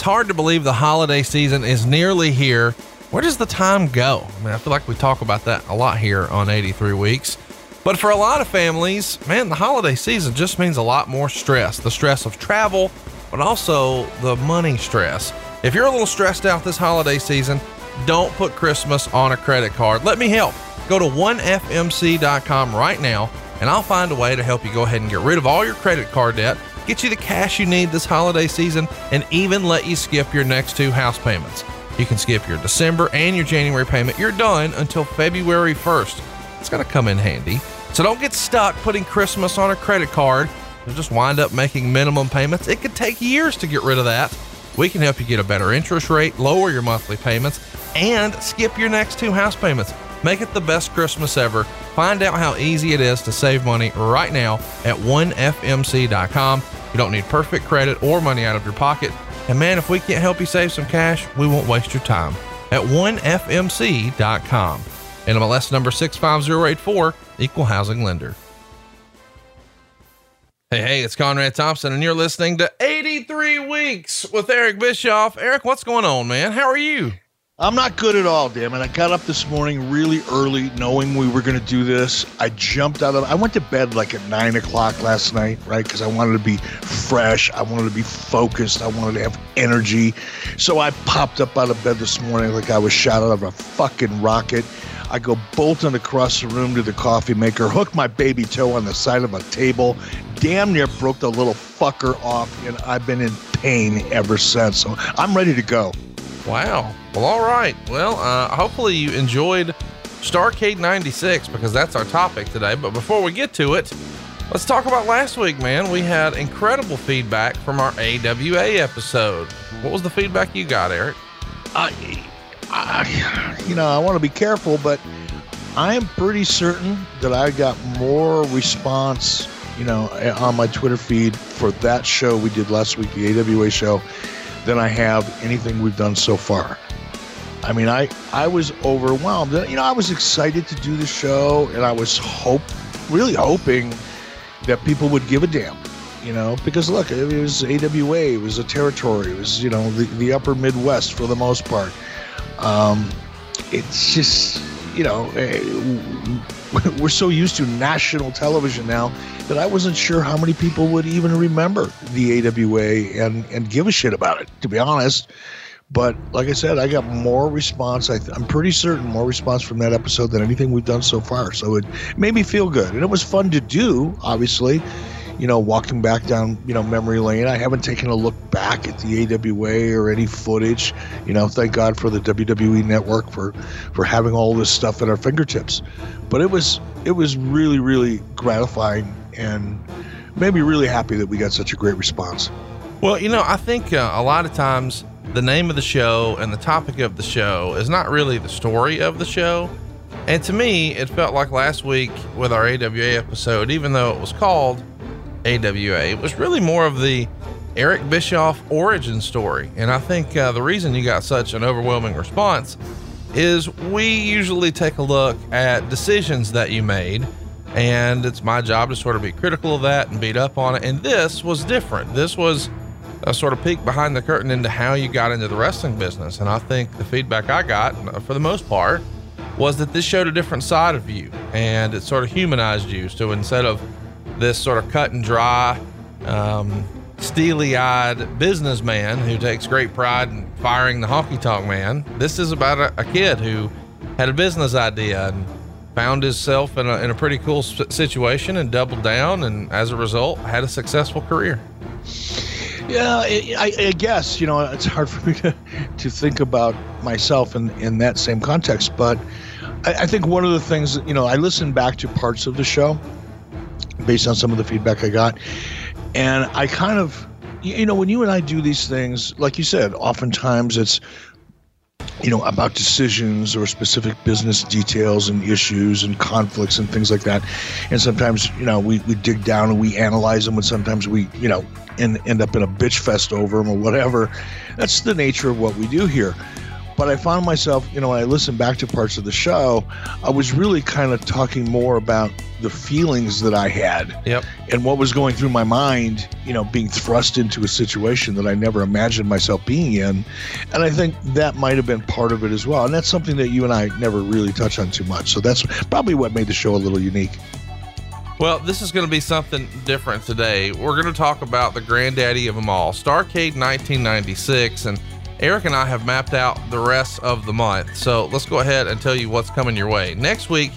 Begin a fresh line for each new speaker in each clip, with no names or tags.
it's hard to believe the holiday season is nearly here. Where does the time go? I mean, I feel like we talk about that a lot here on 83 Weeks. But for a lot of families, man, the holiday season just means a lot more stress the stress of travel, but also the money stress. If you're a little stressed out this holiday season, don't put Christmas on a credit card. Let me help. Go to 1fmc.com right now, and I'll find a way to help you go ahead and get rid of all your credit card debt, get you the cash you need this holiday season, and even let you skip your next two house payments. You can skip your December and your January payment. You're done until February 1st. It's going to come in handy. So don't get stuck putting Christmas on a credit card. You'll just wind up making minimum payments. It could take years to get rid of that. We can help you get a better interest rate, lower your monthly payments, and skip your next two house payments. Make it the best Christmas ever. Find out how easy it is to save money right now at onefmc.com. You don't need perfect credit or money out of your pocket. And man, if we can't help you save some cash, we won't waste your time at onefmc.com. NMLS number 65084, equal housing lender. Hey, hey, it's Conrad Thompson, and you're listening to 83 Weeks with Eric Bischoff. Eric, what's going on, man? How are you?
I'm not good at all, damn it. I got up this morning really early knowing we were going to do this. I jumped out of, I went to bed like at nine o'clock last night, right? Because I wanted to be fresh. I wanted to be focused. I wanted to have energy. So I popped up out of bed this morning like I was shot out of a fucking rocket. I go bolting across the room to the coffee maker, hook my baby toe on the side of a table, damn near broke the little fucker off, and I've been in pain ever since. So I'm ready to go.
Wow. Well, all right. Well, uh, hopefully you enjoyed Starcade 96 because that's our topic today. But before we get to it, let's talk about last week, man. We had incredible feedback from our AWA episode. What was the feedback you got, Eric?
I, I, you know, I want to be careful, but I am pretty certain that I got more response, you know, on my Twitter feed for that show we did last week, the AWA show, than I have anything we've done so far. I mean, I I was overwhelmed. You know, I was excited to do the show, and I was hope, really hoping that people would give a damn. You know, because look, it was AWA, it was a territory, it was you know the, the Upper Midwest for the most part. Um, it's just you know eh, we're so used to national television now that I wasn't sure how many people would even remember the AWA and and give a shit about it. To be honest. But like I said, I got more response. I am pretty certain more response from that episode than anything we've done so far. So it made me feel good, and it was fun to do. Obviously, you know, walking back down you know memory lane. I haven't taken a look back at the AWA or any footage. You know, thank God for the WWE Network for for having all this stuff at our fingertips. But it was it was really really gratifying and made me really happy that we got such a great response.
Well, you know, I think uh, a lot of times the name of the show and the topic of the show is not really the story of the show. And to me, it felt like last week with our AWA episode, even though it was called AWA, it was really more of the Eric Bischoff origin story. And I think uh, the reason you got such an overwhelming response is we usually take a look at decisions that you made. And it's my job to sort of be critical of that and beat up on it. And this was different. This was a sort of peek behind the curtain into how you got into the wrestling business. And I think the feedback I got, uh, for the most part, was that this showed a different side of you and it sort of humanized you. So instead of this sort of cut and dry, um, steely eyed businessman who takes great pride in firing the honky tonk man, this is about a, a, kid who had a business idea and found himself in a, in a pretty cool situation and doubled down. And as a result, had a successful career.
Yeah, I, I, guess you know it's hard for me to, to think about myself in in that same context, but I, I think one of the things you know I listened back to parts of the show based on some of the feedback I got, and I kind of you know when you and I do these things, like you said, oftentimes it's you know, about decisions or specific business details and issues and conflicts and things like that. And sometimes, you know, we, we dig down and we analyze them, and sometimes we, you know, end, end up in a bitch fest over them or whatever. That's the nature of what we do here. But I found myself, you know, when I listened back to parts of the show, I was really kind of talking more about the feelings that I had
Yep.
and what was going through my mind, you know, being thrust into a situation that I never imagined myself being in. And I think that might have been part of it as well. And that's something that you and I never really touch on too much. So that's probably what made the show a little unique.
Well, this is going to be something different today. We're going to talk about the granddaddy of them all, Starcade 1996. And Eric and I have mapped out the rest of the month. So let's go ahead and tell you what's coming your way. Next week,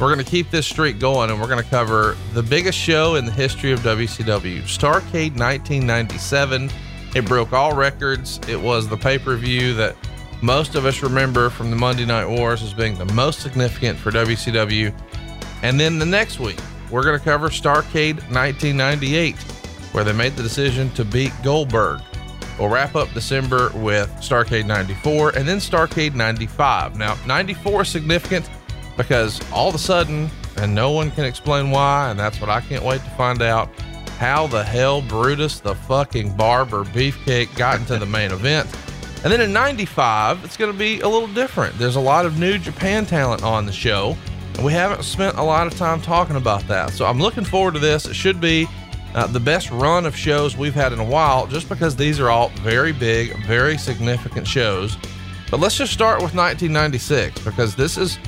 we're going to keep this streak going and we're going to cover the biggest show in the history of WCW, Starcade 1997. It broke all records. It was the pay per view that most of us remember from the Monday Night Wars as being the most significant for WCW. And then the next week, we're going to cover Starcade 1998, where they made the decision to beat Goldberg. We'll wrap up December with Starcade 94 and then Starcade 95. Now, 94 is significant because all of a sudden, and no one can explain why, and that's what I can't wait to find out, how the hell Brutus the fucking barber beefcake got into the main event. And then in 95, it's going to be a little different. There's a lot of new Japan talent on the show, and we haven't spent a lot of time talking about that. So I'm looking forward to this. It should be uh, the best run of shows we've had in a while, just because these are all very big, very significant shows. But let's just start with 1996 because this is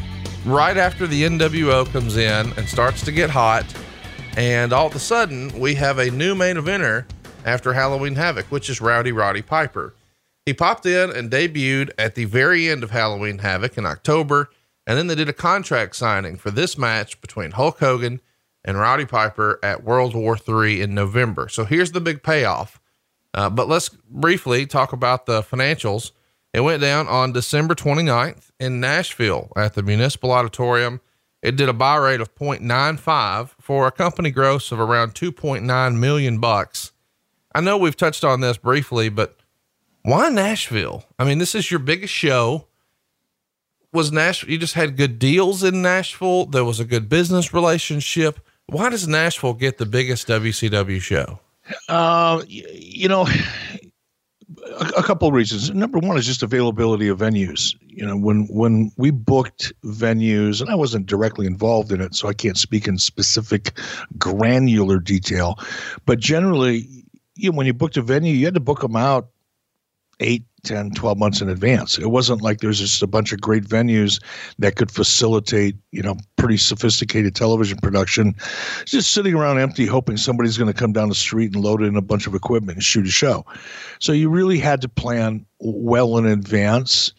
right after the NWO comes in and starts to get hot. And all of a sudden, we have a new main eventer after Halloween Havoc, which is Rowdy Roddy Piper. He popped in and debuted at the very end of Halloween Havoc in October, and then they did a contract signing for this match between Hulk Hogan and Rowdy Piper at World War III in November. So here's the big payoff. Uh, but let's briefly talk about the financials. It went down on December 29th in Nashville at the Municipal Auditorium. It did a buy rate of 0.95 for a company gross of around 2.9 million bucks. I know we've touched on this briefly, but why Nashville? I mean, this is your biggest show. Was Nashville, you just had good deals in Nashville. There was a good business relationship. Why does Nashville get the biggest WCW show?
Uh, you know, a, a couple of reasons. Number one is just availability of venues. You know, when when we booked venues, and I wasn't directly involved in it, so I can't speak in specific granular detail, but generally, you know, when you booked a venue, you had to book them out eight 10 12 months in advance. It wasn't like there's just a bunch of great venues that could facilitate you know pretty sophisticated television production. Just sitting around empty hoping somebody's going to come down the street and load in a bunch of equipment and shoot a show. So you really had to plan well in advance.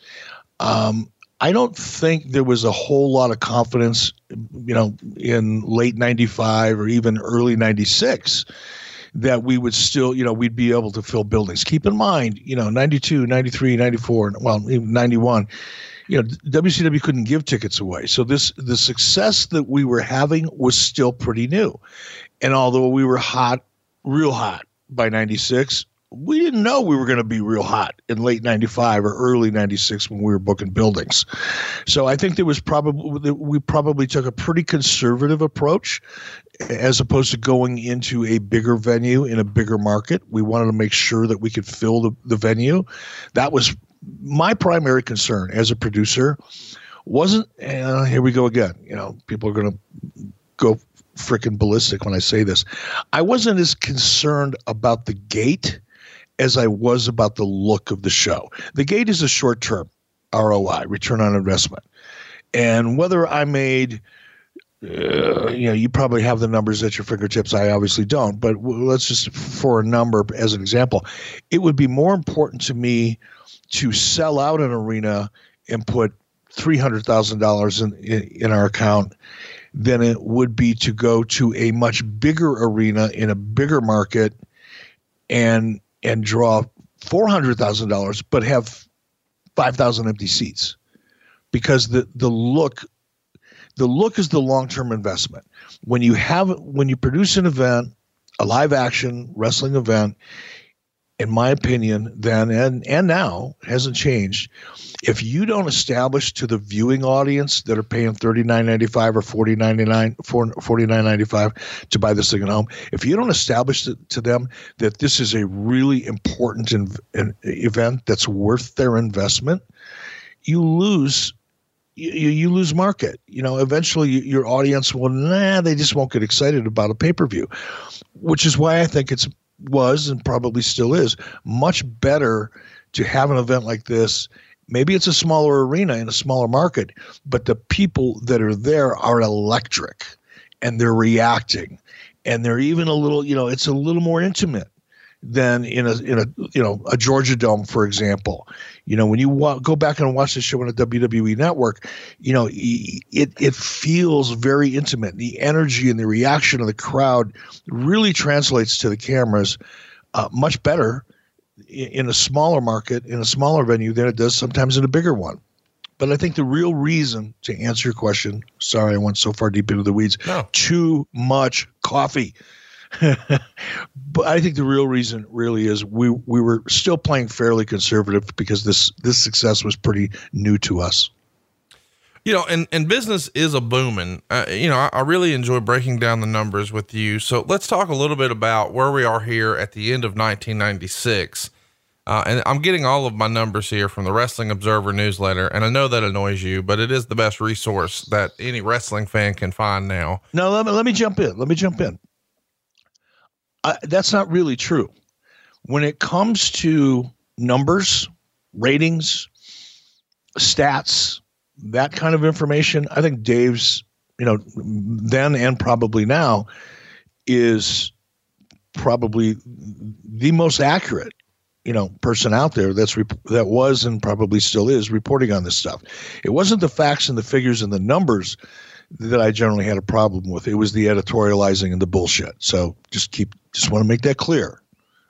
Um, I don't think there was a whole lot of confidence, you know, in late 95 or even early 96 that we would still, you know, we'd be able to fill buildings. Keep in mind, you know, 92, 93, 94, well, 91, you know, WCW couldn't give tickets away. So this the success that we were having was still pretty new. And although we were hot, real hot by 96, we didn't know we were going to be real hot in late 95 or early 96 when we were booking buildings. So I think there was probably we probably took a pretty conservative approach as opposed to going into a bigger venue in a bigger market. We wanted to make sure that we could fill the, the venue. That was my primary concern as a producer wasn't uh, here we go again. You know, people are going to go freaking ballistic when I say this. I wasn't as concerned about the gate as I was about the look of the show. The gate is a short term ROI, return on investment. And whether I made, uh, you know, you probably have the numbers at your fingertips. I obviously don't, but let's just, for a number as an example, it would be more important to me to sell out an arena and put $300,000 in, in, in our account than it would be to go to a much bigger arena in a bigger market and and draw four hundred thousand dollars, but have five thousand empty seats, because the the look, the look is the long term investment. When you have when you produce an event, a live action wrestling event, in my opinion, then and and now hasn't changed. If you don't establish to the viewing audience that are paying thirty nine ninety five or forty ninety nine forty nine ninety five to buy this thing at home, if you don't establish to them that this is a really important in, in, event that's worth their investment, you lose you, you lose market. You know, eventually your audience will, nah, they just won't get excited about a pay per view, which is why I think it's was and probably still is much better to have an event like this. Maybe it's a smaller arena in a smaller market, but the people that are there are electric and they're reacting and they're even a little, you know, it's a little more intimate than in a in a you know a Georgia Dome, for example. You know, when you wa- go back and watch the show on the WWE Network, you know it it feels very intimate. The energy and the reaction of the crowd really translates to the cameras uh, much better in a smaller market in a smaller venue than it does sometimes in a bigger one. But I think the real reason to answer your question, sorry I went so far deep into the weeds, no. too much coffee. but I think the real reason really is we we were still playing fairly conservative because this this success was pretty new to us.
You know, and, and business is a booming. Uh, you know, I, I, really enjoy breaking down the numbers with you. So let's talk a little bit about where we are here at the end of 1996. Uh, and I'm getting all of my numbers here from the Wrestling Observer newsletter. And I know that annoys you, but it is the best resource that any wrestling fan can find now.
No, let me, let me jump in. Let me jump in that's not really true. When it comes to numbers, ratings, stats, that kind of information, I think Dave's, you know, then and probably now is probably the most accurate, you know, person out there that's rep- that was and probably still is reporting on this stuff. It wasn't the facts and the figures and the numbers that I generally had a problem with. It was the editorializing and the bullshit. So just keep just want to make that clear.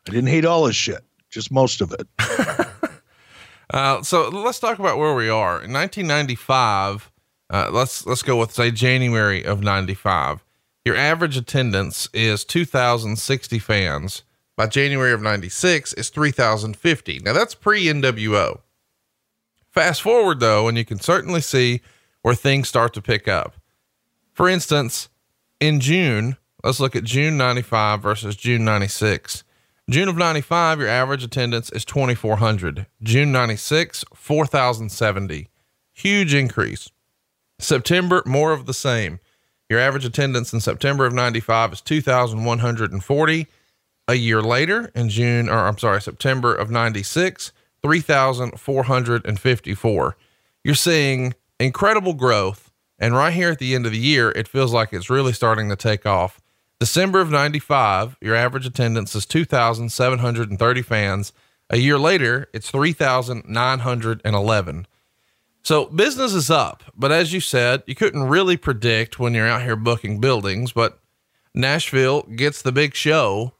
I didn't hate all his shit, just most of it.
uh, so let's talk about where we are in 1995. Uh, let's let's go with say January of 95. Your average attendance is 2,060 fans. By January of 96, it's 3,050. Now that's pre NWO. Fast forward though, and you can certainly see where things start to pick up. For instance, in June, Let's look at June 95 versus June 96. June of 95, your average attendance is 2,400. June 96, 4,070. Huge increase. September, more of the same. Your average attendance in September of 95 is 2,140. A year later, in June, or I'm sorry, September of 96, 3,454. You're seeing incredible growth. And right here at the end of the year, it feels like it's really starting to take off. December of 95, your average attendance is 2,730 fans. A year later, it's 3,911. So business is up, but as you said, you couldn't really predict when you're out here booking buildings, but Nashville gets the big show.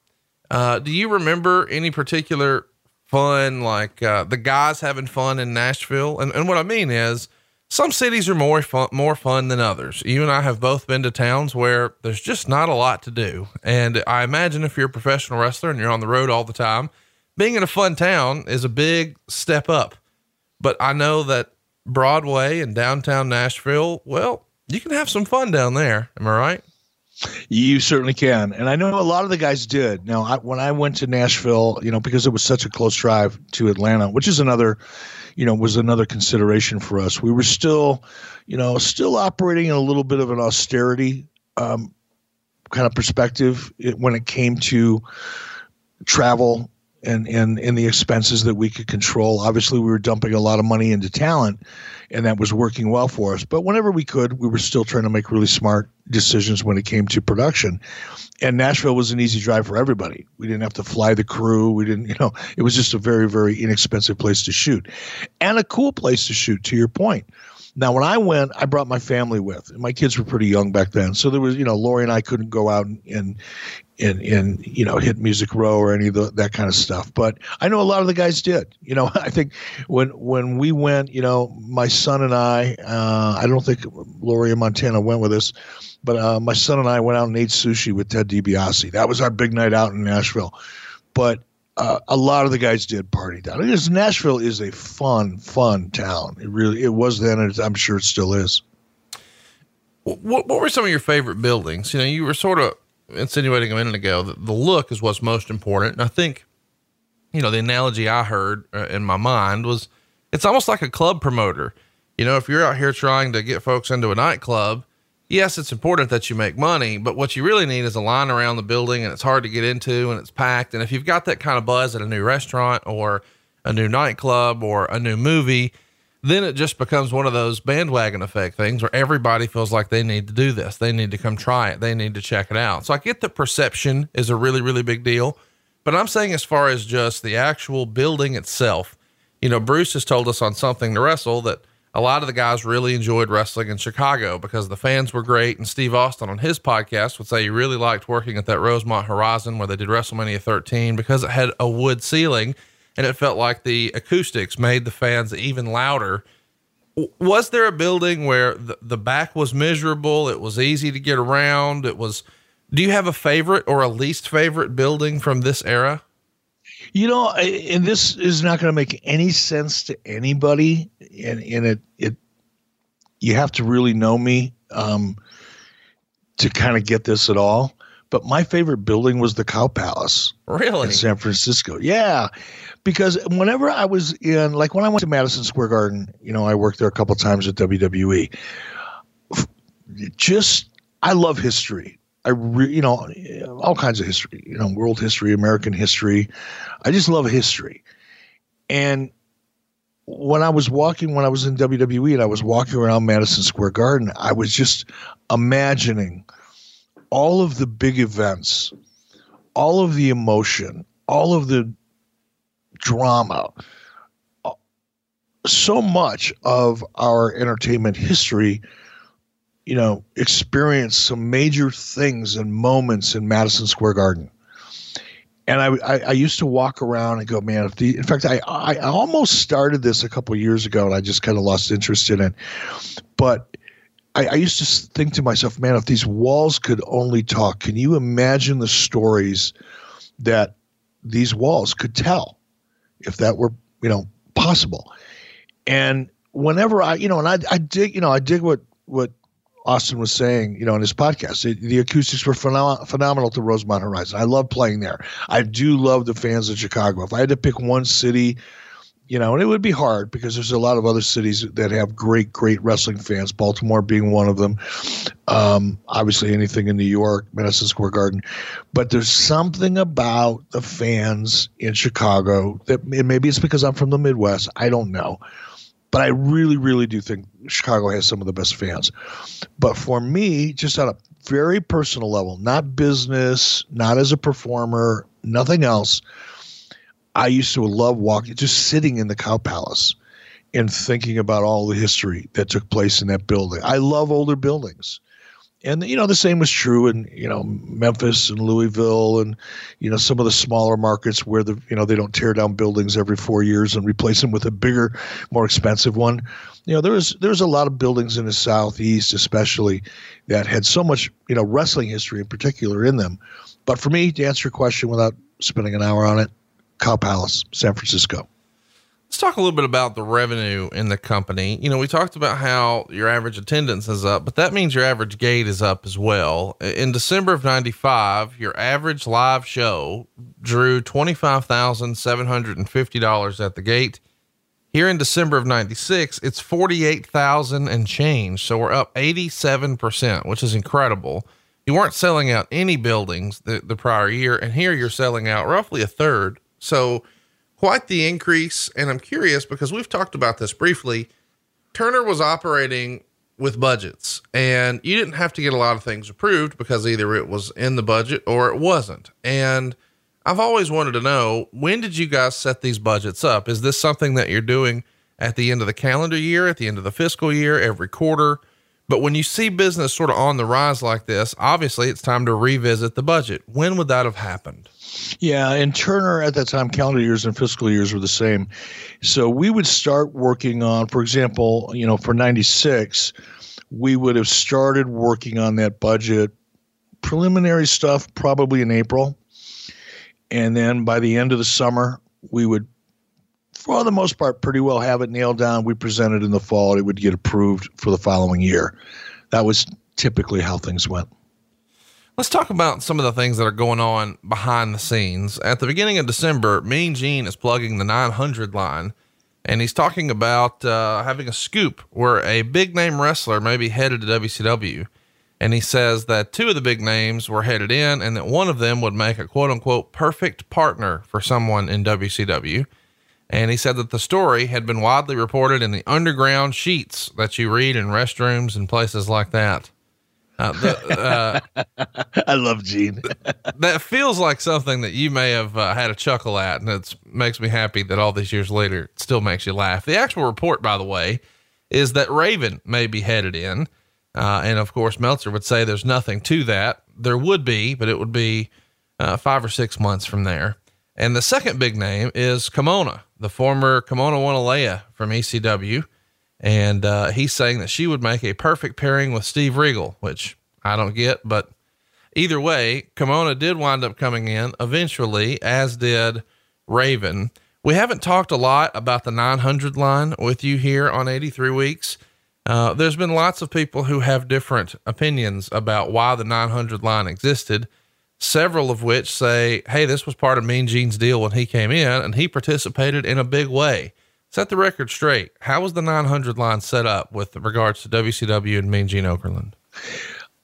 Uh, do you remember any particular fun, like uh, the guys having fun in Nashville? And, and what I mean is, some cities are more fun, more fun than others. You and I have both been to towns where there's just not a lot to do. And I imagine if you're a professional wrestler and you're on the road all the time, being in a fun town is a big step up. But I know that Broadway and downtown Nashville, well, you can have some fun down there. Am I right?
You certainly can. And I know a lot of the guys did. Now, I, when I went to Nashville, you know, because it was such a close drive to Atlanta, which is another you know, was another consideration for us. We were still, you know, still operating in a little bit of an austerity um, kind of perspective when it came to travel and and and the expenses that we could control. Obviously, we were dumping a lot of money into talent, and that was working well for us. But whenever we could, we were still trying to make really smart decisions when it came to production. And Nashville was an easy drive for everybody. We didn't have to fly the crew. We didn't, you know, it was just a very very inexpensive place to shoot, and a cool place to shoot. To your point. Now, when I went, I brought my family with. My kids were pretty young back then, so there was, you know, Lori and I couldn't go out and, and in in you know hit music row or any of the, that kind of stuff. But i know a lot of the guys did. You know i think when when we went you know my son and i uh, i don't think Lori and montana went with us but uh, my son and i went out and ate sushi with ted DiBiase. That was our big night out in nashville. But uh, a lot of the guys did party down. Because nashville is a fun fun town. It really it was then and i'm sure it still is.
What, what were some of your favorite buildings? You know you were sort of insinuating a minute ago that the look is what's most important. And I think, you know, the analogy I heard uh, in my mind was it's almost like a club promoter. You know, if you're out here trying to get folks into a nightclub, yes, it's important that you make money, but what you really need is a line around the building and it's hard to get into and it's packed. And if you've got that kind of buzz at a new restaurant or a new nightclub or a new movie, then it just becomes one of those bandwagon effect things where everybody feels like they need to do this. They need to come try it. They need to check it out. So I get that perception is a really, really big deal. But I'm saying, as far as just the actual building itself, you know, Bruce has told us on something to wrestle that a lot of the guys really enjoyed wrestling in Chicago because the fans were great. And Steve Austin on his podcast would say he really liked working at that Rosemont Horizon where they did WrestleMania 13 because it had a wood ceiling and it felt like the acoustics made the fans even louder. Was there a building where the, the back was miserable? It was easy to get around. It was, do you have a favorite or a least favorite building from this era?
You know, and this is not going to make any sense to anybody. And, and it, it, you have to really know me um, to kind of get this at all. But my favorite building was the Cow Palace.
Really?
In San Francisco. Yeah because whenever I was in, like when I went to Madison Square Garden, you know, I worked there a couple times at WWE. Just, I love history. I, re, you know, all kinds of history, you know, world history, American history. I just love history. And when I was walking, when I was in WWE and I was walking around Madison Square Garden, I was just imagining all of the big events, all of the emotion, all of the drama. So much of our entertainment history, you know, experienced some major things and moments in Madison Square Garden. And I, I, I used to walk around and go, man, if the, in fact, I, I almost started this a couple years ago and I just kind of lost interest in it. But I, I, used to think to myself, man, if these walls could only talk, can you imagine the stories that these walls could tell? if that were you know possible. And whenever I you know, and I I dig you know I dig what what Austin was saying, you know, in his podcast. It, the acoustics were phenom- phenomenal to Rosemont Horizon. I love playing there. I do love the fans of Chicago. If I had to pick one city you know, and it would be hard because there's a lot of other cities that have great, great wrestling fans. Baltimore being one of them. Um, obviously, anything in New York, Madison Square Garden, but there's something about the fans in Chicago that maybe it's because I'm from the Midwest. I don't know, but I really, really do think Chicago has some of the best fans. But for me, just on a very personal level, not business, not as a performer, nothing else I used to love walking, just sitting in the Cow Palace and thinking about all the history that took place in that building. I love older buildings. And you know the same was true in you know Memphis and Louisville and you know some of the smaller markets where the you know they don't tear down buildings every four years and replace them with a bigger, more expensive one. You know there was was a lot of buildings in the southeast especially that had so much you know wrestling history in particular in them. But for me to answer your question without spending an hour on it, Cow Palace, San Francisco.
Let's talk a little bit about the revenue in the company. You know, we talked about how your average attendance is up, but that means your average gate is up as well. In December of 95, your average live show drew $25,750 at the gate. Here in December of 96, it's 48,000 and change. So we're up 87%, which is incredible. You weren't selling out any buildings the, the prior year, and here you're selling out roughly a third so, quite the increase. And I'm curious because we've talked about this briefly. Turner was operating with budgets, and you didn't have to get a lot of things approved because either it was in the budget or it wasn't. And I've always wanted to know when did you guys set these budgets up? Is this something that you're doing at the end of the calendar year, at the end of the fiscal year, every quarter? But when you see business sort of on the rise like this, obviously it's time to revisit the budget. When would that have happened?
Yeah, and Turner at that time, calendar years and fiscal years were the same. So we would start working on, for example, you know, for 96, we would have started working on that budget, preliminary stuff probably in April. And then by the end of the summer, we would, for the most part, pretty well have it nailed down. We presented in the fall, it would get approved for the following year. That was typically how things went.
Let's talk about some of the things that are going on behind the scenes. At the beginning of December, Mean Gene is plugging the 900 line, and he's talking about uh, having a scoop where a big name wrestler may be headed to WCW. And he says that two of the big names were headed in and that one of them would make a quote unquote perfect partner for someone in WCW. And he said that the story had been widely reported in the underground sheets that you read in restrooms and places like that. Uh, the,
uh, I love Gene.
that feels like something that you may have uh, had a chuckle at, and it makes me happy that all these years later it still makes you laugh. The actual report, by the way, is that Raven may be headed in, uh, and of course Meltzer would say there's nothing to that. There would be, but it would be uh, five or six months from there. And the second big name is Kimona, the former Kimona Wanalaia from ECW. And uh, he's saying that she would make a perfect pairing with Steve Regal, which I don't get, but either way, Kimona did wind up coming in eventually, as did Raven. We haven't talked a lot about the 900 line with you here on 83 Weeks. Uh, there's been lots of people who have different opinions about why the 900 line existed, several of which say, hey, this was part of Mean Gene's deal when he came in and he participated in a big way set the record straight. How was the 900 line set up with regards to WCW and Mean Gene Okerlund?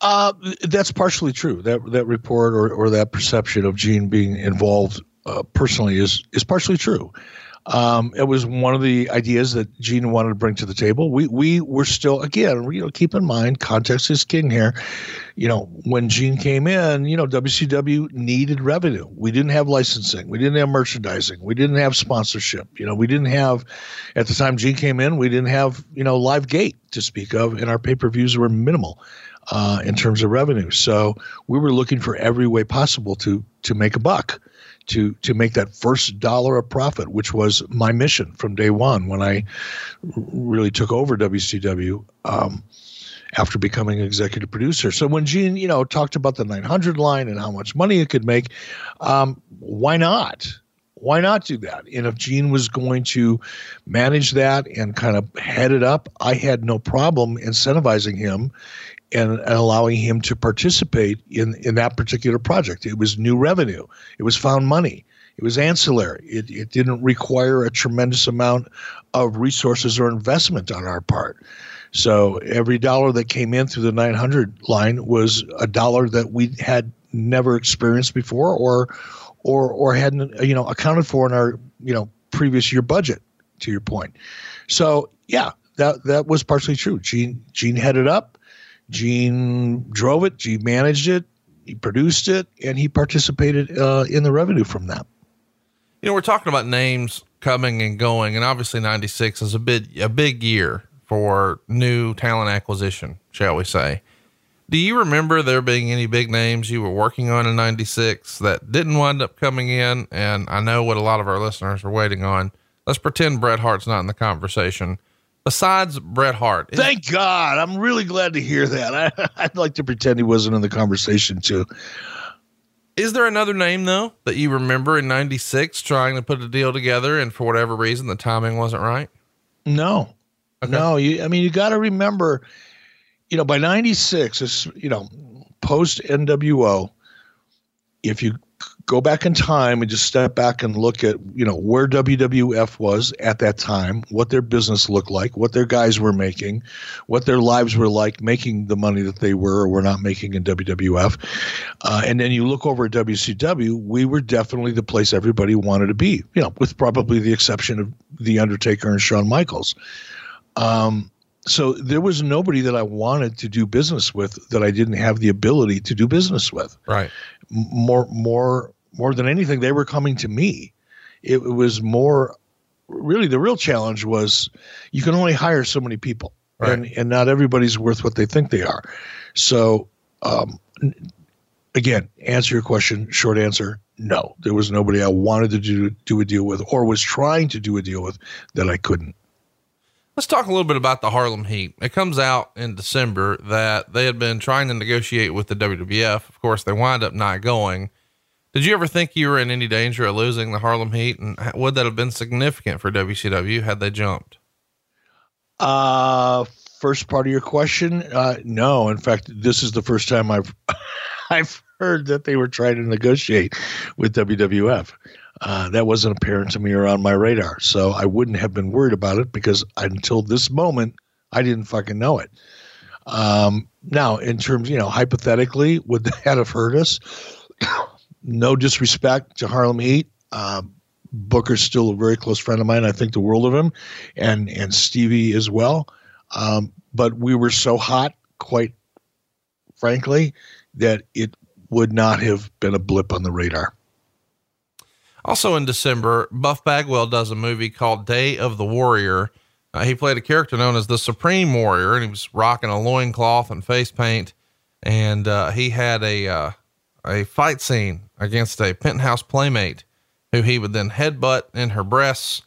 Uh, that's partially true. That that report or, or that perception of Gene being involved uh, personally is is partially true. Um, it was one of the ideas that Gene wanted to bring to the table. We we were still again, you know, keep in mind context is king here. You know, when Gene came in, you know, WCW needed revenue. We didn't have licensing, we didn't have merchandising, we didn't have sponsorship. You know, we didn't have at the time Gene came in, we didn't have you know live gate to speak of, and our pay per views were minimal. Uh, in terms of revenue, so we were looking for every way possible to to make a buck to to make that first dollar of profit, which was my mission from day one when I really took over WCW um, after becoming executive producer. So when Gene, you know, talked about the 900 line and how much money it could make, um, why not? Why not do that? And if Gene was going to manage that and kind of head it up, I had no problem incentivizing him and, and allowing him to participate in, in that particular project. It was new revenue, it was found money, it was ancillary. It, it didn't require a tremendous amount of resources or investment on our part. So every dollar that came in through the 900 line was a dollar that we had never experienced before or or or hadn't you know accounted for in our you know previous year budget to your point. So yeah, that that was partially true. Gene Gene headed up Gene drove it, Gene managed it, he produced it, and he participated uh, in the revenue from that.
You know, we're talking about names coming and going, and obviously '96 is a bit a big year for new talent acquisition, shall we say? Do you remember there being any big names you were working on in '96 that didn't wind up coming in? And I know what a lot of our listeners are waiting on. Let's pretend Bret Hart's not in the conversation besides Bret Hart.
Thank God. I'm really glad to hear that. I, would like to pretend he wasn't in the conversation too.
Is there another name though that you remember in 96 trying to put a deal together and for whatever reason the timing wasn't right?
No. Okay. No, you I mean you got to remember you know by 96 it's you know post NWO if you go back in time and just step back and look at you know where WWF was at that time, what their business looked like, what their guys were making, what their lives were like making the money that they were or were not making in WWF, uh, and then you look over at WCW, we were definitely the place everybody wanted to be. You know, with probably the exception of the Undertaker and Shawn Michaels. Um, so there was nobody that I wanted to do business with that I didn't have the ability to do business with.
Right.
More, more more than anything, they were coming to me. It, it was more really the real challenge was you can only hire so many people, right. and and not everybody's worth what they think they are. So, um, again, answer your question. Short answer: No, there was nobody I wanted to do do a deal with, or was trying to do a deal with that I couldn't.
Let's talk a little bit about the Harlem Heat. It comes out in December that they had been trying to negotiate with the WWF. Of course, they wind up not going. Did you ever think you were in any danger of losing the Harlem Heat, and would that have been significant for WCW had they jumped?
Uh, first part of your question, uh, no. In fact, this is the first time I've I've heard that they were trying to negotiate with WWF. Uh, that wasn't apparent to me or on my radar. So I wouldn't have been worried about it because until this moment, I didn't fucking know it. Um, now, in terms, you know, hypothetically, would that have hurt us? no disrespect to Harlem Heat. Um, Booker's still a very close friend of mine. I think the world of him, and and Stevie as well. Um, but we were so hot, quite frankly, that it would not have been a blip on the radar.
Also in December, Buff Bagwell does a movie called Day of the Warrior. Uh, he played a character known as the Supreme Warrior, and he was rocking a loincloth and face paint. And uh, he had a uh, a fight scene against a penthouse playmate, who he would then headbutt in her breasts,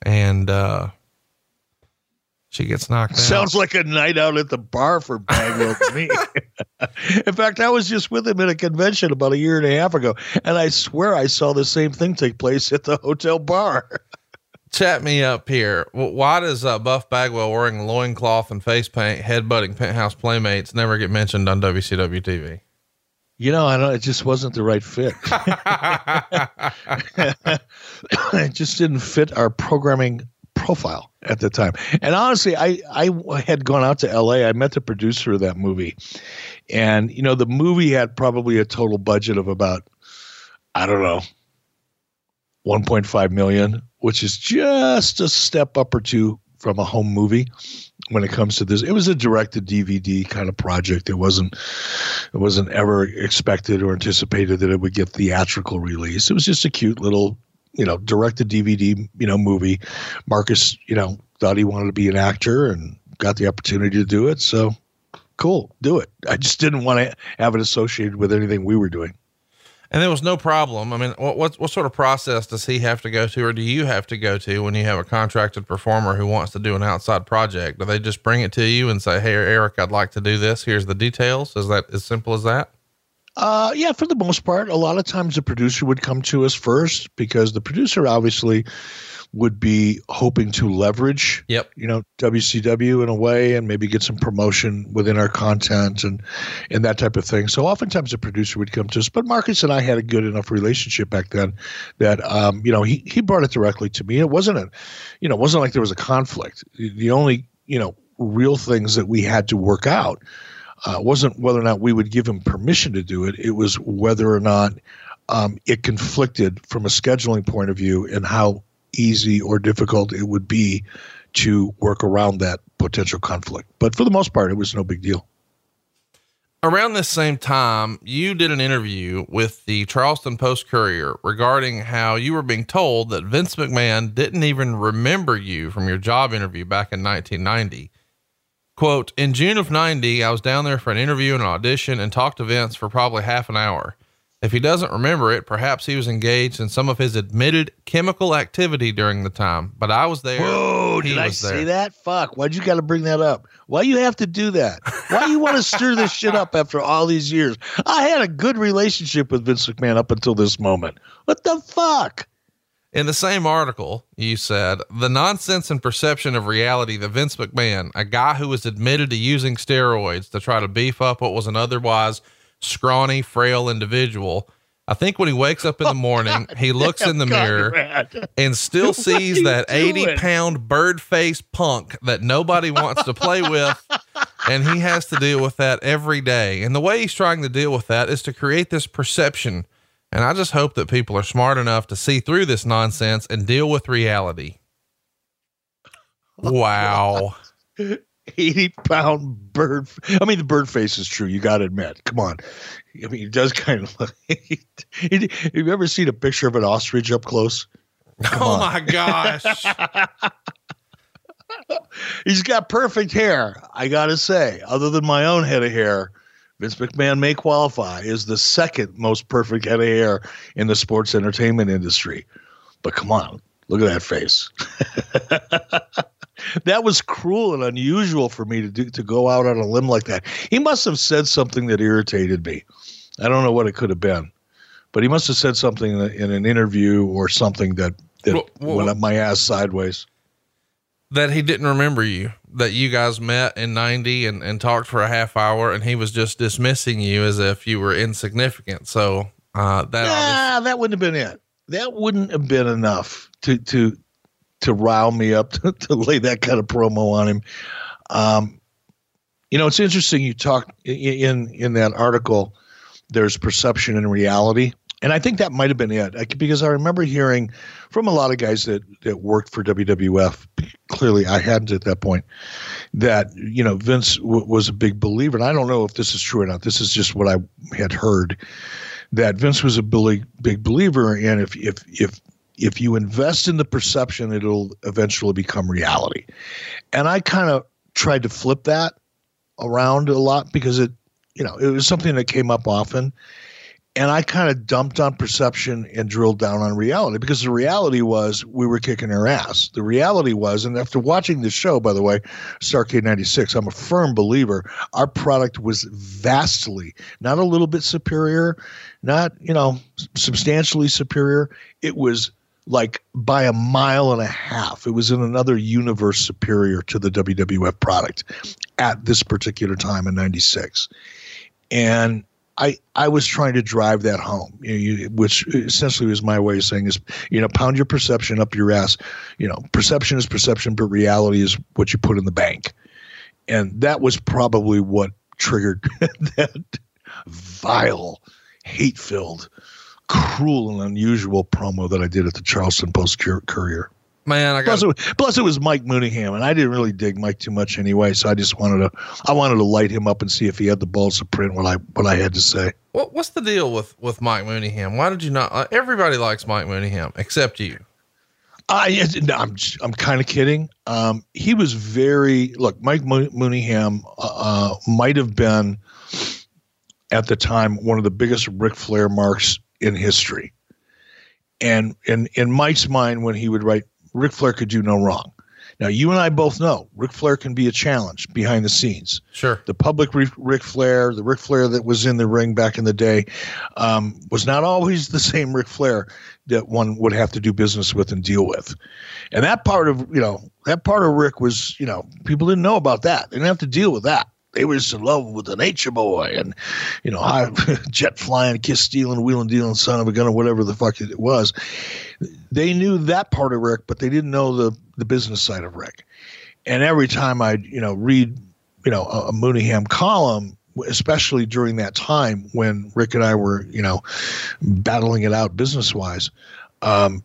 and uh, she gets knocked out.
Sounds like a night out at the bar for Bagwell to me. in fact, I was just with him at a convention about a year and a half ago, and I swear I saw the same thing take place at the hotel bar.
Chat me up here. Why does uh, Buff Bagwell wearing loincloth and face paint, headbutting penthouse playmates never get mentioned on WCW TV?
You know, I don't. It just wasn't the right fit. it just didn't fit our programming profile at the time. And honestly, I I had gone out to L.A. I met the producer of that movie, and you know, the movie had probably a total budget of about I don't know, 1.5 million, which is just a step up or two from a home movie when it comes to this. It was a directed DVD kind of project. It wasn't it wasn't ever expected or anticipated that it would get theatrical release. It was just a cute little you know, direct directed DVD, you know, movie. Marcus, you know, thought he wanted to be an actor and got the opportunity to do it. So cool, do it. I just didn't want to have it associated with anything we were doing.
And there was no problem. I mean, what, what, what sort of process does he have to go to, or do you have to go to when you have a contracted performer who wants to do an outside project? Do they just bring it to you and say, "Hey, Eric, I'd like to do this. Here's the details." Is that as simple as that?
Uh, yeah, for the most part, a lot of times the producer would come to us first because the producer obviously would be hoping to leverage,
yep.
you know, WCW in a way and maybe get some promotion within our content and and that type of thing. So oftentimes the producer would come to us, but Marcus and I had a good enough relationship back then that um, you know, he he brought it directly to me. It wasn't a, you know, it wasn't like there was a conflict. The only, you know, real things that we had to work out uh, wasn't whether or not we would give him permission to do it. It was whether or not um, it conflicted from a scheduling point of view and how easy or difficult it would be to work around that potential conflict. But for the most part, it was no big deal.
Around this same time, you did an interview with the Charleston Post Courier regarding how you were being told that Vince McMahon didn't even remember you from your job interview back in 1990. Quote, in June of 90, I was down there for an interview and an audition and talked to Vince for probably half an hour. If he doesn't remember it, perhaps he was engaged in some of his admitted chemical activity during the time, but I was there.
Whoa, did I there. that? Fuck. Why'd you got to bring that up? Why you have to do that? Why you want to stir this shit up after all these years? I had a good relationship with Vince McMahon up until this moment. What the fuck?
In the same article, you said the nonsense and perception of reality that Vince McMahon, a guy who was admitted to using steroids to try to beef up what was an otherwise scrawny, frail individual. I think when he wakes up in the oh, morning, oh, he looks in the mirror and still sees that 80 pound bird face punk that nobody wants to play with. And he has to deal with that every day. And the way he's trying to deal with that is to create this perception and I just hope that people are smart enough to see through this nonsense and deal with reality. Wow.
80 pound bird. I mean, the bird face is true. You got to admit. Come on. I mean, it does kind of look. have you ever seen a picture of an ostrich up close?
Come oh on. my gosh.
He's got perfect hair. I got to say, other than my own head of hair, Vince McMahon may qualify as the second most perfect head of hair in the sports entertainment industry. But come on, look at that face. that was cruel and unusual for me to do to go out on a limb like that. He must have said something that irritated me. I don't know what it could have been, but he must have said something in an interview or something that that well, well, went up my ass sideways.
That he didn't remember you that you guys met in 90 and, and talked for a half hour and he was just dismissing you as if you were insignificant. So, uh, that,
nah, that wouldn't have been it. that wouldn't have been enough to to to rile me up to, to lay that kind of promo on him. Um, you know, it's interesting. You talk in in that article. There's perception and reality, and I think that might have been it because I remember hearing from a lot of guys that that worked for WWF. Clearly, I hadn't at that point. That you know, Vince w- was a big believer, and I don't know if this is true or not. This is just what I had heard. That Vince was a big big believer, and if if if if you invest in the perception, it'll eventually become reality. And I kind of tried to flip that around a lot because it, you know, it was something that came up often. And I kind of dumped on perception and drilled down on reality because the reality was we were kicking their ass. The reality was, and after watching the show, by the way, Starcade 96, I'm a firm believer our product was vastly, not a little bit superior, not, you know, substantially superior. It was like by a mile and a half. It was in another universe superior to the WWF product at this particular time in 96. And I, I was trying to drive that home, you know, you, which essentially was my way of saying is, you know, pound your perception up your ass. You know, perception is perception, but reality is what you put in the bank. And that was probably what triggered that vile, hate filled cruel and unusual promo that I did at the Charleston Post Courier.
Man, I got
plus it, plus it was Mike Mooneyham, and I didn't really dig Mike too much anyway. So I just wanted to, I wanted to light him up and see if he had the balls to print what I what I had to say.
What what's the deal with with Mike Mooneyham? Why did you not? Uh, everybody likes Mike Mooneyham except you.
I, I'm I'm kind of kidding. Um, he was very look. Mike Mooneyham uh, uh, might have been at the time one of the biggest Ric Flair marks in history. And in in Mike's mind, when he would write, Ric Flair could do no wrong. Now, you and I both know Ric Flair can be a challenge behind the scenes.
Sure.
The public Ric Flair, the Ric Flair that was in the ring back in the day, um, was not always the same Ric Flair that one would have to do business with and deal with. And that part of, you know, that part of Rick was, you know, people didn't know about that. They didn't have to deal with that they was in love with the nature boy and you know high, jet flying kiss stealing wheeling dealing son of a gun or whatever the fuck it was. They knew that part of rick but they didn't know the the business side of rick. And every time i you know read you know a, a mooneyham column especially during that time when rick and i were you know battling it out business wise um,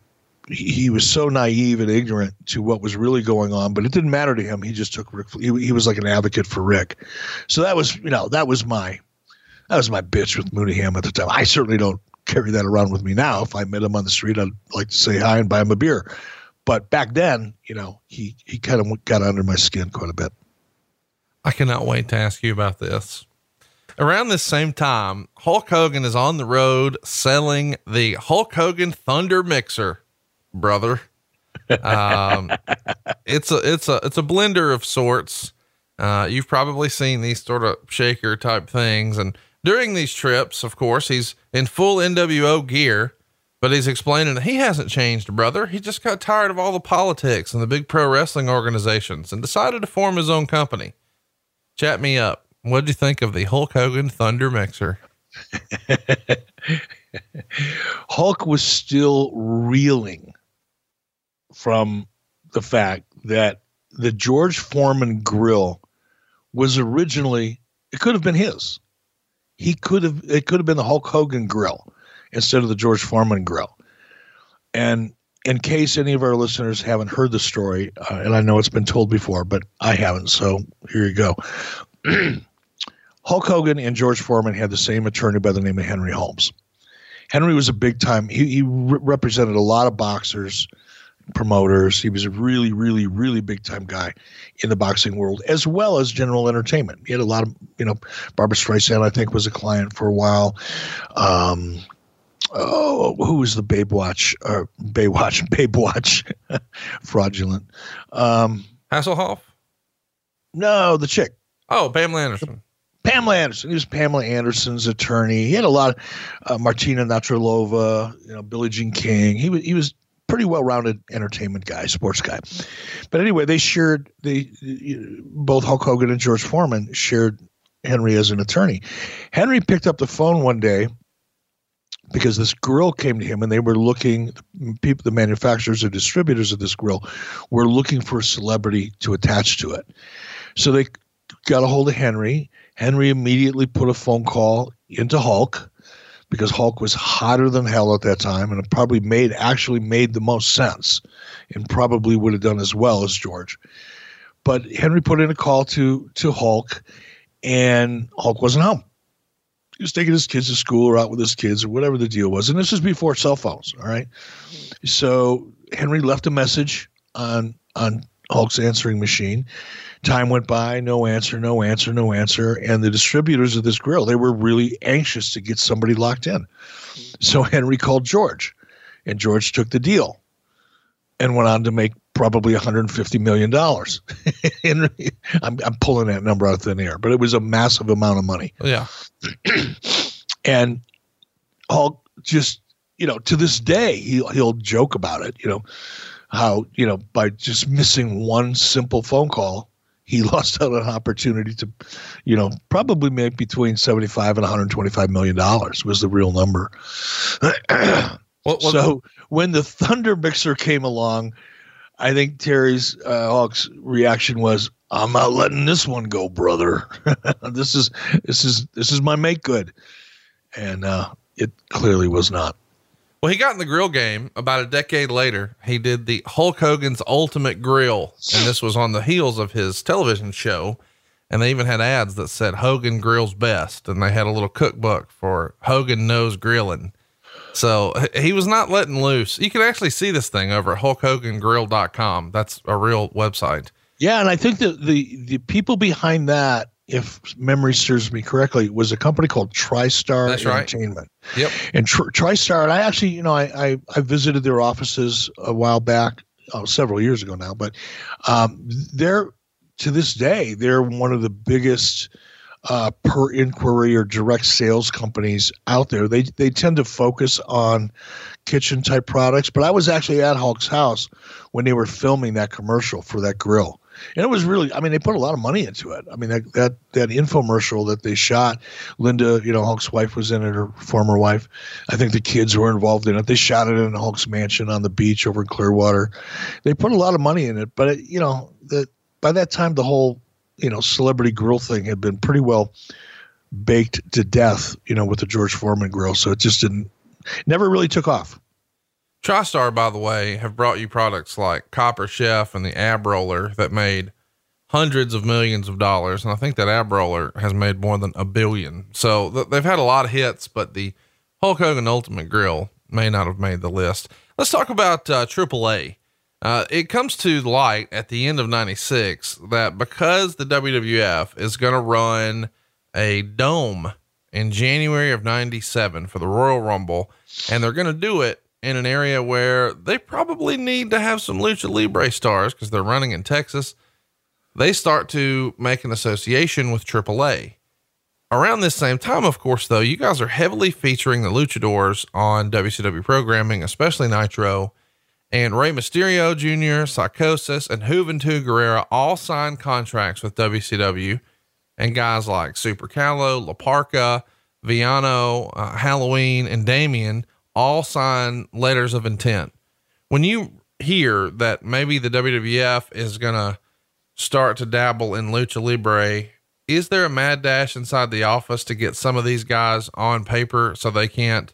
he was so naive and ignorant to what was really going on, but it didn't matter to him. He just took Rick. He, he was like an advocate for Rick. So that was, you know, that was my, that was my bitch with Mooneyham at the time. I certainly don't carry that around with me now. If I met him on the street, I'd like to say hi and buy him a beer. But back then, you know, he, he kind of got under my skin quite a bit.
I cannot wait to ask you about this. Around this same time, Hulk Hogan is on the road selling the Hulk Hogan Thunder Mixer brother. Um, it's a it's a it's a blender of sorts. Uh, you've probably seen these sort of shaker type things, and during these trips, of course, he's in full NWO gear, but he's explaining that he hasn't changed, brother. He just got tired of all the politics and the big pro wrestling organizations and decided to form his own company. Chat me up. What did you think of the Hulk Hogan Thunder Mixer?
Hulk was still reeling from the fact that the George Foreman grill was originally it could have been his. He could have it could have been the Hulk Hogan grill instead of the George Foreman grill. And in case any of our listeners haven't heard the story, uh, and I know it's been told before, but I haven't, so here you go. Hulk Hogan and George Foreman had the same attorney by the name of Henry Holmes. Henry was a big time. He, he re- represented a lot of boxers promoters. He was a really, really, really big time guy in the boxing world, as well as general entertainment. He had a lot of, you know, Barbra Streisand, I think, was a client for a while. Um, oh, who was the Babe Watch or uh, Baywatch, Babe Watch, fraudulent? Um,
Hasselhoff?
No, the chick.
Oh, Pamela Anderson.
Pamela Anderson. He was Pamela Anderson's attorney. He had a lot of uh, Martina Navratilova, you know, Billie Jean King. He was he was pretty well-rounded entertainment guy, sports guy. But anyway, they shared they both Hulk Hogan and George Foreman shared Henry as an attorney. Henry picked up the phone one day because this grill came to him and they were looking people the manufacturers or distributors of this grill were looking for a celebrity to attach to it so they got a hold of henry henry immediately put a phone call into hulk because hulk was hotter than hell at that time and it probably made actually made the most sense and probably would have done as well as george but henry put in a call to to hulk and hulk wasn't home he was taking his kids to school or out with his kids or whatever the deal was. And this was before cell phones. All right. So Henry left a message on on Hulk's answering machine. Time went by, no answer, no answer, no answer. And the distributors of this grill, they were really anxious to get somebody locked in. So Henry called George, and George took the deal and went on to make probably 150 million dollars. I'm, I'm pulling that number out of thin air, but it was a massive amount of money.
Yeah.
and all just, you know, to this day he'll he'll joke about it. You know, how you know by just missing one simple phone call, he lost out on an opportunity to, you know, probably make between 75 and 125 million dollars was the real number. well, well, so when the Thunder Mixer came along I think Terry's uh, Hulk's reaction was, "I'm not letting this one go, brother. this is this is this is my make good," and uh, it clearly was not.
Well, he got in the grill game about a decade later. He did the Hulk Hogan's Ultimate Grill, and this was on the heels of his television show. And they even had ads that said Hogan grills best, and they had a little cookbook for Hogan knows grilling. So he was not letting loose. You can actually see this thing over at HulkHoganGrill.com. That's a real website.
Yeah, and I think that the the people behind that, if memory serves me correctly, it was a company called TriStar
That's
Entertainment.
Right. Yep.
And Tri- TriStar, and I actually, you know, I, I, I visited their offices a while back, oh, several years ago now, but um, they're to this day they're one of the biggest uh, per inquiry or direct sales companies out there. They they tend to focus on kitchen type products. But I was actually at Hulk's house when they were filming that commercial for that grill. And it was really, I mean, they put a lot of money into it. I mean, that, that, that infomercial that they shot, Linda, you know, Hulk's wife was in it, her former wife. I think the kids were involved in it. They shot it in Hulk's mansion on the beach over in Clearwater. They put a lot of money in it, but it, you know, the, by that time, the whole you know celebrity grill thing had been pretty well baked to death, you know, with the George Foreman grill. So it just didn't, never really took off.
TriStar, by the way, have brought you products like Copper Chef and the Ab Roller that made hundreds of millions of dollars. And I think that Ab Roller has made more than a billion. So th- they've had a lot of hits, but the Hulk Hogan Ultimate Grill may not have made the list. Let's talk about uh, AAA. Uh, it comes to light at the end of 96 that because the WWF is going to run a dome in January of 97 for the Royal Rumble, and they're going to do it in an area where they probably need to have some lucha libre stars because they're running in Texas. They start to make an association with AAA. Around this same time, of course, though, you guys are heavily featuring the luchadors on WCW programming, especially Nitro and Rey Mysterio Jr., Psychosis, and Juventud Guerrera all signed contracts with WCW. And guys like Super Calo, La Parka, Villano, uh, Halloween, and Damien all sign letters of intent. When you hear that maybe the WWF is going to start to dabble in lucha libre, is there a mad dash inside the office to get some of these guys on paper so they can't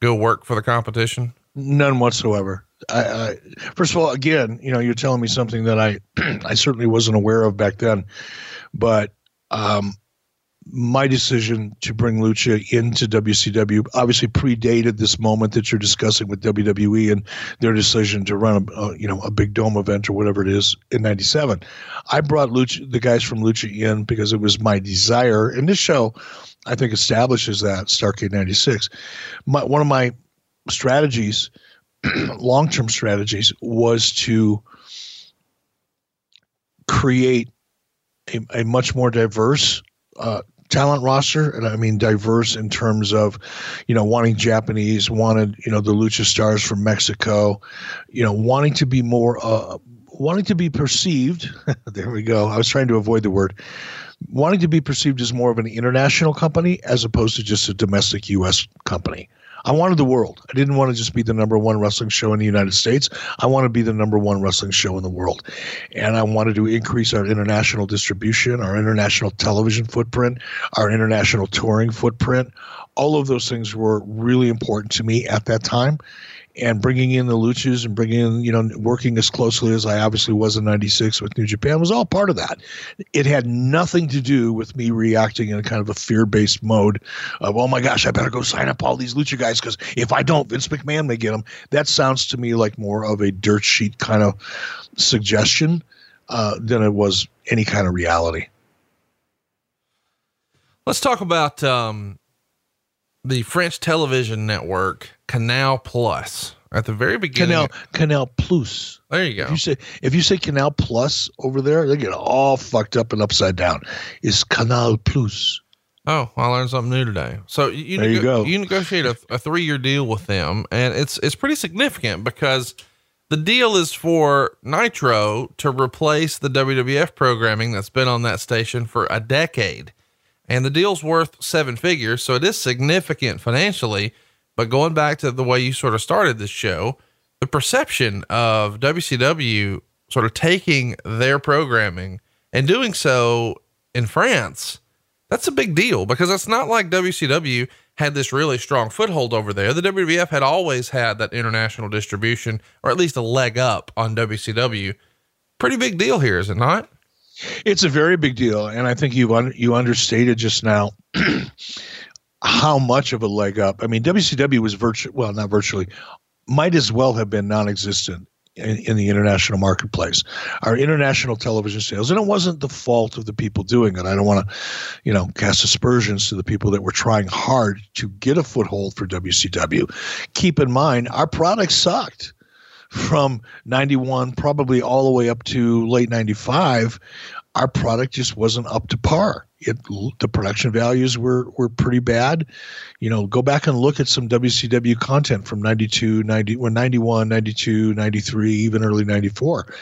go work for the competition?
None whatsoever. I, I, first of all, again, you know, you're telling me something that I, I certainly wasn't aware of back then, but um, my decision to bring Lucha into WCW obviously predated this moment that you're discussing with WWE and their decision to run a, a you know a big dome event or whatever it is in '97. I brought Lucha, the guys from Lucha in because it was my desire, and this show, I think, establishes that Starcade '96. one of my strategies long term strategies was to create a, a much more diverse uh, talent roster and i mean diverse in terms of you know wanting japanese wanted you know the lucha stars from mexico you know wanting to be more uh, wanting to be perceived there we go i was trying to avoid the word wanting to be perceived as more of an international company as opposed to just a domestic us company I wanted the world. I didn't want to just be the number one wrestling show in the United States. I want to be the number one wrestling show in the world. And I wanted to increase our international distribution, our international television footprint, our international touring footprint. All of those things were really important to me at that time and bringing in the luchas and bringing in, you know, working as closely as I obviously was in 96 with New Japan was all part of that. It had nothing to do with me reacting in a kind of a fear based mode of, oh my gosh, I better go sign up all these lucha guys because if I don't, Vince McMahon may get them. That sounds to me like more of a dirt sheet kind of suggestion uh, than it was any kind of reality.
Let's talk about um, the French television network Canal Plus at the very beginning.
Canal Canal Plus.
There you go.
If you say if you say Canal Plus over there, they get all fucked up and upside down. Is Canal Plus.
Oh, I learned something new today. So you
there
nego-
you go.
You negotiate a, a three year deal with them, and it's it's pretty significant because the deal is for Nitro to replace the WWF programming that's been on that station for a decade and the deal's worth seven figures. So it is significant financially. But going back to the way you sort of started this show, the perception of WCW sort of taking their programming and doing so in France, that's a big deal because it's not like WCW had this really strong foothold over there. The WWF had always had that international distribution, or at least a leg up on WCW. Pretty big deal here, is it not?
It's a very big deal, and I think you un- you understated just now how much of a leg up. I mean, WCW was virtually well, not virtually, might as well have been non-existent in, in, the international marketplace. Our international television sales, and it wasn't the fault of the people doing it. I don't want to, you know, cast aspersions to the people that were trying hard to get a foothold for WCW. Keep in mind, our product sucked from 91 probably all the way up to late 95 our product just wasn't up to par. It the production values were were pretty bad. You know go back and look at some WCW content from 92 90 when 91 92 93 even early 94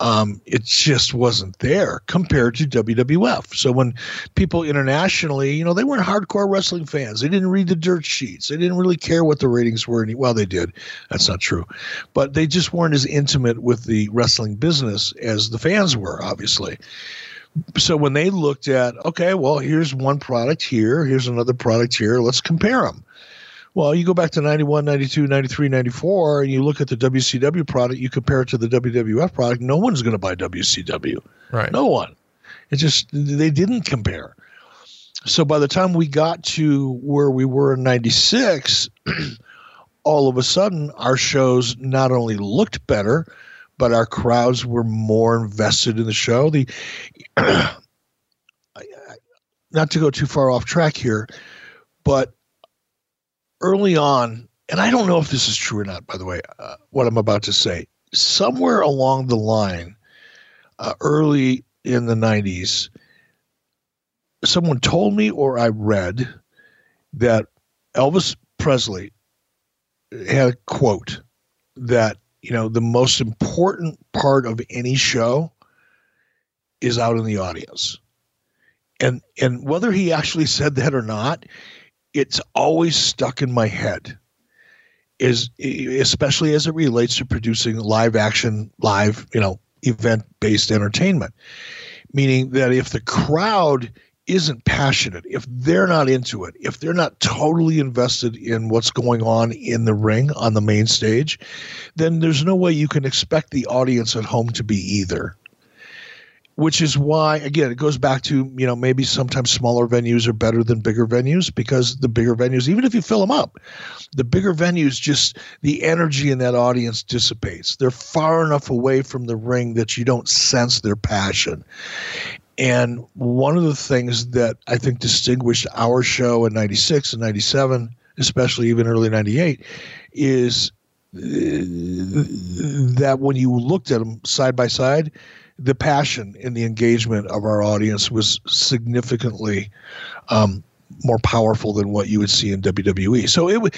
um, it just wasn't there compared to WWF. So when people internationally, you know, they weren't hardcore wrestling fans. They didn't read the dirt sheets. They didn't really care what the ratings were. Well, they did. That's not true. But they just weren't as intimate with the wrestling business as the fans were, obviously. So when they looked at, okay, well, here's one product here, here's another product here, let's compare them. Well, you go back to 91, 92, 93, 94, and you look at the WCW product, you compare it to the WWF product, no one's going to buy WCW.
Right.
No one. It just, they didn't compare. So by the time we got to where we were in 96, all of a sudden our shows not only looked better, but our crowds were more invested in the show. The not to go too far off track here, but early on, and I don't know if this is true or not, by the way, uh, what I'm about to say, somewhere along the line, uh, early in the 90s, someone told me or I read that Elvis Presley had a quote that, you know, the most important part of any show is out in the audience. And and whether he actually said that or not, it's always stuck in my head is especially as it relates to producing live action live you know event based entertainment. Meaning that if the crowd isn't passionate if they're not into it if they're not totally invested in what's going on in the ring on the main stage then there's no way you can expect the audience at home to be either which is why again it goes back to you know maybe sometimes smaller venues are better than bigger venues because the bigger venues even if you fill them up the bigger venues just the energy in that audience dissipates. They're far enough away from the ring that you don't sense their passion. And one of the things that i think distinguished our show in 96 and 97 especially even early 98 is uh, that when you looked at them side by side the passion and the engagement of our audience was significantly um, more powerful than what you would see in WWE. So it was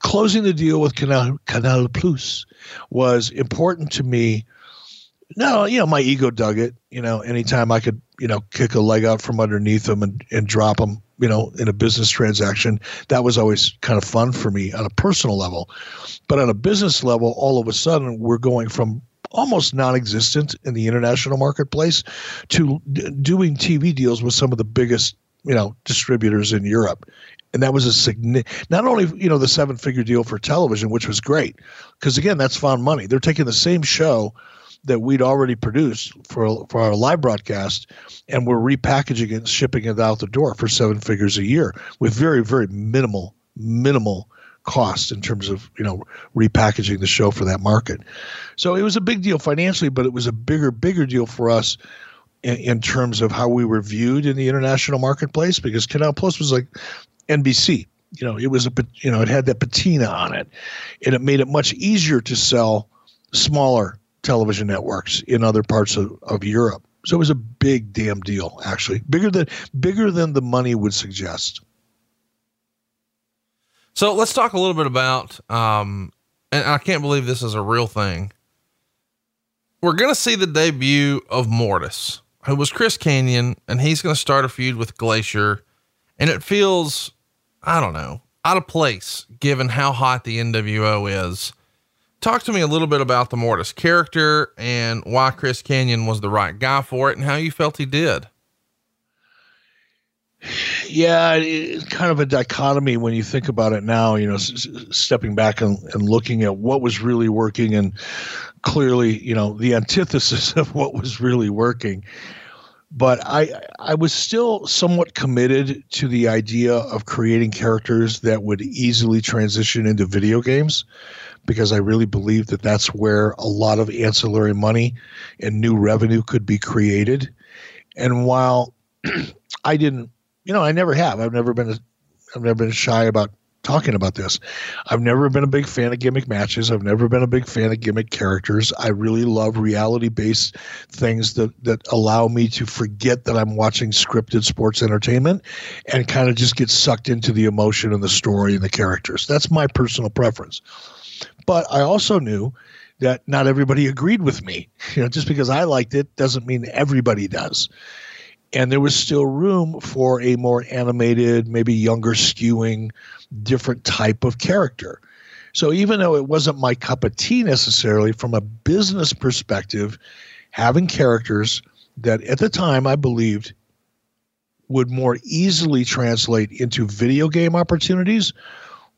closing the deal with Canal Canal Plus was important to me no, you know, my ego dug it. You know, anytime I could, you know, kick a leg out from underneath them and, and drop them, you know, in a business transaction, that was always kind of fun for me on a personal level. But on a business level, all of a sudden, we're going from almost non-existent in the international marketplace to d- doing TV deals with some of the biggest, you know, distributors in Europe. And that was a significant, not only, you know, the seven figure deal for television, which was great, because again, that's found money. They're taking the same show that we'd already produced for for our live broadcast, and we're repackaging it and shipping it out the door for seven figures a year with very very minimal minimal cost in terms of you know repackaging the show for that market. So it was a big deal financially, but it was a bigger bigger deal for us in, in terms of how we were viewed in the international marketplace because Canal Plus was like NBC. You know, it was a you know it had that patina on it, and it made it much easier to sell smaller television networks in other parts of, of Europe. So it was a big damn deal, actually, bigger than bigger than the money would suggest.
So let's talk a little bit about, um, and I can't believe this is a real thing. We're going to see the debut of Mortis, who was Chris Kanyon, and he's going to start a feud with Glacier. And it feels, I don't know, out of place given how hot the NWO is talk to me a little bit about the Mortis character and why Chris Kanyon was the right guy for it and how you felt he did.
Yeah, it's kind of a dichotomy when you think about it now, you know, s- stepping back and, and looking at what was really working and clearly, you know, the antithesis of what was really working. But I I was still somewhat committed to the idea of creating characters that would easily transition into video games because I really believe that that's where a lot of ancillary money and new revenue could be created. And while I didn't, you know, I never have. I've never been, I've never been shy about talking about this. I've never been a big fan of gimmick matches. I've never been a big fan of gimmick characters. I really love reality-based things that that allow me to forget that I'm watching scripted sports entertainment and kind of just get sucked into the emotion and the story and the characters. That's my personal preference. But I also knew that not everybody agreed with me. You know, just because I liked it doesn't mean everybody does. And there was still room for a more animated, maybe younger skewing, different type of character. So even though it wasn't my cup of tea necessarily from a business perspective, having characters that at the time I believed would more easily translate into video game opportunities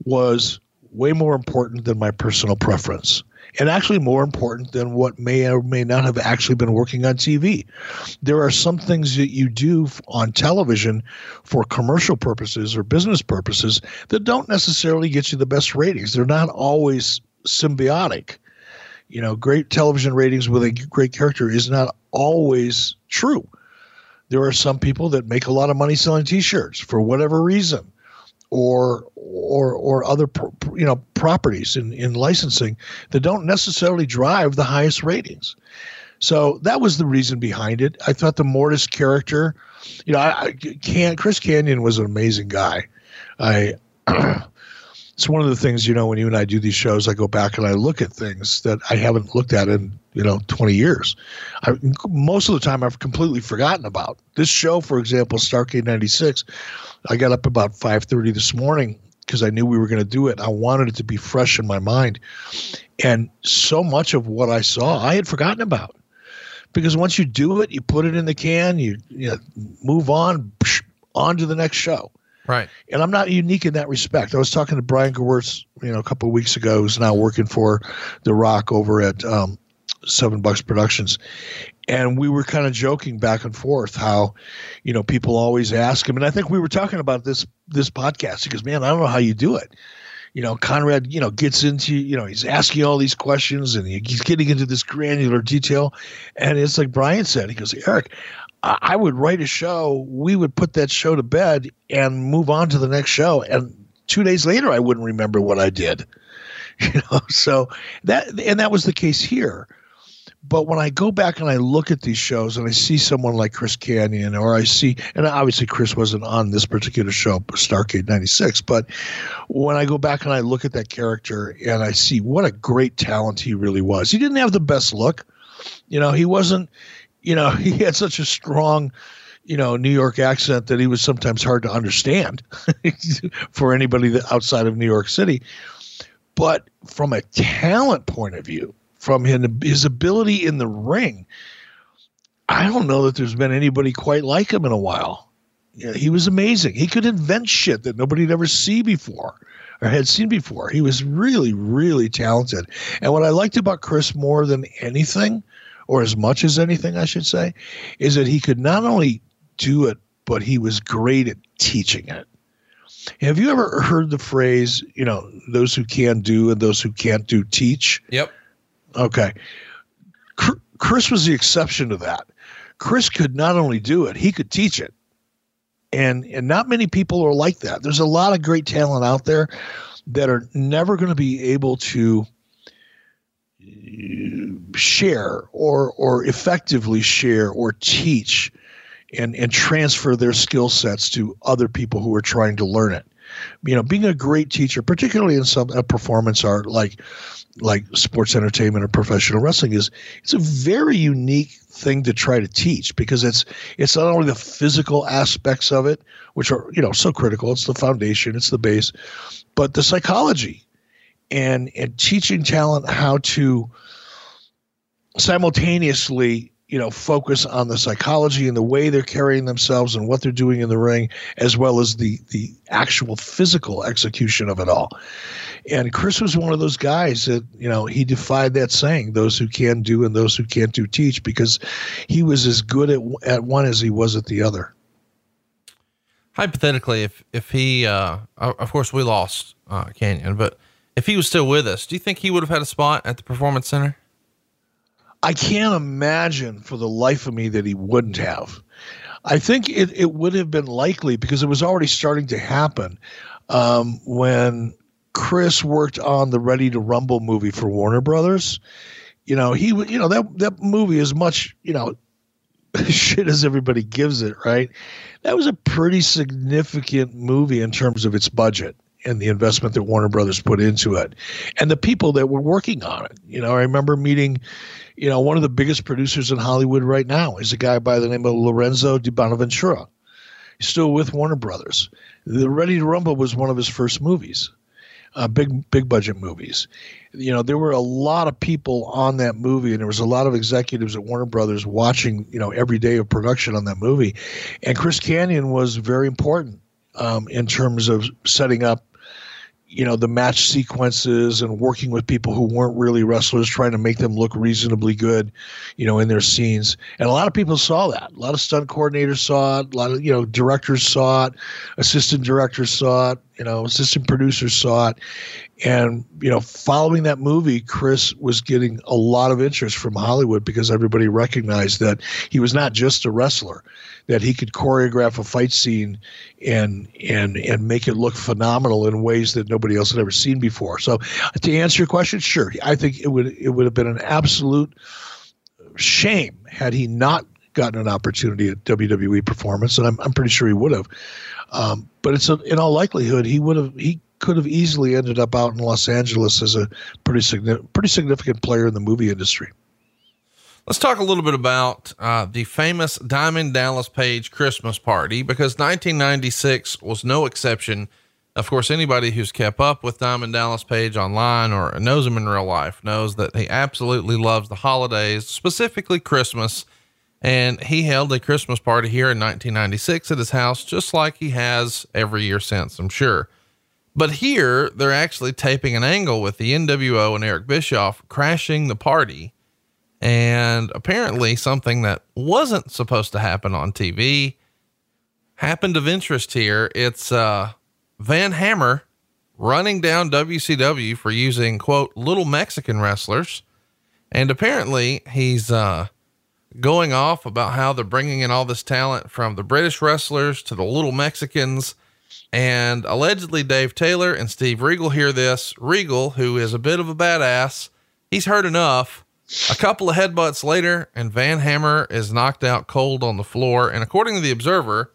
was way more important than my personal preference and actually more important than what may or may not have actually been working on TV. There are some things that you do on television for commercial purposes or business purposes that don't necessarily get you the best ratings. They're not always symbiotic. You know, great television ratings with a great character is not always true. There are some people that make a lot of money selling T-shirts for whatever reason or or or other you know properties in, in licensing that don't necessarily drive the highest ratings. So that was the reason behind it. I thought the Mortis character, you know, I, I can Chris Kanyon was an amazing guy. I it's one of the things you know when you and I do these shows, I go back and I look at things that I haven't looked at in you know 20 years. I, most of the time I've completely forgotten about this show. For example, Starcade '96 I got up about 5:30 this morning because I knew we were going to do it. I wanted it to be fresh in my mind. And so much of what I saw, I had forgotten about. Because once you do it, you put it in the can, you, you know, move on, psh, on to the next show.
Right.
And I'm not unique in that respect. I was talking to Brian Gewirtz, you know, a couple of weeks ago, who's now working for The Rock over at um, Seven Bucks Productions and we were kind of joking back and forth how you know people always ask him and i think we were talking about this this podcast because man i don't know how you do it. You know conrad you know gets into you know he's asking all these questions and he's getting into this granular detail. And it's like brian said he goes eric i would write a show we would put that show to bed and move on to the next show. And two days later i wouldn't remember what i did. You know so that and that was the case here but when I go back and I look at these shows and I see someone like Chris Kanyon or I see, and obviously Chris wasn't on this particular show, Starcade 96, but when I go back and I look at that character and I see what a great talent he really was, he didn't have the best look. You know, he wasn't, you know, he had such a strong, you know, New York accent that he was sometimes hard to understand for anybody outside of New York City. But from a talent point of view, from his, his ability in the ring, I don't know that there's been anybody quite like him in a while. Yeah, he was amazing. He could invent shit that nobody'd ever see before or had seen before. He was really, really talented. And what I liked about Chris more than anything, or as much as anything, I should say, is that he could not only do it, but he was great at teaching it. Have you ever heard the phrase, you know, those who can do and those who can't do teach?
Yep.
Okay. Chris was the exception to that. Chris could not only do it, he could teach it. And and not many people are like that. There's a lot of great talent out there that are never going to be able to share or or effectively share or teach and and transfer their skill sets to other people who are trying to learn it. You know, being a great teacher, particularly in some a performance art like like sports entertainment or professional wrestling, is it's a very unique thing to try to teach because it's it's not only the physical aspects of it, which are you know so critical. It's the foundation, it's the base, but the psychology and and teaching talent how to simultaneously you know focus on the psychology and the way they're carrying themselves and what they're doing in the ring as well as the the actual physical execution of it all. And chris was one of those guys that you know he defied that saying those who can do and those who can't do teach because he was as good at, at one as he was at the other.
Hypothetically if if he uh of course we lost uh Kanyon but if he was still with us do you think he would have had a spot at the performance center
I can't imagine for the life of me that he wouldn't have. I think it, it would have been likely because it was already starting to happen um, when Chris worked on the Ready to Rumble movie for Warner Brothers. You know, he you know that that movie is much you know shit as everybody gives it, right? That was a pretty significant movie in terms of its budget and the investment that Warner Brothers put into it, and the people that were working on it. You know, I remember meeting you know, one of the biggest producers in Hollywood right now is a guy by the name of Lorenzo di Bonaventura. He's still with Warner Brothers. The Ready to Rumble was one of his first movies, uh, big big budget movies. You know, there were a lot of people on that movie, and there was a lot of executives at Warner Brothers watching. You know, every day of production on that movie, and Chris Kanyon was very important um, in terms of setting up you know the match sequences and working with people who weren't really wrestlers trying to make them look reasonably good you know in their scenes. And a lot of people saw that. A lot of stunt coordinators saw it. A lot of you know directors saw it. Assistant directors saw it you know assistant producers saw it and you know following that movie chris was getting a lot of interest from hollywood because everybody recognized that he was not just a wrestler that he could choreograph a fight scene and and and make it look phenomenal in ways that nobody else had ever seen before. So to answer your question, sure, I think it would it would have been an absolute shame had he not gotten an opportunity at WWE Performance, and I'm I'm pretty sure he would have. Um, but it's a, in all likelihood he would have he could have easily ended up out in Los Angeles as a pretty significant pretty significant player in the movie industry.
Let's talk a little bit about uh, the famous Diamond Dallas Page Christmas party because 1996 was no exception. Of course, anybody who's kept up with Diamond Dallas Page online or knows him in real life knows that he absolutely loves the holidays, specifically Christmas. And he held a Christmas party here in 1996 at his house, just like he has every year since, I'm sure. But here, they're actually taping an angle with the NWO and Eric Bischoff crashing the party and apparently, something that wasn't supposed to happen on TV happened of interest here. It's uh, Van Hammer running down WCW for using, quote, little Mexican wrestlers. And apparently, he's uh, going off about how they're bringing in all this talent from the British wrestlers to the little Mexicans. And allegedly, Dave Taylor and Steve Regal hear this. Regal, who is a bit of a badass, he's heard enough a couple of headbutts later, and Van Hammer is knocked out cold on the floor. And according to the Observer,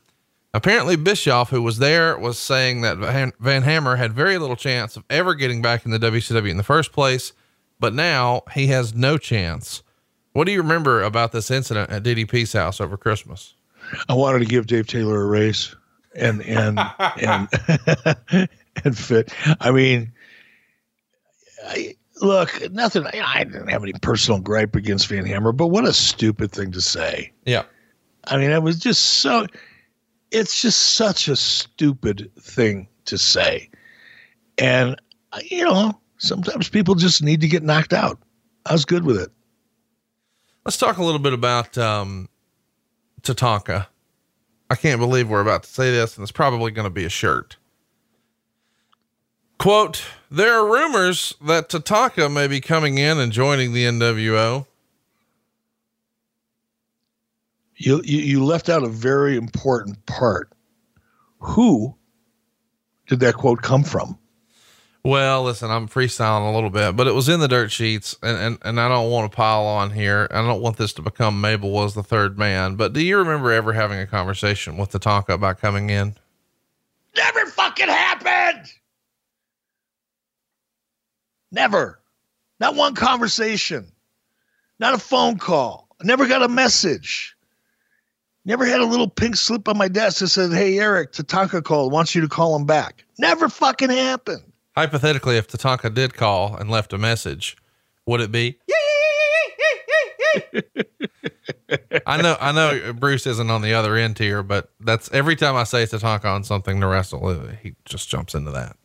apparently Bischoff, who was there, was saying that Van Hammer had very little chance of ever getting back in the WCW in the first place, but now he has no chance What do you remember about this incident at DDP's house over Christmas?
I wanted to give Dave Taylor a raise and and and and fit. I mean, I, look, nothing. I didn't have any personal gripe against Van Hammer, but what a stupid thing to say.
Yeah.
I mean, it was just so. It's just such a stupid thing to say, and you know, sometimes people just need to get knocked out. I was good with it.
Let's talk a little bit about um, Tatanka. I can't believe we're about to say this, and it's probably going to be a shirt. Quote, there are rumors that Tatanka may be coming in and joining the NWO.
You, you, you left out a very important part. Who did that quote come from?
Well, listen, I'm freestyling a little bit, but it was in the dirt sheets, and, and, and I don't want to pile on here. I don't want this to become Mabel was the third man. But do you remember ever having a conversation with Tatanka about coming in?
Never fucking happened. Never. Not one conversation. Not a phone call. I never got a message. Never had a little pink slip on my desk that said, Hey, Eric, Tatanka called, wants you to call him back. Never fucking happened.
Hypothetically, if Tatanka did call and left a message, would it be? I know, I know Bruce isn't on the other end here, but that's every time I say Tatanka on something to wrestle, uh, he just jumps into that.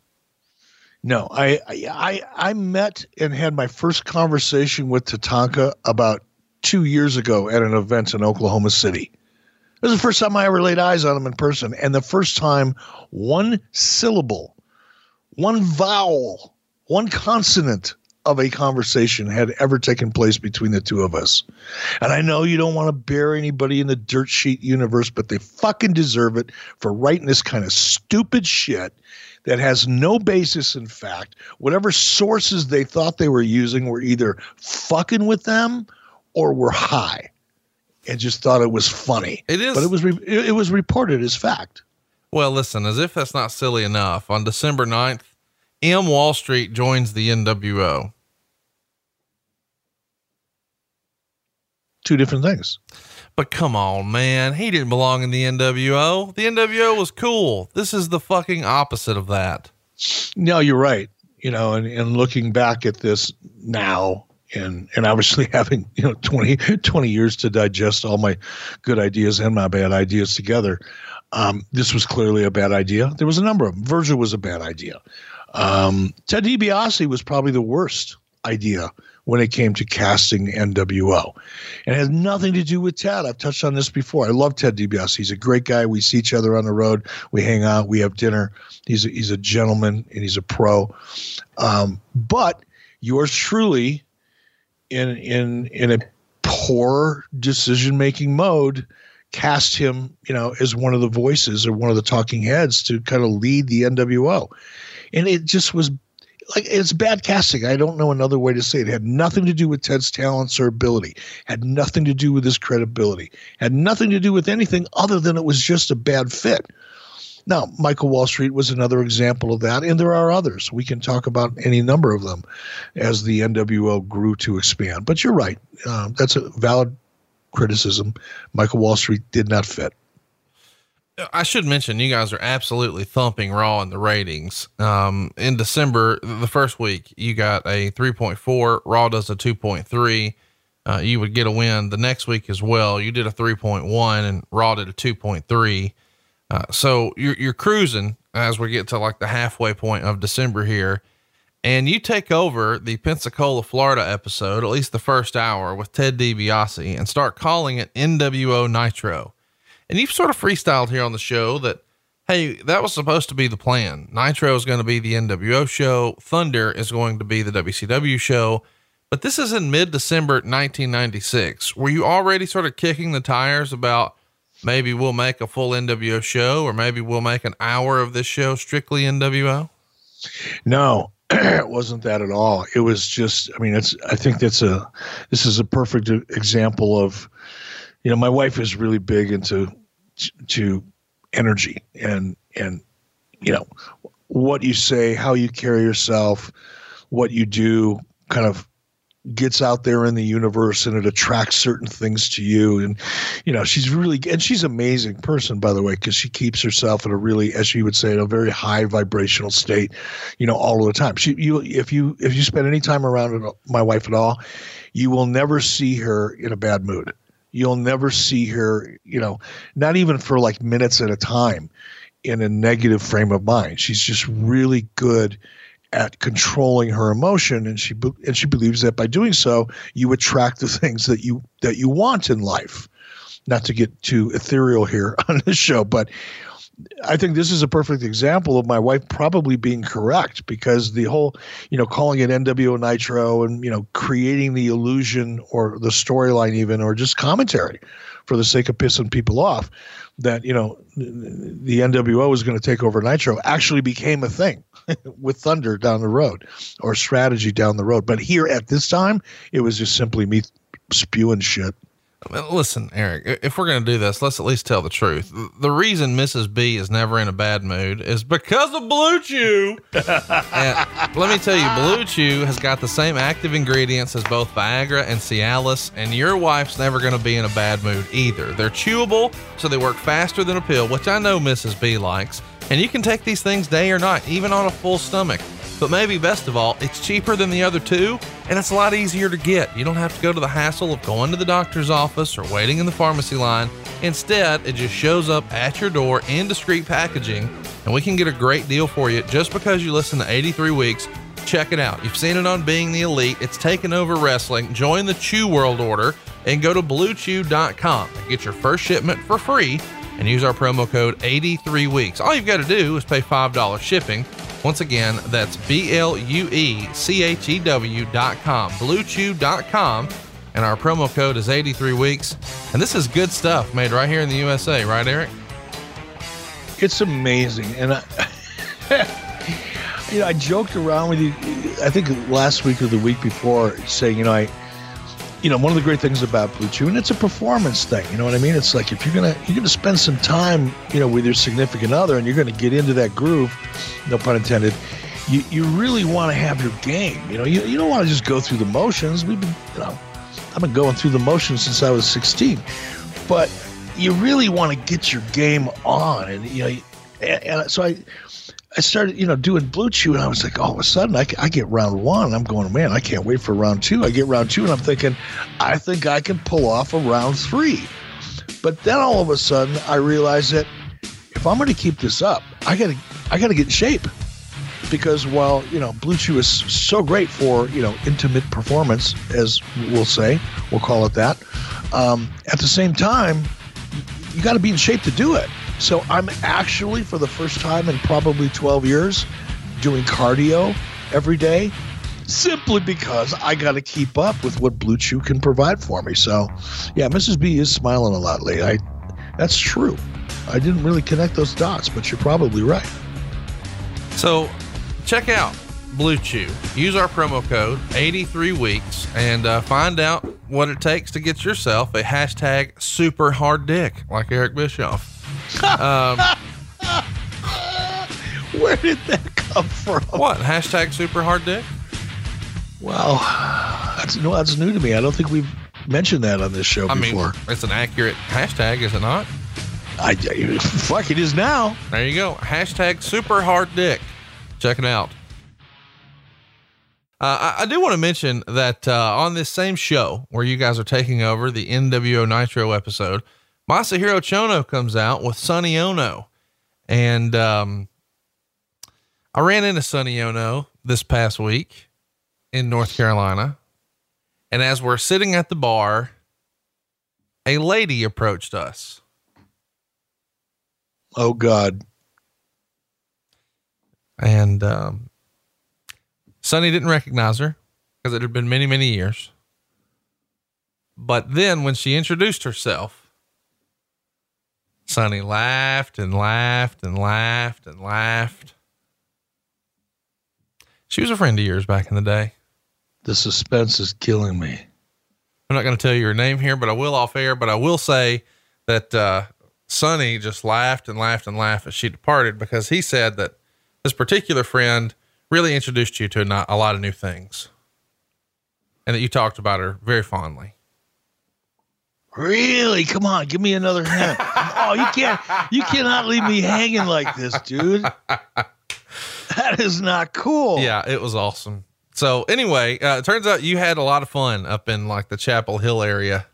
No, I, I, I met and had my first conversation with Tatanka about two years ago at an event in Oklahoma City. It was the first time I ever laid eyes on him in person, and the first time one syllable, one vowel, one consonant of a conversation had ever taken place between the two of us. And I know you don't want to bear anybody in the dirt sheet universe, but they fucking deserve it for writing this kind of stupid shit that has no basis in fact. Whatever sources they thought they were using were either fucking with them or were high and just thought it was funny.
It is,
but it was re- it was reported as fact.
Well, listen, as if that's not silly enough, on December 9th, M Wall Street joins the NWO.
Two different things.
But come on, man. He didn't belong in the NWO. The NWO was cool. This is the fucking opposite of that.
No, you're right. You know, and, and looking back at this now, and and obviously having you know 20, 20 years to digest all my good ideas and my bad ideas together um, this was clearly a bad idea there was a number of them virgil was a bad idea um, ted DiBiase was probably the worst idea when it came to casting NWO. And it has nothing to do with Ted. I've touched on this before. I love Ted DiBiase. He's a great guy. We see each other on the road. We hang out. We have dinner. He's a, he's a gentleman and he's a pro. Um, but yours truly, in in in a poor decision making mode, cast him, you know, as one of the voices or one of the talking heads to kind of lead the NWO. And it just was like it's bad casting. I don't know another way to say it. it. Had nothing to do with Ted's talents or ability. Had nothing to do with his credibility. Had nothing to do with anything other than it was just a bad fit. Now, Michael Wall Street was another example of that, and there are others. We can talk about any number of them as the NWO grew to expand. But you're right. Uh, that's a valid criticism. Michael Wall Street did not fit.
I should mention you guys are absolutely thumping Raw in the ratings. Um, in December, the first week, you got a 3.4. Raw does a 2.3. Uh, you would get a win the next week as well. You did a 3.1 and Raw did a 2.3. Uh, so you're, you're cruising as we get to like the halfway point of December here. And you take over the Pensacola, Florida episode, at least the first hour with Ted DiBiase and start calling it NWO Nitro. And you've sort of freestyled here on the show that, hey, that was supposed to be the plan. Nitro is going to be the NWO show, Thunder is going to be the WCW show. But this is in mid December 1996. Were you already sort of kicking the tires about maybe we'll make a full NWO show or maybe we'll make an hour of this show strictly NWO?
No, it wasn't that at all. It was just, I mean, it's, I think that's a, this is a perfect example of, you know, my wife is really big into to energy and and you know what you say, how you carry yourself, what you do, kind of gets out there in the universe and it attracts certain things to you. And you know she's really and she's an amazing person by the way because she keeps herself in a really as she would say in a very high vibrational state you know all the time. She you if you if you spend any time around my wife at all you will never see her in a bad mood. You'll never see her you know not even for like minutes at a time in a negative frame of mind. She's just really good at controlling her emotion and she and she believes that by doing so you attract the things that you that you want in life. Not to get too ethereal here on this show but I think this is a perfect example of my wife probably being correct because the whole, you know, calling it NWO Nitro and, you know, creating the illusion or the storyline even or just commentary for the sake of pissing people off that, you know, the NWO was going to take over Nitro actually became a thing with Thunder down the road or strategy down the road. But here at this time, it was just simply me spewing shit.
Listen, Eric, if we're going to do this, let's at least tell the truth. The reason Mrs. B is never in a bad mood is because of Blue Chew. let me tell you, Blue Chew has got the same active ingredients as both Viagra and Cialis, and your wife's never going to be in a bad mood either. They're chewable, so they work faster than a pill, which I know Mrs. B likes. And you can take these things day or night, even on a full stomach. But maybe best of all, it's cheaper than the other two, and it's a lot easier to get. You don't have to go to the hassle of going to the doctor's office or waiting in the pharmacy line. Instead, it just shows up at your door in discreet packaging, and we can get a great deal for you just because you listen to 83 Weeks. Check it out. You've seen it on Being the Elite. It's taken over wrestling. Join the Chew World Order and go to bluechew.com and get your first shipment for free and use our promo code 83 weeks. All you've got to do is pay $5 shipping. Once again, that's B L U E C H E W dot com, bluechew.com. And our promo code is 83 weeks. And this is good stuff made right here in the USA, right, Eric?
It's amazing. And I, you know, I joked around with you, I think last week or the week before, saying, you know, I, you know, one of the great things about Blue Chew, and it's a performance thing. You know what I mean? It's like if you're gonna you're gonna spend some time, you know, with your significant other, and you're gonna get into that groove, no pun intended. You you really want to have your game. You know, you you don't want to just go through the motions. We've been, you know, I've been going through the motions since I was 16, but you really want to get your game on, and you know, and, and so I I started, you know, doing Blue Chew, and I was like, all of a sudden, I, I get round one. I'm going, man, I can't wait for round two. I get round two, and I'm thinking, I think I can pull off a round three. But then all of a sudden, I realized that if I'm going to keep this up, I got to, I got to get in shape. Because while you know Blue Chew is so great for you know intimate performance, as we'll say, we'll call it that. Um, at the same time, you got to be in shape to do it. So I'm actually, for the first time in probably 12 years, doing cardio every day simply because I got to keep up with what Blue Chew can provide for me. So, yeah, Mrs. B is smiling a lot lately. I, that's true. I didn't really connect those dots, but you're probably right.
So, check out Blue Chew. Use our promo code 83 weeks and uh, find out what it takes to get yourself a hashtag super hard dick like Eric Bischoff. Um,
Where did that come from?
What hashtag super hard dick?
Wow, that's no, that's new to me. I don't think we've mentioned that on this show
I
before.
Mean, it's an accurate hashtag, is it not?
I, I fuck it is now.
There you go. Hashtag super hard dick. Check it out. Uh, I, I, do want to mention that uh, on this same show where you guys are taking over the NWO Nitro episode, Masahiro Chono comes out with Sonny Ono. And um, I ran into Sonny Ono this past week in North Carolina. And as we're sitting at the bar, a lady approached us.
Oh, God.
And um, Sonny didn't recognize her because it had been many, many years. But then when she introduced herself, Sonny laughed and laughed and laughed and laughed. She was a friend of yours back in the day.
The suspense is killing me.
I'm not going to tell you her name here, but I will off air. But I will say that uh, Sonny just laughed and laughed and laughed as she departed because he said that this particular friend really introduced you to a lot of new things. and that you talked about her very fondly.
Really? Come on, give me another hand oh, you can't you cannot leave me hanging like this, dude. That is not cool.
Yeah, it was awesome. So anyway, uh, it turns out you had a lot of fun up in like the Chapel Hill area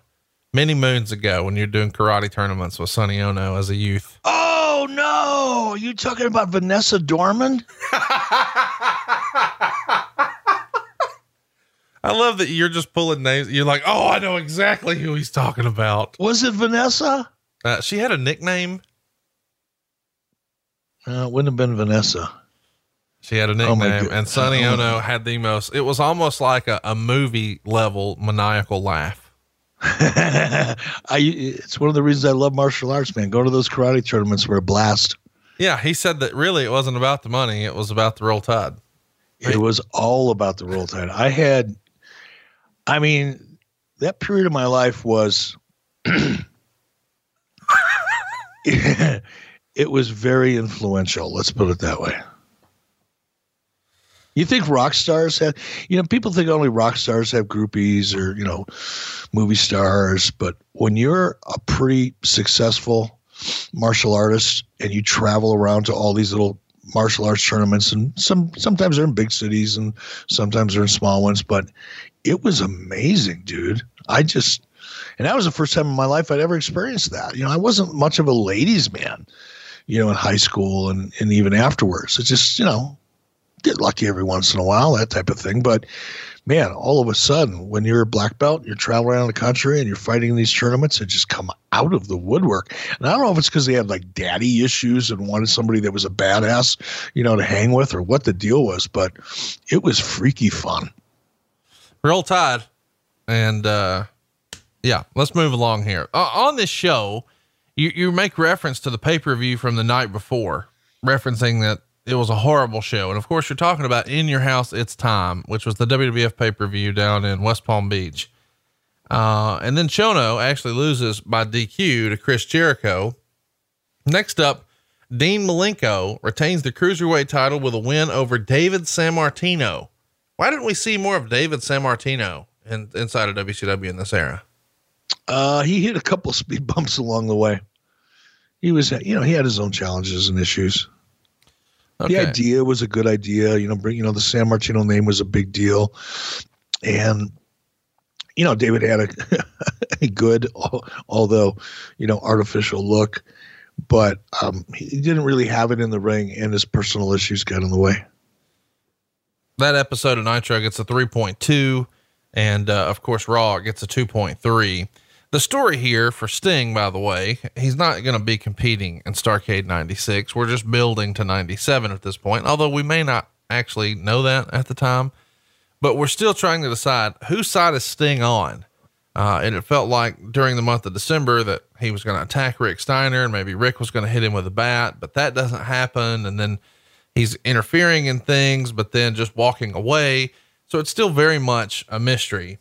many moons ago when you're doing karate tournaments with Sonny Ono as a youth.
Oh no! Are you talking about Vanessa Dorman?
I love that you're just pulling names. You're like, oh, I know exactly who he's talking about.
Was it Vanessa?
Uh, she had a nickname.
Uh, it wouldn't have been Vanessa.
She had a
Oh,
nickname,
God.
and Sonny
Oh.
Ono had the most. It was almost like a, a movie level maniacal laugh.
I, it's one of the reasons I love martial arts, man. Go to those karate tournaments were a blast.
Yeah, he said that really it wasn't about the money; it was about the roll tide.
It was all about the roll tide. I had, I mean, that period of my life was, it was very influential. Let's put it that way. You think rock stars have, you know, people think only rock stars have groupies or, you know, movie stars. But when you're a pretty successful martial artist and you travel around to all these little martial arts tournaments and some sometimes they're in big cities and sometimes they're in small ones but it was amazing dude. I just and that was the first time in my life i'd ever experienced that. You know i wasn't much of a ladies man you know in high school and and even afterwards. It just you know get lucky every once in a while that type of thing. But man all of a sudden when you're a black belt you're traveling around the country and you're fighting in these tournaments that just come out of the woodwork. And i don't know if it's because they had like daddy issues and wanted somebody that was a badass you know to hang with or what the deal was but it was freaky fun
Roll Tide. And uh, yeah, let's move along here. Uh, on this show, you, you make reference to the pay per view from the night before, referencing that it was a horrible show. And of course, you're talking about In Your House, It's Time, which was the WWF pay per view down in West Palm Beach. Uh, and then Chono actually loses by DQ to Chris Jericho. Next up, Dean Malenko retains the cruiserweight title with a win over David Sammartino. Why didn't we see more of David Sammartino in, inside of WCW in this era?
uh he hit a couple speed bumps along the way he was you know he had his own challenges and issues
Okay.
the idea was a good idea. You know, bring you know the Sammartino name was a big deal, and you know David had a, a good, although you know artificial look, but um, he didn't really have it in the ring, and his personal issues got in the way.
That episode of Nitro gets a 3.2, and uh, of course, Raw gets a 2.3. The story here for Sting, by the way, he's not going to be competing in Starcade 96. We're just building to 97 at this point, although we may not actually know that at the time. But we're still trying to decide whose side is Sting on. Uh, and it felt like during the month of December that he was going to attack Rick Steiner and maybe Rick was going to hit him with a bat, but that doesn't happen. And then he's interfering in things, but then just walking away. So it's still very much a mystery.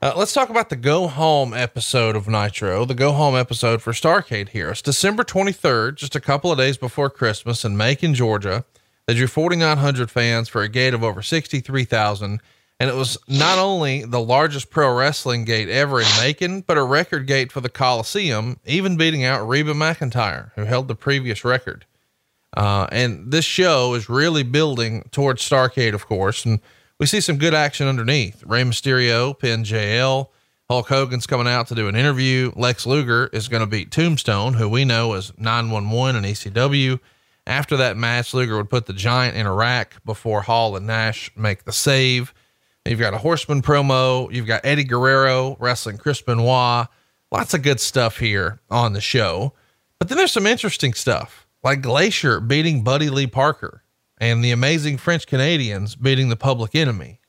Uh, let's talk about the go home episode of Nitro, the go home episode for Starcade here. It's December 23rd, just a couple of days before Christmas in Macon, Georgia. They drew 4,900 fans for a gate of over 63,000. And it was not only the largest pro wrestling gate ever in Macon, but a record gate for the Coliseum, even beating out Reba McEntire, who held the previous record. Uh, and this show is really building towards Starcade, of course. And we see some good action underneath. Rey Mysterio, pin JL. Hulk Hogan's coming out to do an interview. Lex Luger is going to beat Tombstone, who we know as 911 in ECW. After that match, Luger would put the giant in a rack before Hall and Nash make the save. You've got a Horseman promo. You've got Eddie Guerrero wrestling Chris Benoit. Lots of good stuff here on the show. But then there's some interesting stuff like Glacier beating Buddy Lee Parker and the amazing French Canadians beating the public enemy.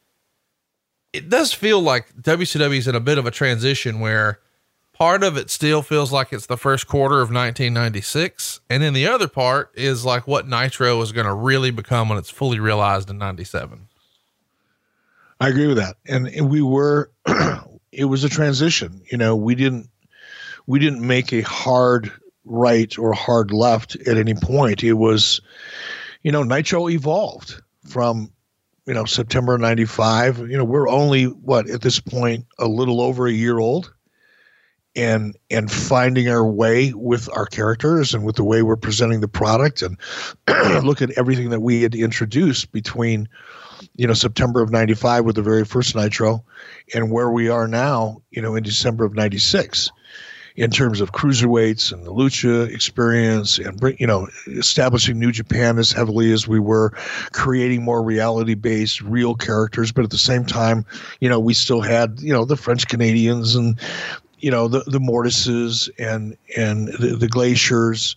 It does feel like WCW is in a bit of a transition where part of it still feels like it's the first quarter of 1996. And then the other part is like what Nitro is going to really become when it's fully realized in 97.
I agree with that. And, and we were, it was a transition. You know, we didn't, we didn't make a hard right or hard left at any point. It was, you know, Nitro evolved from, you know, September 95, you know, we're only what at this point a little over a year old and and finding our way with our characters and with the way we're presenting the product and look at everything that we had introduced between you know September of 95 with the very first Nitro and where we are now, you know, in December of 96 in terms of cruiserweights and the lucha experience and you know establishing new japan as heavily as we were creating more reality based real characters but at the same time you know we still had you know the french canadians and you know the the mortises and and the, the glaciers.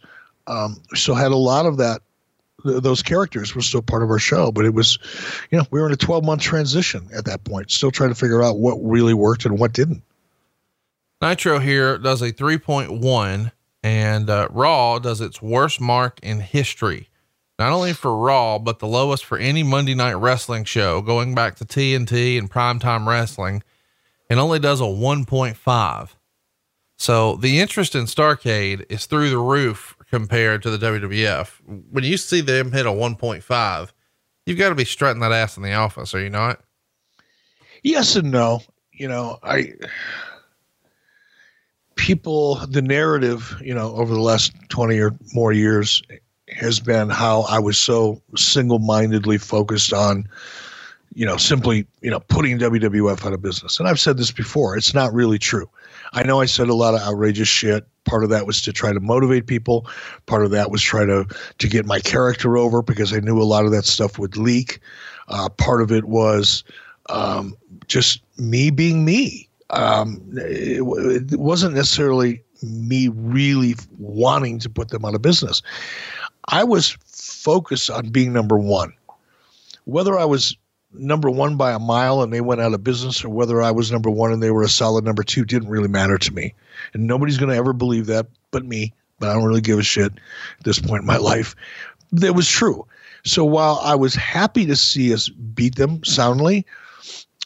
Um, still had a lot of that those characters were still part of our show but it was you know we were in a 12 month transition at that point still trying to figure out what really worked and what didn't
Nitro here does a 3.1 and uh, Raw does its worst mark in history. Not only for Raw, but the lowest for any Monday night wrestling show going back to TNT and primetime wrestling. and only does a 1.5. So the interest in Starcade is through the roof compared to the WWF. When you see them hit a 1.5, you've got to be strutting that ass in the office, are you not?
Yes and no. You know, I people, the narrative, you know, over the last 20 or more years has been how I was so single mindedly focused on, you know, simply, you know, putting WWF out of business. And I've said this before, it's not really true. I know I said a lot of outrageous shit. Part of that was to try to motivate people. Part of that was try to to get my character over because I knew a lot of that stuff would leak. Uh, part of it was um, just me being me um, it, it wasn't necessarily me really wanting to put them out of business. I was focused on being number one. Whether I was number one by a mile and they went out of business, or whether I was number one and they were a solid number two, didn't really matter to me. And nobody's going to ever believe that but me. But I don't really give a shit at this point in my life. That was true. So while I was happy to see us beat them soundly,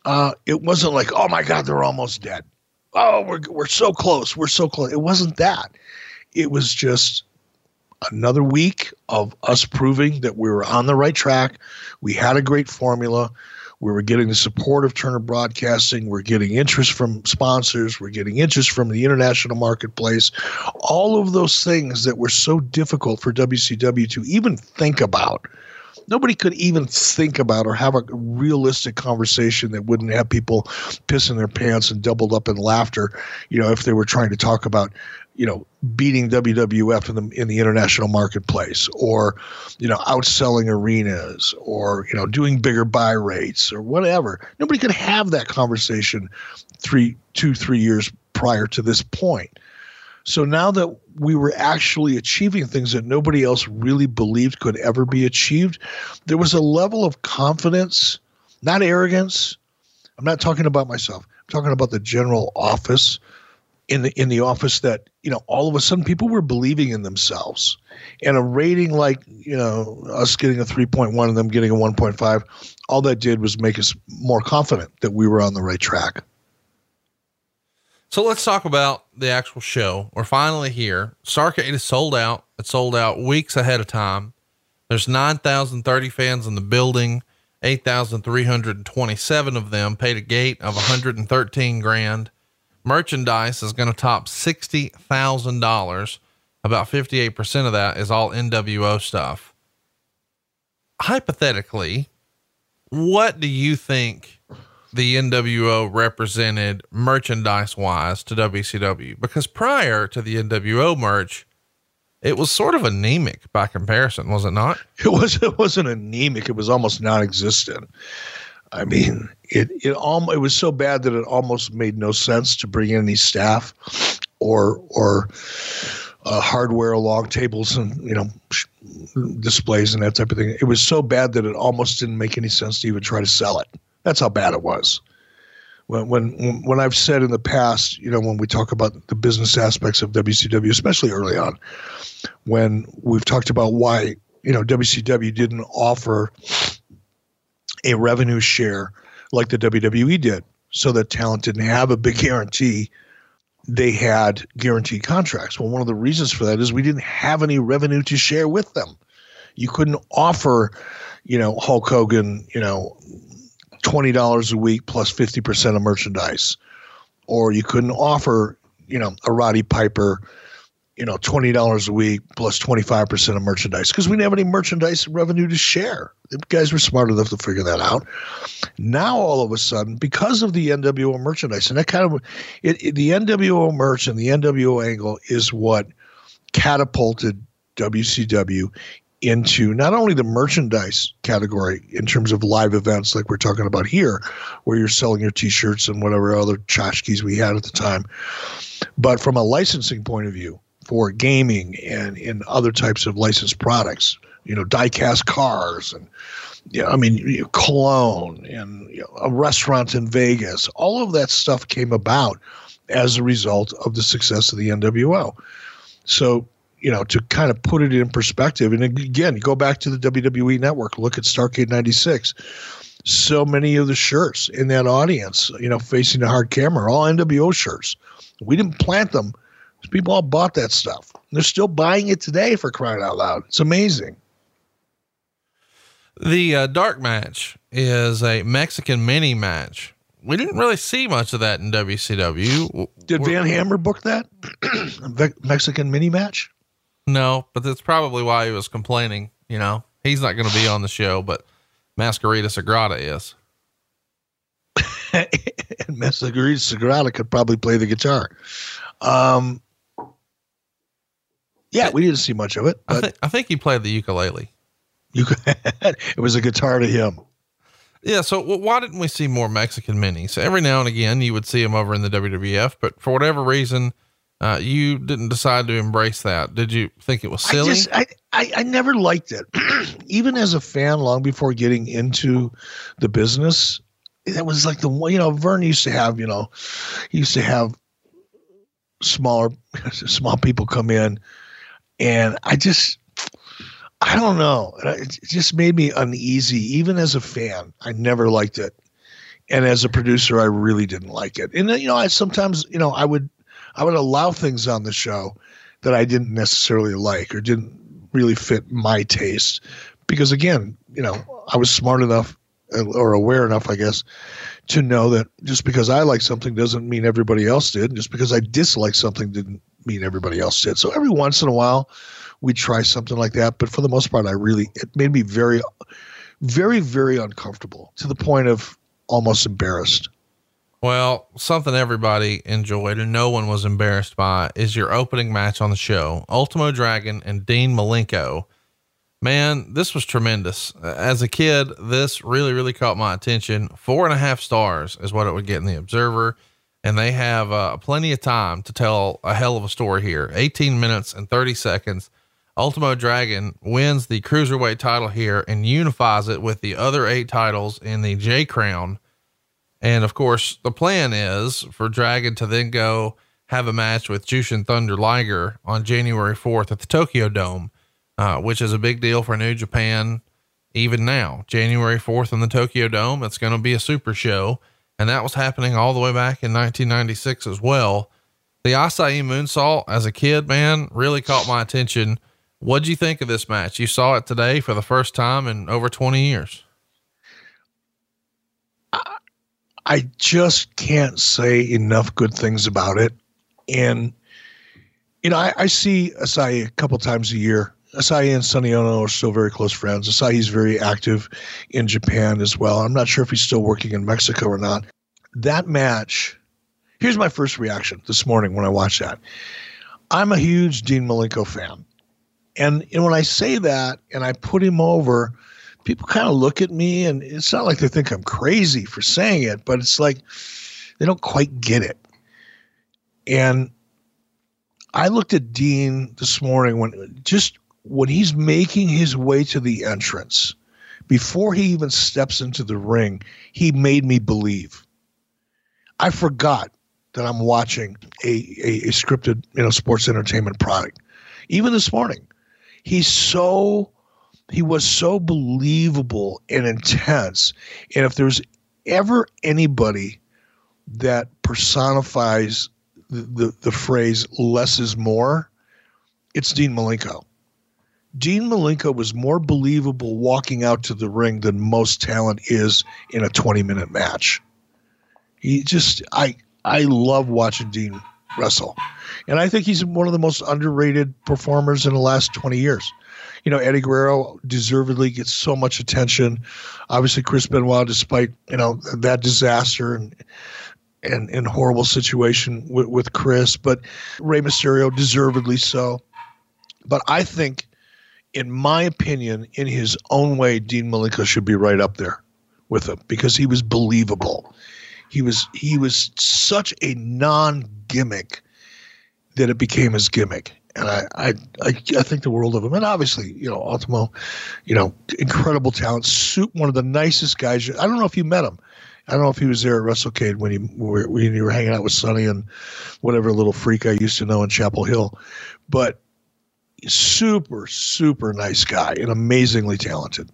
uh, it wasn't like, oh my God, they're almost dead. Oh, we're, we're so close. We're so close. It wasn't that. It was just another week of us proving that we were on the right track. We had a great formula. We were getting the support of Turner Broadcasting. We're getting interest from sponsors. We're getting interest from the international marketplace. All of those things that were so difficult for WCW to even think about nobody could even think about or have a realistic conversation that wouldn't have people pissing their pants and doubled up in laughter, you know, if they were trying to talk about, you know, beating WWF in the in the international marketplace, or you know, outselling arenas, or you know, doing bigger buy rates, or whatever. Nobody could have that conversation three, two, three years prior to this point. So now that we were actually achieving things that nobody else really believed could ever be achieved, there was a level of confidence, not arrogance. I'm not talking about myself. I'm talking about the general office in the in the office that you know all of a sudden people were believing in themselves and a rating like you know us getting a 3.1 and them getting a 1.5 all that did was make us more confident that we were on the right track
so let's talk about the actual show. We're finally here. Starcade is sold out. It sold out weeks ahead of time. There's 9,030 fans in the building. 8,327 of them paid a gate of 113 grand. Merchandise is going to top $60,000. About 58% of that is all NWO stuff. Hypothetically, what do you think the NWO represented merchandise wise to WCW because prior to the NWO merch, it was sort of anemic by comparison, was it not?
It was. It wasn't anemic. It was almost non-existent. I mean, it it almost it was so bad that it almost made no sense to bring in any staff or or uh, hardware along tables and you know displays and that type of thing. It was so bad that it almost didn't make any sense to even try to sell it. That's how bad it was. When, when when I've said in the past, you know, when we talk about the business aspects of WCW, especially early on, when we've talked about why you know WCW didn't offer a revenue share like the WWE did, so that talent didn't have a big guarantee. They had guaranteed contracts. Well, one of the reasons for that is we didn't have any revenue to share with them. You couldn't offer you know, Hulk Hogan, you know, twenty dollars a week plus fifty percent of merchandise, or you couldn't offer, you know, a Roddy Piper, you know, twenty dollars a week plus twenty five percent of merchandise because we didn't have any merchandise revenue to share. The guys were smart enough to figure that out. Now all of a sudden, because of the NWO merchandise, and that kind of it, it, the NWO merch and the NWO angle is what catapulted WCW into not only the merchandise category in terms of live events like we're talking about here, where you're selling your t-shirts and whatever other tchotchkes we had at the time, but from a licensing point of view for gaming and in other types of licensed products, you know, die-cast cars and you know, I mean, you know, cologne and you know, a restaurant in Vegas. All of that stuff came about as a result of the success of the NWO. So you know, to kind of put it in perspective. And again, go back to the WWE network, look at Starcade 96. So many of the shirts in that audience, you know, facing the hard camera, all NWO shirts. We didn't plant them. People all bought that stuff. They're still buying it today for crying out loud. It's amazing.
The uh, dark match is a Mexican mini match. We didn't really see much of that in WCW.
Did Van Hammer book that Mexican mini match?
No, but that's probably why he was complaining. You know, he's not going to be on the show, but Mascarita Sagrada is.
and Mascarita Sagrada could probably play the guitar. Um, yeah, we didn't see much of it.
I think I think he played the ukulele.
You it was a guitar to him.
Yeah. So why didn't we see more Mexican minis? Every now and again, you would see them over in the WWF, but for whatever reason, uh, you didn't decide to embrace that. Did you think it was silly?
I, just, I, I, I never liked it. Even as a fan, long before getting into the business, that was like the one, you know, Verne used to have, you know, he used to have smaller, small people come in. And I just, I don't know. It just made me uneasy. Even as a fan, I never liked it. And as a producer, I really didn't like it. And, you know, I sometimes, you know, I would, I would allow things on the show that I didn't necessarily like or didn't really fit my taste. Because again, you know, I was smart enough uh, or aware enough, I guess, to know that just because I like something doesn't mean everybody else did. And just because I dislike something didn't mean everybody else did. So every once in a while, we try something like that. But for the most part, I really, it made me very, very, very uncomfortable to the point of almost embarrassed.
Well, something everybody enjoyed and no one was embarrassed by is your opening match on the show, Ultimo Dragon and Dean Malenko. Man, this was tremendous. As a kid, this really, really caught my attention. Four and a half stars is what it would get in the Observer. And they have uh, plenty of time to tell a hell of a story here 18 minutes and 30 seconds. Ultimo Dragon wins the cruiserweight title here and unifies it with the other eight titles in the J Crown and of course, the plan is for Dragon to then go have a match with Jushin Thunder Liger on January 4th at the Tokyo Dome, uh, which is a big deal for New Japan even now. January 4th in the Tokyo Dome, it's going to be a super show. And that was happening all the way back in 1996 as well. The Asai moonsault as a kid, man, really caught my attention. What'd you think of this match? You saw it today for the first time in over 20 years.
I just can't say enough good things about it. And, you know, I, I see Asai a couple times a year. Asai and Sonny Ono are still very close friends. Asai's very active in Japan as well. I'm not sure if he's still working in Mexico or not. That match, here's my first reaction this morning when I watched that. I'm a huge Dean Malenko fan. And, and when I say that and I put him over – people kind of look at me and it's not like they think I'm crazy for saying it, but it's like they don't quite get it. And I looked at Dean this morning when just when he's making his way to the entrance, before he even steps into the ring, he made me believe. I forgot that I'm watching a, a, a scripted, you know, sports entertainment product. Even this morning, he's so he was so believable and intense. And if there's ever anybody that personifies the, the, the phrase less is more, it's Dean Malenko. Dean Malenko was more believable walking out to the ring than most talent is in a 20 minute match. He just, I, I love watching Dean wrestle. And I think he's one of the most underrated performers in the last 20 years. You know, Eddie Guerrero deservedly gets so much attention. Obviously, Chris Benoit, despite, you know, that disaster and, and, and horrible situation with, with Chris, but Rey Mysterio deservedly so. But I think in my opinion, in his own way, Dean Malenko should be right up there with him because he was believable. He was he was such a non gimmick that it became his gimmick. And I, I, I, think the world of him. And obviously, you know, Ultimo, you know, incredible talent, suit one of the nicest guys. I don't know if you met him. I don't know if he was there at WrestleCade when, he, when you were hanging out with Sonny and whatever little freak I used to know in Chapel Hill. But super, super nice guy and amazingly talented.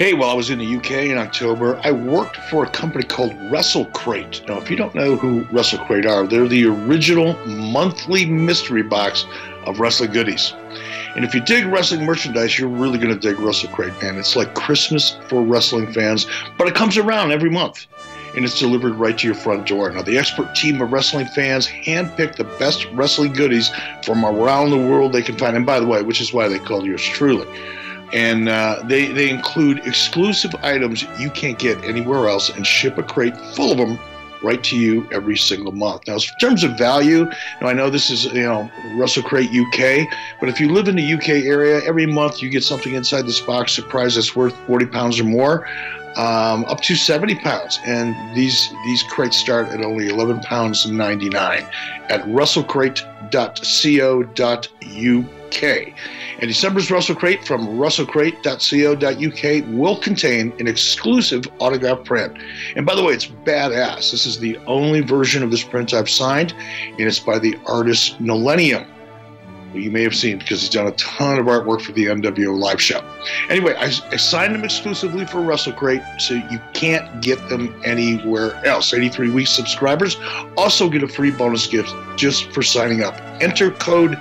Hey, while I was in the UK in October, I worked for a company called WrestleCrate. Now, if you don't know who WrestleCrate are, they're the original monthly mystery box of wrestling goodies. And if you dig wrestling merchandise, you're really going to dig WrestleCrate, man. It's like Christmas for wrestling fans, but it comes around every month and it's delivered right to your front door. Now, the expert team of wrestling fans handpick the best wrestling goodies from around the world they can find. And by the way, which is why they call yours truly. And uh, they, they include exclusive items you can't get anywhere else and ship a crate full of them right to you every single month. Now, in terms of value, I know this is you know WrestleCrate UK, but if you live in the UK area, every month you get something inside this box surprise that's worth 40 pounds or more um, up to 70 pounds. And these these crates start at only 11 pounds 99 at wrestlecrate.co.uk. And December's WrestleCrate from wrestlecrate.co.uk will contain an exclusive autograph print. And by the way, it's badass. This is the only version of this print I've signed, and it's by the artist Millennium you may have seen because he's done a ton of artwork for the NWO live show. Anyway, I, I signed them exclusively for WrestleCrate, so you can't get them anywhere else. 83 week subscribers also get a free bonus gift just for signing up. Enter code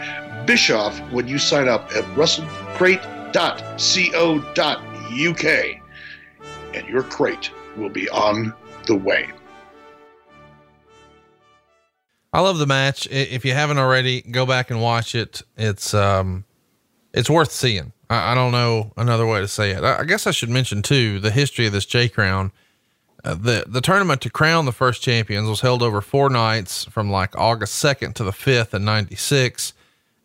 Bischoff when you sign up at wrestlecrate.co.uk, and your crate will be on the way.
I love the match. If you haven't already, go back and watch it. It's um, it's worth seeing. I, I don't know another way to say it. I, I, guess I should mention too the history of this J Crown. Uh, the the tournament to crown the first champions was held over four nights from like August second to the fifth in '96,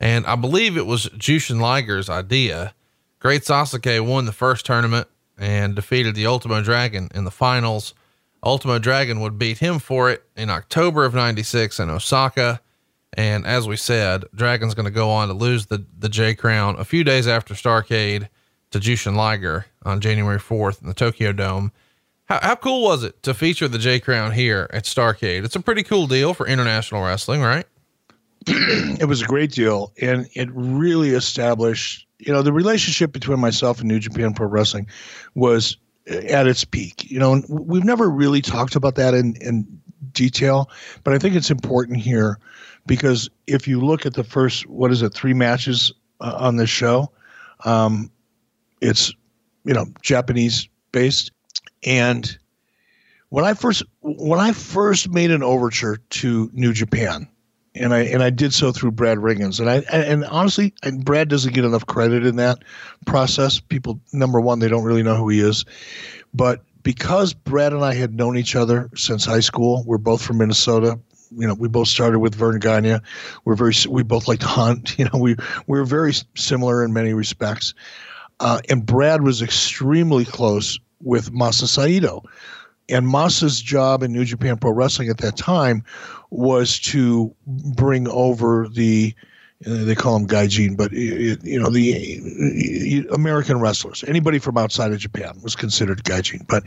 and I believe it was Jushin Liger's idea. Great Sasuke won the first tournament and defeated the Ultimo Dragon in the finals. Ultimo Dragon would beat him for it in October of 96 in Osaka. And as we said, Dragon's going to go on to lose the, the J Crown a few days after Starcade to Jushin Liger on January 4th in the Tokyo Dome. How, how cool was it to feature the J Crown here at Starcade? It's a pretty cool deal for international wrestling, right?
it was a great deal. And it really established, you know, the relationship between myself and New Japan Pro Wrestling was at its peak. You know, we've never really talked about that in, in detail, but I think it's important here because if you look at the first, what is it, three matches uh, on this show, um, it's, you know, Japanese based. And when I first, when I first made an overture to New Japan, and I and I did so through Brad Rheingans, And I and honestly, and Brad doesn't get enough credit in that process. People, number one, they don't really know who he is, but because Brad and I had known each other since high school, we're both from Minnesota. You know, we both started with Verne Gagne. We're very we both like to hunt. You know, we we are very similar in many respects. Uh, and Brad was extremely close with Masa Saito. And Masa's job in New Japan Pro Wrestling at that time was to bring over the uh, they call them gaijin, but you know the American wrestlers. Anybody from outside of Japan was considered gaijin. But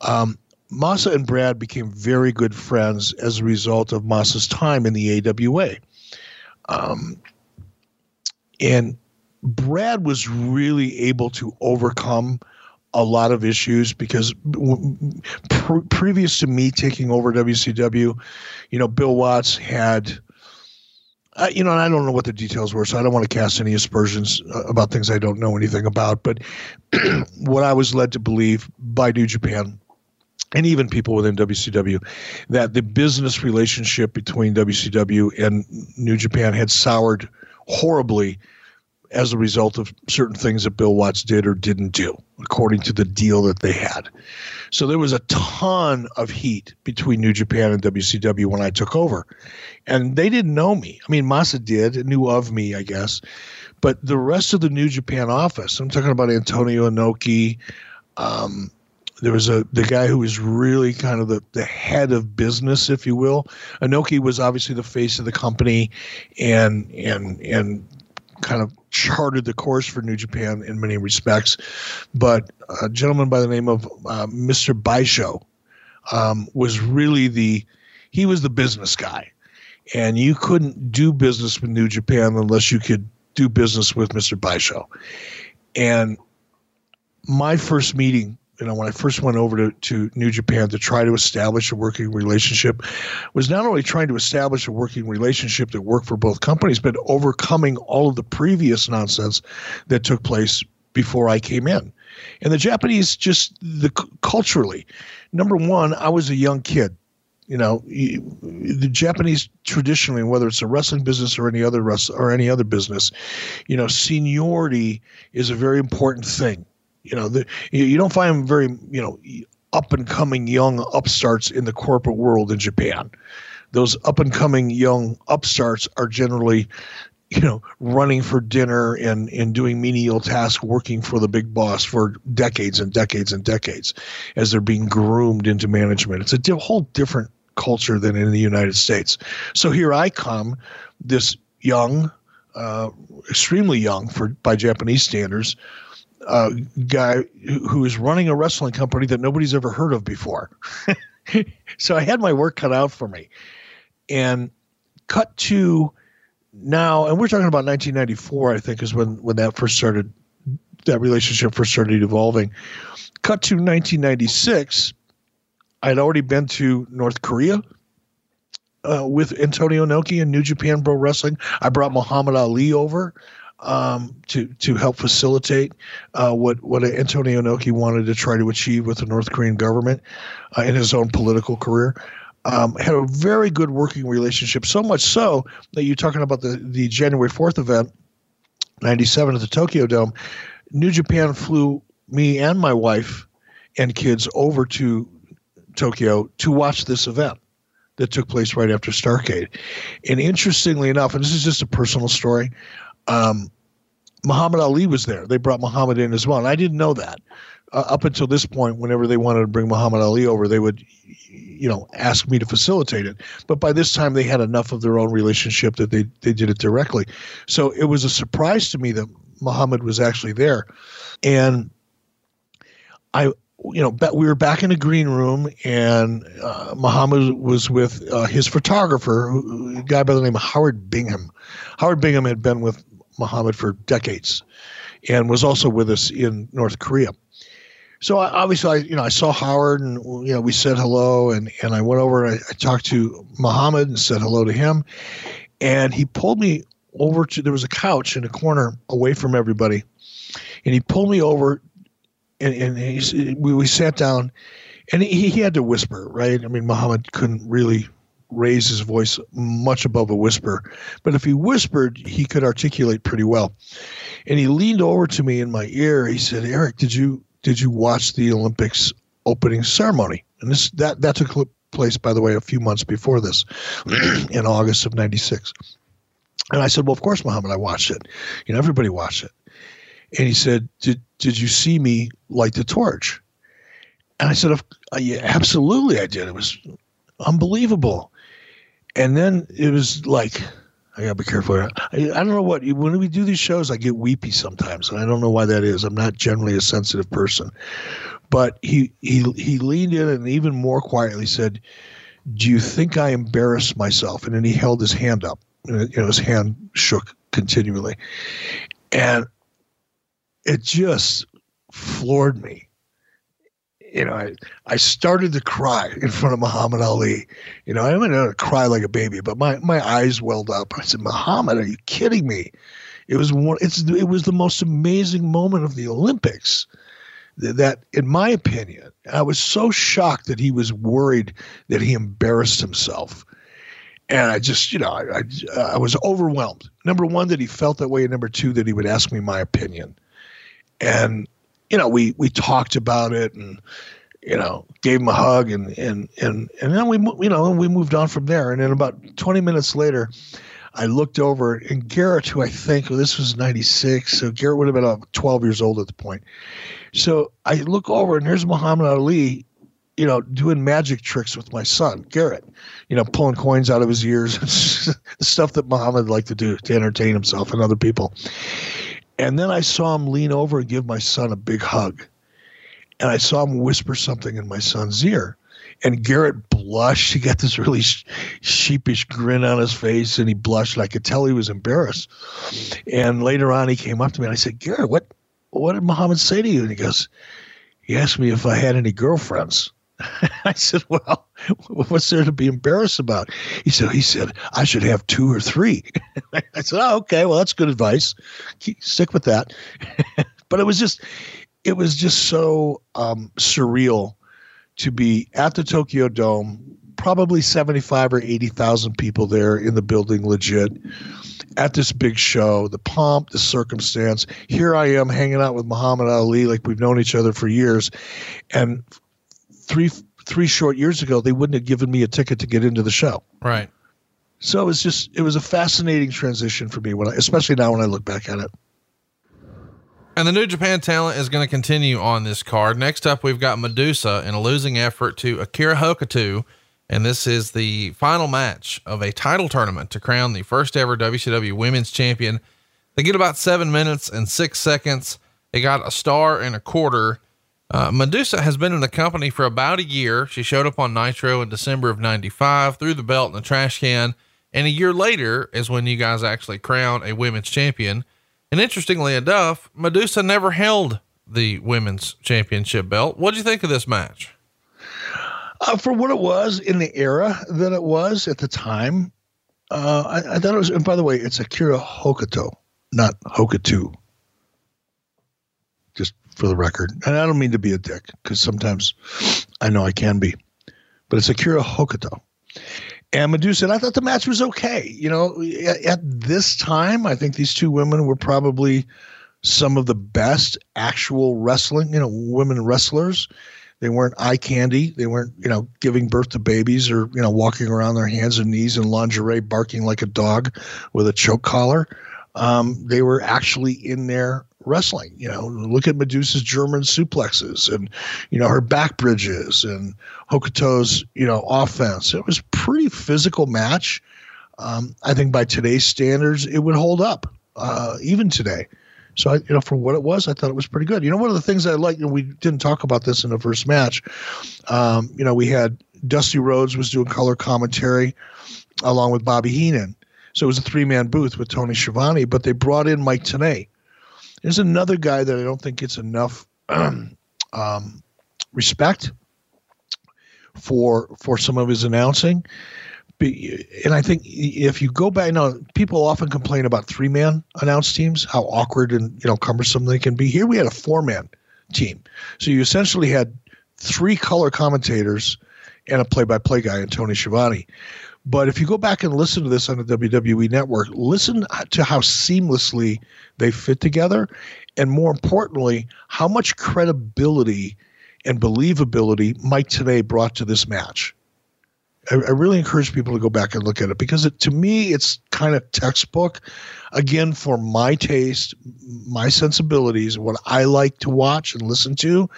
um, Masa and Brad became very good friends as a result of Masa's time in the AWA. Um, and Brad was really able to overcome a lot of issues because pre- previous to me taking over WCW, you know, Bill Watts had uh, you know, and I don't know what the details were, so I don't want to cast any aspersions uh, about things I don't know anything about. But what I was led to believe by New Japan and even people within WCW that the business relationship between WCW and New Japan had soured horribly as a result of certain things that Bill Watts did or didn't do, according to the deal that they had. So there was a ton of heat between New Japan and WCW when I took over. And they didn't know me. I mean, Masa did, knew of me, I guess. But the rest of the New Japan office, I'm talking about Antonio Inoki, um, there was a the guy who was really kind of the, the head of business, if you will. Inoki was obviously the face of the company, and and and kind of charted the course for New Japan in many respects. But a gentleman by the name of uh, Mr. Baisho um, was really the he was the business guy, and you couldn't do business with New Japan unless you could do business with Mr. Baisho. And my first meeting you know, when I first went over to, to New Japan to try to establish a working relationship, was not only trying to establish a working relationship that worked for both companies, but overcoming all of the previous nonsense that took place before I came in. And the Japanese just the culturally, number one, I was a young kid. You know, the Japanese traditionally, whether it's a wrestling business or any other or any other business, you know, seniority is a very important thing you know, the, you don't find very, you know, up and coming young upstarts in the corporate world in Japan. Those up and coming young upstarts are generally, you know, running for dinner and, and doing menial tasks, working for the big boss for decades and decades and decades as they're being groomed into management. It's a di- whole different culture than in the United States. So here I come, this young, uh, extremely young for by Japanese standards, uh, guy who is running a wrestling company that nobody's ever heard of before. so I had my work cut out for me. And cut to now, and we're talking about 1994, I think, is when, when that first started, that relationship first started evolving. Cut to 1996, I'd already been to North Korea. Uh, with Antonio Inoki and New Japan Pro Wrestling, I brought Muhammad Ali over um, to to help facilitate uh, what what Antonio Inoki wanted to try to achieve with the North Korean government uh, in his own political career. Um, had a very good working relationship, so much so that you're talking about the the January fourth event, '97 at the Tokyo Dome. New Japan flew me and my wife and kids over to Tokyo to watch this event that took place right after Starcade. And interestingly enough, and this is just a personal story, um, Muhammad Ali was there. They brought Muhammad in as well, and I didn't know that. Uh, up until this point, whenever they wanted to bring Muhammad Ali over, they would, you know, ask me to facilitate it. But by this time, they had enough of their own relationship that they they did it directly. So it was a surprise to me that Muhammad was actually there, and I. You know, we were back in the green room, and uh, Muhammad was with uh, his photographer, a guy by the name of Howard Bingham. Howard Bingham had been with Muhammad for decades, and was also with us in North Korea. So I, obviously, I you know I saw Howard, and you know we said hello, and and I went over and I, I talked to Muhammad and said hello to him, and he pulled me over to there was a couch in a corner away from everybody, and he pulled me over, and and he, we we sat down, and he, he had to whisper, right? I mean, Muhammad couldn't really raise his voice much above a whisper. But if he whispered, he could articulate pretty well. And he leaned over to me in my ear. He said, "Eric, did you did you watch the Olympics opening ceremony?" And this that that took place, by the way, a few months before this, in August of '96. And I said, "Well, of course, Muhammad, I watched it. You know, everybody watched it." And he said, "Did did you see me light the torch?" And I said, "Yeah, absolutely, I did. It was unbelievable." And then it was like I gotta be careful. I, I don't know what when we do these shows, I get weepy sometimes, and I don't know why that is. I'm not generally a sensitive person, but he he he leaned in and even more quietly said, "Do you think I embarrass myself?" And then he held his hand up, you know his hand shook continually, and it just floored me. You know, I, I started to cry in front of Muhammad Ali. You know, I didn't to cry like a baby, but my, my eyes welled up. I said, Muhammad, are you kidding me? It was one. It's it was the most amazing moment of the Olympics. That, in my opinion, I was so shocked that he was worried that he embarrassed himself, and I just, you know, I, I, I was overwhelmed. Number one, that he felt that way, and number two, that he would ask me my opinion, and you know, we we talked about it and you know, gave him a hug and and and and then we you know we moved on from there. And then about 20 minutes later, I looked over and Garrett, who I think well, this was 96, so Garrett would have been about 12 years old at the point. So I look over and there's Muhammad Ali, you know, doing magic tricks with my son Garrett, you know, pulling coins out of his ears, the stuff that Muhammad liked to do to entertain himself and other people. And then I saw him lean over and give my son a big hug. And I saw him whisper something in my son's ear. And Garrett blushed. He got this really sh- sheepish grin on his face and he blushed. And I could tell he was embarrassed. And later on, he came up to me and I said, Garrett, what, what did Muhammad say to you? And he goes, he asked me if I had any girlfriends. I said, "Well, what's there to be embarrassed about?" He said, "He said I should have two or three. I said, "Oh, okay. Well, that's good advice. Keep, stick with that." but it was just, it was just so um, surreal to be at the Tokyo Dome. Probably seventy-five or eighty thousand people there in the building, legit at this big show, the pomp, the circumstance. Here I am hanging out with Muhammad Ali like we've known each other for years. And three three short years ago, they wouldn't have given me a ticket to get into the show.
Right.
So it was just it was a fascinating transition for me when I, especially now when I look back at it.
And the New Japan talent is going to continue on this card. Next up, we've got Medusa in a losing effort to Akira Hokuto. And this is the final match of a title tournament to crown the first ever WCW women's champion. They get about seven minutes and six seconds. They got a star and a quarter. Uh, Medusa has been in the company for about a year. She showed up on Nitro in December of 95, threw the belt in the trash can. And a year later is when you guys actually crown a women's champion. And interestingly enough, Medusa never held the women's championship belt. What do you think of this match?
Uh, for what it was in the era that it was at the time, uh, I, I, thought it was. And by the way, it's Akira Hokuto, not Hokuto for the record. And I don't mean to be a dick because sometimes I know I can be, but it's Akira Hokuto. And Medusa, and I thought the match was okay. You know, at, at, this time, I think these two women were probably some of the best actual wrestling, you know, women wrestlers. They weren't eye candy. They weren't, you know, giving birth to babies or, you know, walking around their hands and knees in lingerie, barking like a dog with a choke collar. Um, they were actually in there wrestling. You know, look at Medusa's German suplexes and, you know, her back bridges and Hokuto's, you know, offense. It was pretty physical match. Um, I think by today's standards, it would hold up uh, even today. So I, you know, for what it was, I thought it was pretty good. You know, one of the things I like, know, we didn't talk about this in the first match. Um, you know, we had Dusty Rhodes was doing color commentary along with Bobby Heenan. So it was a three man booth with Tony Schiavone, but they brought in Mike Tenay. There's another guy that I don't think gets enough um, respect for for some of his announcing. And I think if you go back now, people often complain about three man announce teams, how awkward and you know cumbersome they can be. Here we had a four man team, so you essentially had three color commentators and a play by play guy in Tony Schiavone. But if you go back and listen to this on the WWE network, listen to how seamlessly they fit together. And more importantly, how much credibility and believability Mike Tenay brought to this match. I, I, really encourage people to go back and look at it because it, to me, it's kind of textbook. Again, for my taste, my sensibilities, what I like to watch and listen to,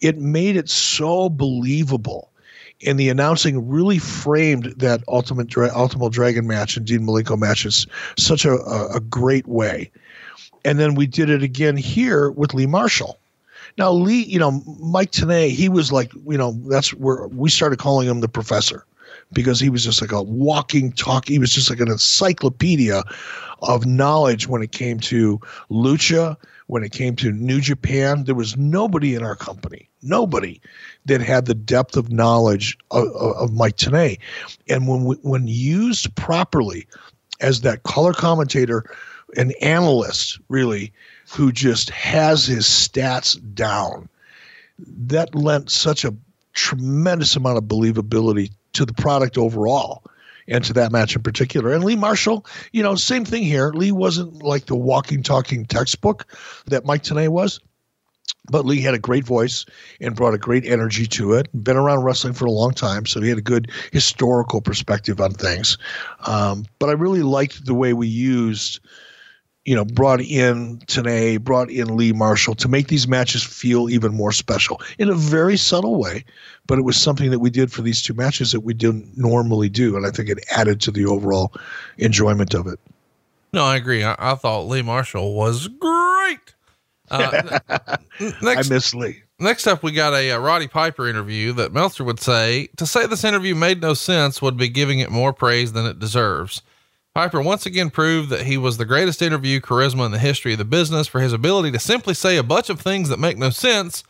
it made it so believable and the announcing really framed that ultimate Dra- ultimate dragon match and Dean Malenko matches such a, a, a great way. And then we did it again here with Lee Marshall. Now Lee, you know, Mike Tenay, he was like, you know, that's where we started calling him the professor because he was just like a walking talk. He was just like an encyclopedia of knowledge when it came to lucha, when it came to New Japan. There was nobody in our company, nobody that had the depth of knowledge of, of Mike Tenay. And when when used properly as that color commentator, an analyst, really, who just has his stats down, that lent such a tremendous amount of believability to the product overall and to that match in particular. And Lee Marshall, you know, same thing here. Lee wasn't like the walking, talking textbook that Mike Tenay was. But Lee had a great voice and brought a great energy to it. Been around wrestling for a long time, so he had a good historical perspective on things. Um, but I really liked the way we used you know, brought in Tenay, brought in Lee Marshall to make these matches feel even more special in a very subtle way. But it was something that we did for these two matches that we didn't normally do. And I think it added to the overall enjoyment of it.
No, I agree. I, I thought Lee Marshall was great. Uh,
next, I miss Lee.
Next up, we got a, a Roddy Piper interview that Meltzer would say to say this interview made no sense would be giving it more praise than it deserves. Piper once again proved that he was the greatest interview charisma in the history of the business for his ability to simply say a bunch of things that make no sense,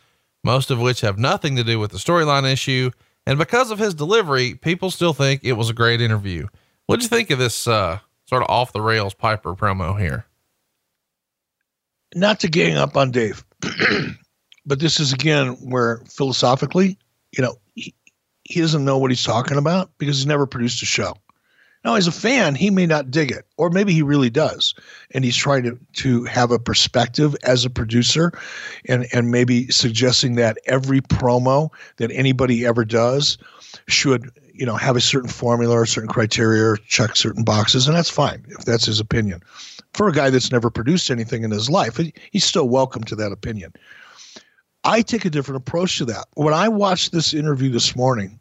most of which have nothing to do with the storyline issue. And because of his delivery, people still think it was a great interview. What'd you think of this uh, sort of off the rails Piper promo here?
Not to gang up on Dave, but this is again where philosophically, you know, he, he doesn't know what he's talking about because he's never produced a show. Now, as a fan, he may not dig it, or maybe he really does, and he's trying to to have a perspective as a producer, and and maybe suggesting that every promo that anybody ever does should you know have a certain formula or certain criteria or check certain boxes, and that's fine if that's his opinion. For a guy that's never produced anything in his life, he's still welcome to that opinion. I take a different approach to that. When I watched this interview this morning,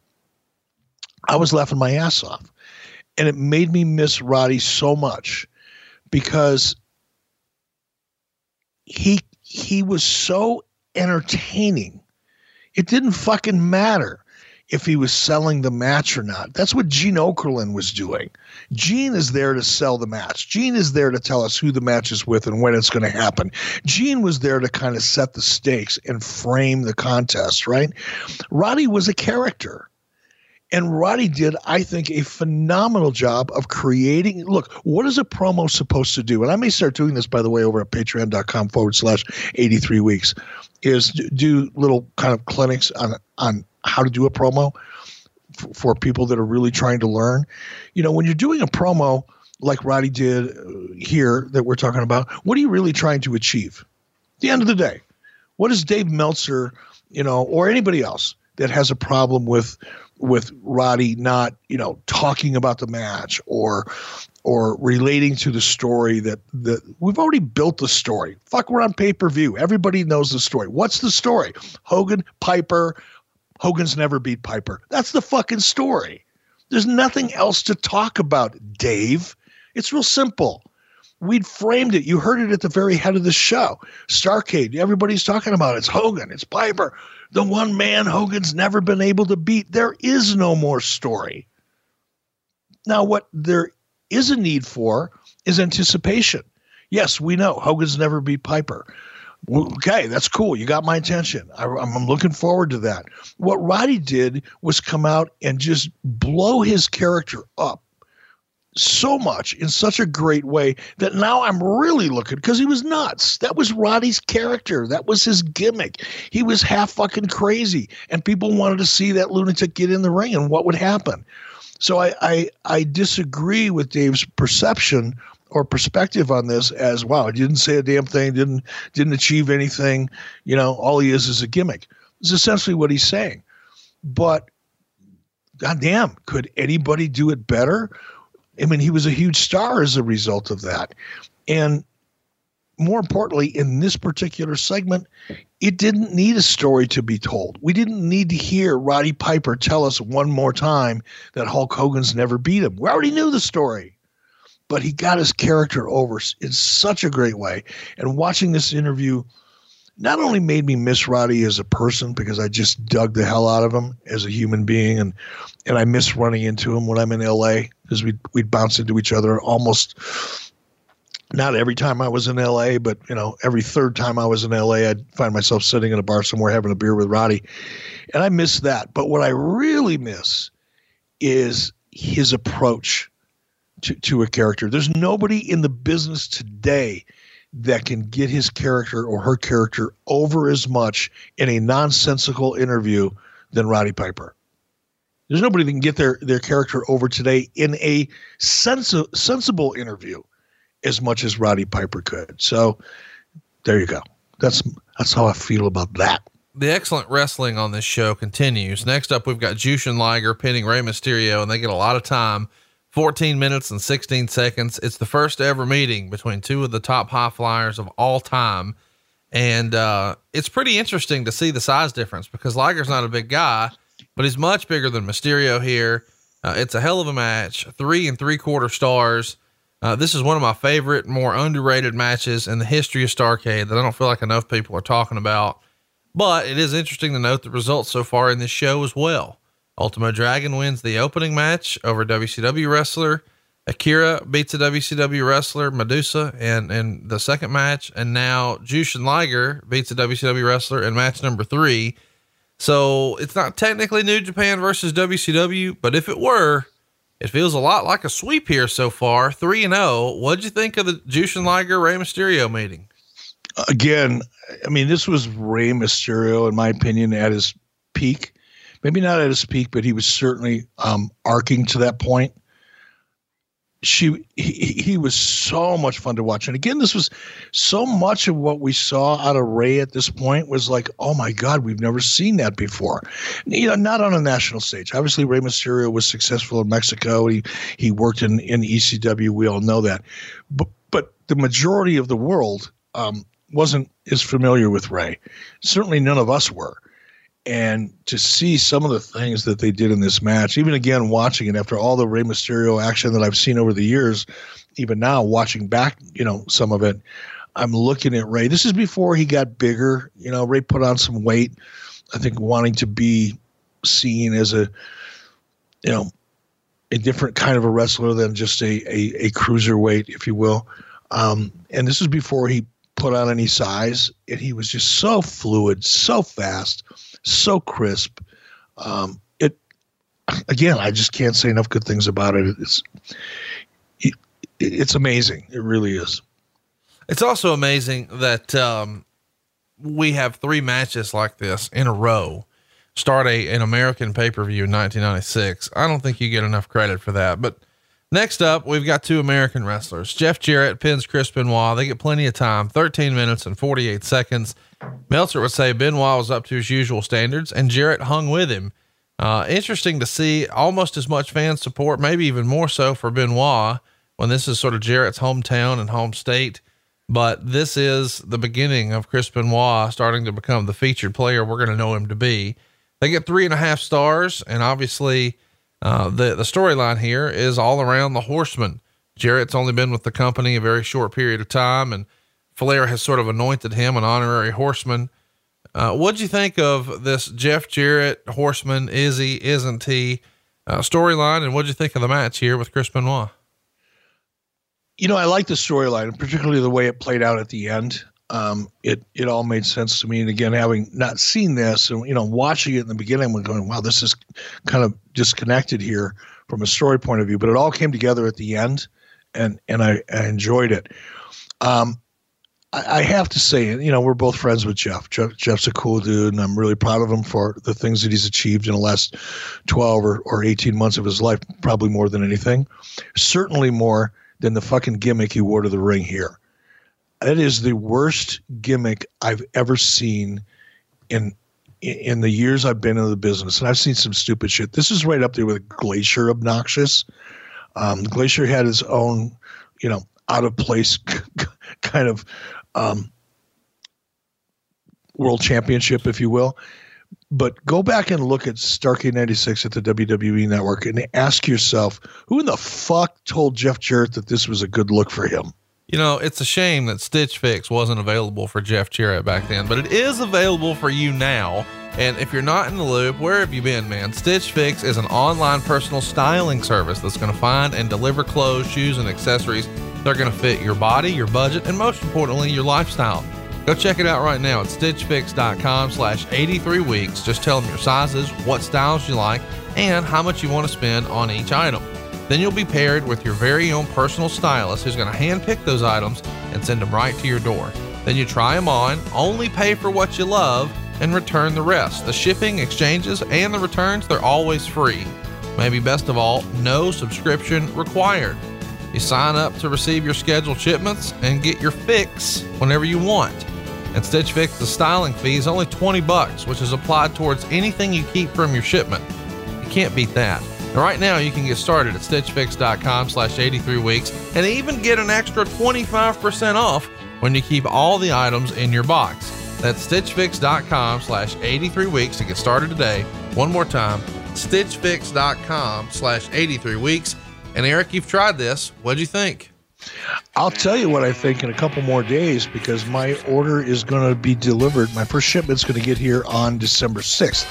I was laughing my ass off and it made me miss Roddy so much because he he was so entertaining. It didn't fucking matter if he was selling the match or not. That's what Gene Okerlund was doing. Gene is there to sell the match. Gene is there to tell us who the match is with and when it's going to happen. Gene was there to kind of set the stakes and frame the contest, right? Roddy was a character. And Roddy did, I think, a phenomenal job of creating. Look, what is a promo supposed to do? And I may start doing this, by the way, over at patreon.com forward slash 83 weeks, is do little kind of clinics on, on how to do a promo for, for people that are really trying to learn. You know, when you're doing a promo like Roddy did uh, here that we're talking about, what are you really trying to achieve? The end of the day, what is Dave Meltzer, you know, or anybody else that has a problem with with Roddy not, you know, talking about the match or or relating to the story that that we've already built the story. Fuck, we're on pay per view. Everybody knows the story. What's the story? Hogan, Piper. Hogan's never beat Piper. That's the fucking story. There's nothing else to talk about, Dave. It's real simple. We'd framed it. You heard it at the very head of the show. Starrcade. Everybody's talking about it. It's Hogan. It's Piper the one man Hogan's never been able to beat. There is no more story. Now, what there is a need for is anticipation. Yes, we know Hogan's never beat Piper. Okay, that's cool. You got my attention. I, am looking forward to that. What Roddy did was come out and just blow his character up so much in such a great way that now I'm really looking because he was nuts. That was Roddy's character. That was his gimmick. He was half fucking crazy, and people wanted to see that lunatic get in the ring and what would happen. So I I, I disagree with Dave's perception or perspective on this as wow, he didn't say a damn thing, didn't didn't achieve anything. You know, all he is is a gimmick. It's essentially what he's saying. But goddamn, could anybody do it better? I mean, he was a huge star as a result of that. And more importantly, in this particular segment, it didn't need a story to be told. We didn't need to hear Roddy Piper tell us one more time that Hulk Hogan's never beat him. We already knew the story. But he got his character over in such a great way. And watching this interview not only made me miss Roddy as a person because I just dug the hell out of him as a human being, and and I miss running into him when I'm in LA because we'd we'd bounce into each other almost. Not every time I was in LA, but you know, every third time I was in LA, I'd find myself sitting in a bar somewhere having a beer with Roddy, and I miss that. But what I really miss is his approach to, to a character. There's nobody in the business today that can get his character or her character over as much in a nonsensical interview than Roddy Piper. There's nobody that can get their, their character over today in a sensi- sensible interview as much as Roddy Piper could. So there you go. That's that's how I feel about that.
The excellent wrestling on this show continues. Next up, we've got Jushin Liger pinning Rey Mysterio, and they get a lot of time 14 minutes and 16 seconds. It's the first ever meeting between two of the top high flyers of all time. And uh, it's pretty interesting to see the size difference because Liger's not a big guy, but he's much bigger than Mysterio here. Uh, it's a hell of a match, three and three quarter stars. Uh, this is one of my favorite, more underrated matches in the history of Starrcade that I don't feel like enough people are talking about. But it is interesting to note the results so far in this show as well. Ultimo Dragon wins the opening match over WCW wrestler. Akira beats a WCW wrestler, Medusa, and in the second match. And now Jushin Liger beats a WCW wrestler in match number three. So it's not technically New Japan versus WCW, but if it were, it feels a lot like a sweep here so far. 3 and 0. What'd you think of the Jushin Liger Rey Mysterio meeting?
Again, I mean, this was Rey Mysterio, in my opinion, at his peak maybe not at his peak, but he was certainly um, arcing to that point. She he, he was so much fun to watch, and again, this was so much of what we saw out of Rey at this point was like, oh my god, we've never seen that before. You know, not on a national stage. Obviously, Rey Mysterio was successful in Mexico. He he worked in in ECW. We all know that, but but the majority of the world um, wasn't as familiar with Rey Certainly, none of us were and to see some of the things that they did in this match, even again watching it after all the Rey Mysterio action that I've seen over the years, even now watching back, you know, some of it, I'm looking at Rey. This is before he got bigger. You know, Rey put on some weight. I think wanting to be seen as a, you know, a different kind of a wrestler than just a a, a cruiserweight, if you will. Um, and this is before he put on any size, and he was just so fluid, so fast so crisp. Um, it again, I just can't say enough good things about it. It's it, it's amazing. It really is.
It's also amazing that um, we have three matches like this in a row. Start a an American pay per view in 1996. I don't think you get enough credit for that, but Next up, we've got two American wrestlers. Jeff Jarrett pins Chris Benoit. They get plenty of time, 13 minutes and 48 seconds. Meltzer would say Benoit was up to his usual standards and Jarrett hung with him. Uh, interesting to see almost as much fan support, maybe even more so for Benoit when this is sort of Jarrett's hometown and home state. But this is the beginning of Chris Benoit starting to become the featured player we're going to know him to be. They get three and a half stars, and obviously, uh, the the storyline here is all around the Horseman. Jarrett's only been with the company a very short period of time, and Flair has sort of anointed him an honorary Horseman. Uh, what'd you think of this Jeff Jarrett Horseman? Is he? Isn't he? Uh, storyline, and what'd you think of the match here with Chris Benoit?
You know, I like the storyline, particularly the way it played out at the end um, it it all made sense to me. And again, having not seen this, and you know, watching it in the beginning, I'm going, "Wow, this is kind of disconnected here from a story point of view." But it all came together at the end, and and I, I enjoyed it. Um, I, I, have to say, you know, we're both friends with Jeff. Jeff. Jeff's a cool dude, and I'm really proud of him for the things that he's achieved in the last 12 or, or 18 months of his life. Probably more than anything, certainly more than the fucking gimmick he wore to the ring here that is the worst gimmick I've ever seen in in the years I've been in the business, and I've seen some stupid shit. This is right up there with Glacier obnoxious. Um, Glacier had his own, you know, out of place kind of um, world championship, if you will. But go back and look at Starrcade 96 at the WWE network and ask yourself, who in the fuck told Jeff Jarrett that this was a good look for him?
You know, it's a shame that Stitch Fix wasn't available for Jeff Jarrett back then, but it is available for you now. And if you're not in the loop, where have you been, man? Stitch Fix is an online personal styling service that's going to find and deliver clothes, shoes, and accessories that are going to fit your body, your budget, and most importantly, your lifestyle. Go check it out right now at stitchfix.com slash 83 weeks. Just tell them your sizes, what styles you like, and how much you want to spend on each item. Then you'll be paired with your very own personal stylist who's going to handpick those items and send them right to your door. Then you try them on, only pay for what you love, and return the rest. The shipping, exchanges, and the returns, they're always free. Maybe best of all, no subscription required. You sign up to receive your scheduled shipments and get your fix whenever you want. And Stitch Fix, the styling fee is only 20 bucks, which is applied towards anything you keep from your shipment. You can't beat that. And right now, you can get started at stitchfix.com slash 83 weeks and even get an extra 25% off when you keep all the items in your box. That's stitchfix.com slash 83 weeks to get started today. One more time, stitchfix.com slash 83 weeks. And Eric, you've tried this. What'd you think?
I'll tell you what I think in a couple more days because my order is going to be delivered. My first shipment's going to get here on December 6th.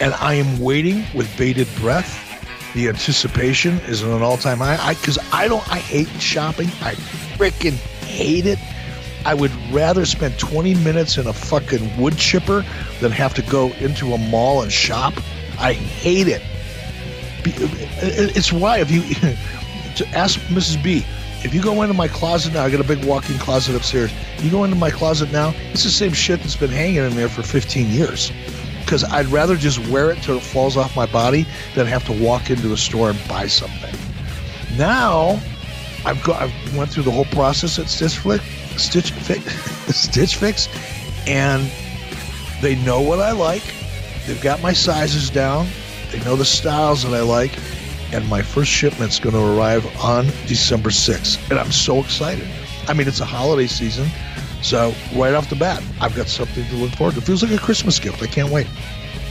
And I am waiting with bated breath. The anticipation is at an all time high. Because I, I don't, I hate shopping. I freaking hate it. I would rather spend 20 minutes in a fucking wood chipper than have to go into a mall and shop. I hate it. It's why if you to ask Mrs. B, if you go into my closet now, I got a big walk-in closet upstairs. You go into my closet now, it's the same shit that's been hanging in there for 15 years. Because I'd rather just wear it till it falls off my body than have to walk into a store and buy something. Now, I've got I've went through the whole process at Stitch Fix, Stitch Fix, Stitch Fix, and they know what I like. They've got my sizes down. They know the styles that I like and my first shipment's going to arrive on December 6th. And I'm so excited. I mean, it's a holiday season. So, right off the bat, I've got something to look forward to. It feels like a Christmas gift. I can't wait.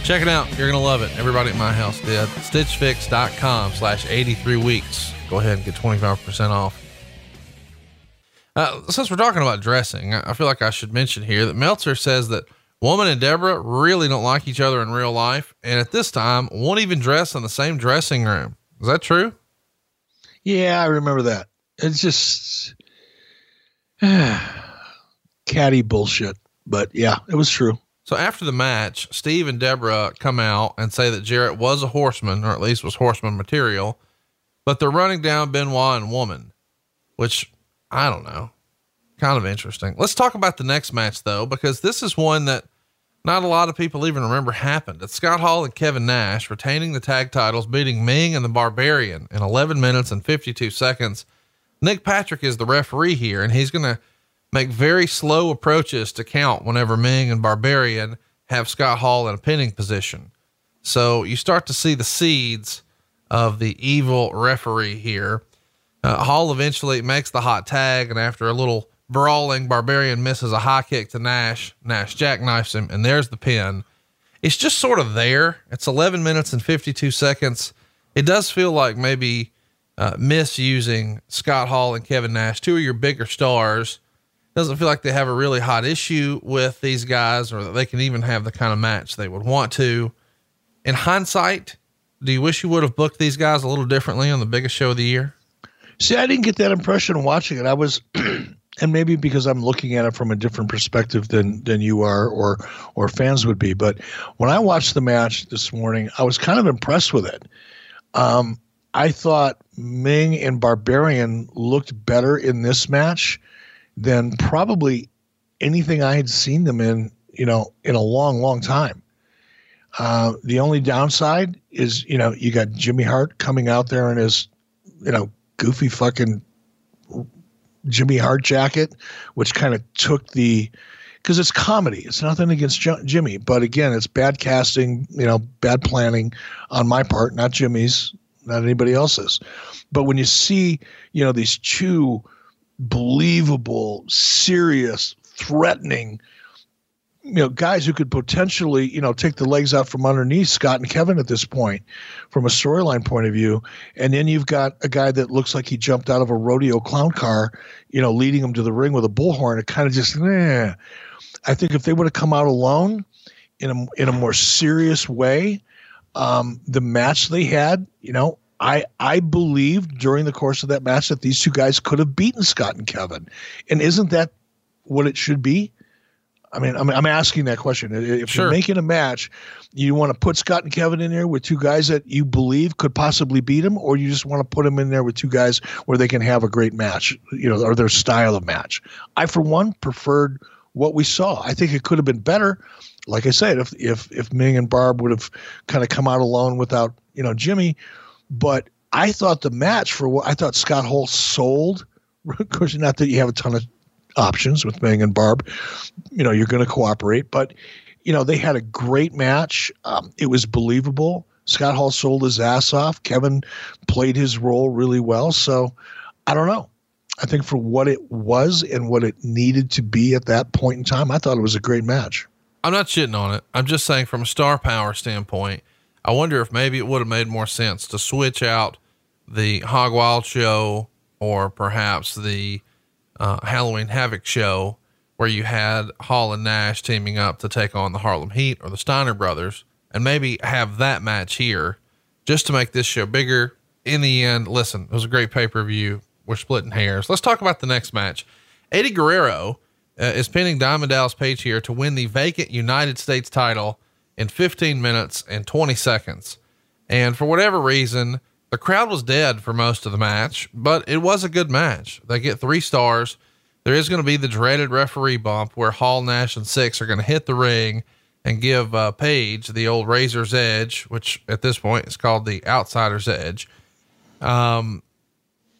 Check it out. You're going to love it. Everybody at my house did. Stitchfix.com slash 83 weeks. Go ahead and get 25% off. Uh, since we're talking about dressing, I feel like I should mention here that Meltzer says that Woman and Debra really don't like each other in real life, and at this time won't even dress in the same dressing room. Is that true?
Yeah, I remember that. It's just catty bullshit. But yeah, it was true.
So after the match, Steve and Debra come out and say that Jarrett was a horseman, or at least was horseman material, but they're running down Benoit and Woman, which I don't know. Kind of interesting. Let's talk about the next match though, because this is one that not a lot of people even remember happened. It's Scott Hall and Kevin Nash retaining the tag titles, beating Ming and the Barbarian in 11 minutes and 52 seconds. Nick Patrick is the referee here, and he's going to make very slow approaches to count whenever Ming and Barbarian have Scott Hall in a pinning position. So you start to see the seeds of the evil referee here. Uh, Hall eventually makes the hot tag, and after a little brawling, Barbarian misses a high kick to Nash. Nash jackknifes him, and there's the pin. It's just sort of there. It's 11 minutes and 52 seconds. It does feel like maybe uh, misusing Scott Hall and Kevin Nash, two of your bigger stars. Doesn't feel like they have a really hot issue with these guys or that they can even have the kind of match they would want to. In hindsight, do you wish you would have booked these guys a little differently on the biggest show of the year?
See, I didn't get that impression watching it. I was and maybe because I'm looking at it from a different perspective than than you are or or fans would be. But when I watched the match this morning, I was kind of impressed with it. Um, I thought Ming and Barbarian looked better in this match than probably anything I had seen them in, you know, in a long, long time. Uh, the only downside is, you know, you got Jimmy Hart coming out there in his, you know, goofy fucking Jimmy Hart jacket, which kind of took the because it's comedy. It's nothing against Jimmy, but again, it's bad casting, you know, bad planning on my part, not Jimmy's, not anybody else's. But when you see, you know, these two believable, serious, threatening, you know guys who could potentially you know take the legs out from underneath Scott and Kevin at this point from a storyline point of view. And then you've got a guy that looks like he jumped out of a rodeo clown car you know leading him to the ring with a bullhorn. It kind of just eh. I think if they would have come out alone in a in a more serious way um, the match they had you know I I believe during the course of that match that these two guys could have beaten Scott and Kevin. And isn't that what it should be I mean, I'm, I'm asking that question. If sure. you're making a match, you want to put Scott and Kevin in there with two guys that you believe could possibly beat them, or you just want to put them in there with two guys where they can have a great match, you know, or their style of match. I, for one, preferred what we saw. I think it could have been better. Like I said, if if if Ming and Barb would have kind of come out alone without you know Jimmy, but I thought the match for what I thought Scott Hall sold. Of course, not that you have a ton of options with Ming and Barb. You know, you're going to cooperate, but you know they had a great match. Um, it was believable. Scott Hall sold his ass off. Kevin played his role really well. So I don't know. I think for what it was and what it needed to be at that point in time, I thought it was a great match.
I'm not shitting on it. I'm just saying from a star power standpoint, I wonder if maybe it would have made more sense to switch out the Hog Wild show or perhaps the uh, Halloween Havoc show where you had Hall and Nash teaming up to take on the Harlem Heat or the Steiner brothers, and maybe have that match here just to make this show bigger. In the end, listen, it was a great pay per view. We're splitting hairs. Let's talk about the next match. Eddie Guerrero uh, is pinning Diamond Dallas Page here to win the vacant United States title in 15 minutes and 20 seconds. And for whatever reason, the crowd was dead for most of the match, but it was a good match. They get three stars. There is going to be the dreaded referee bump where Hall, Nash, and Syxx are going to hit the ring and give uh, Page the old Razor's Edge, which at this point is called the Outsider's Edge. Um,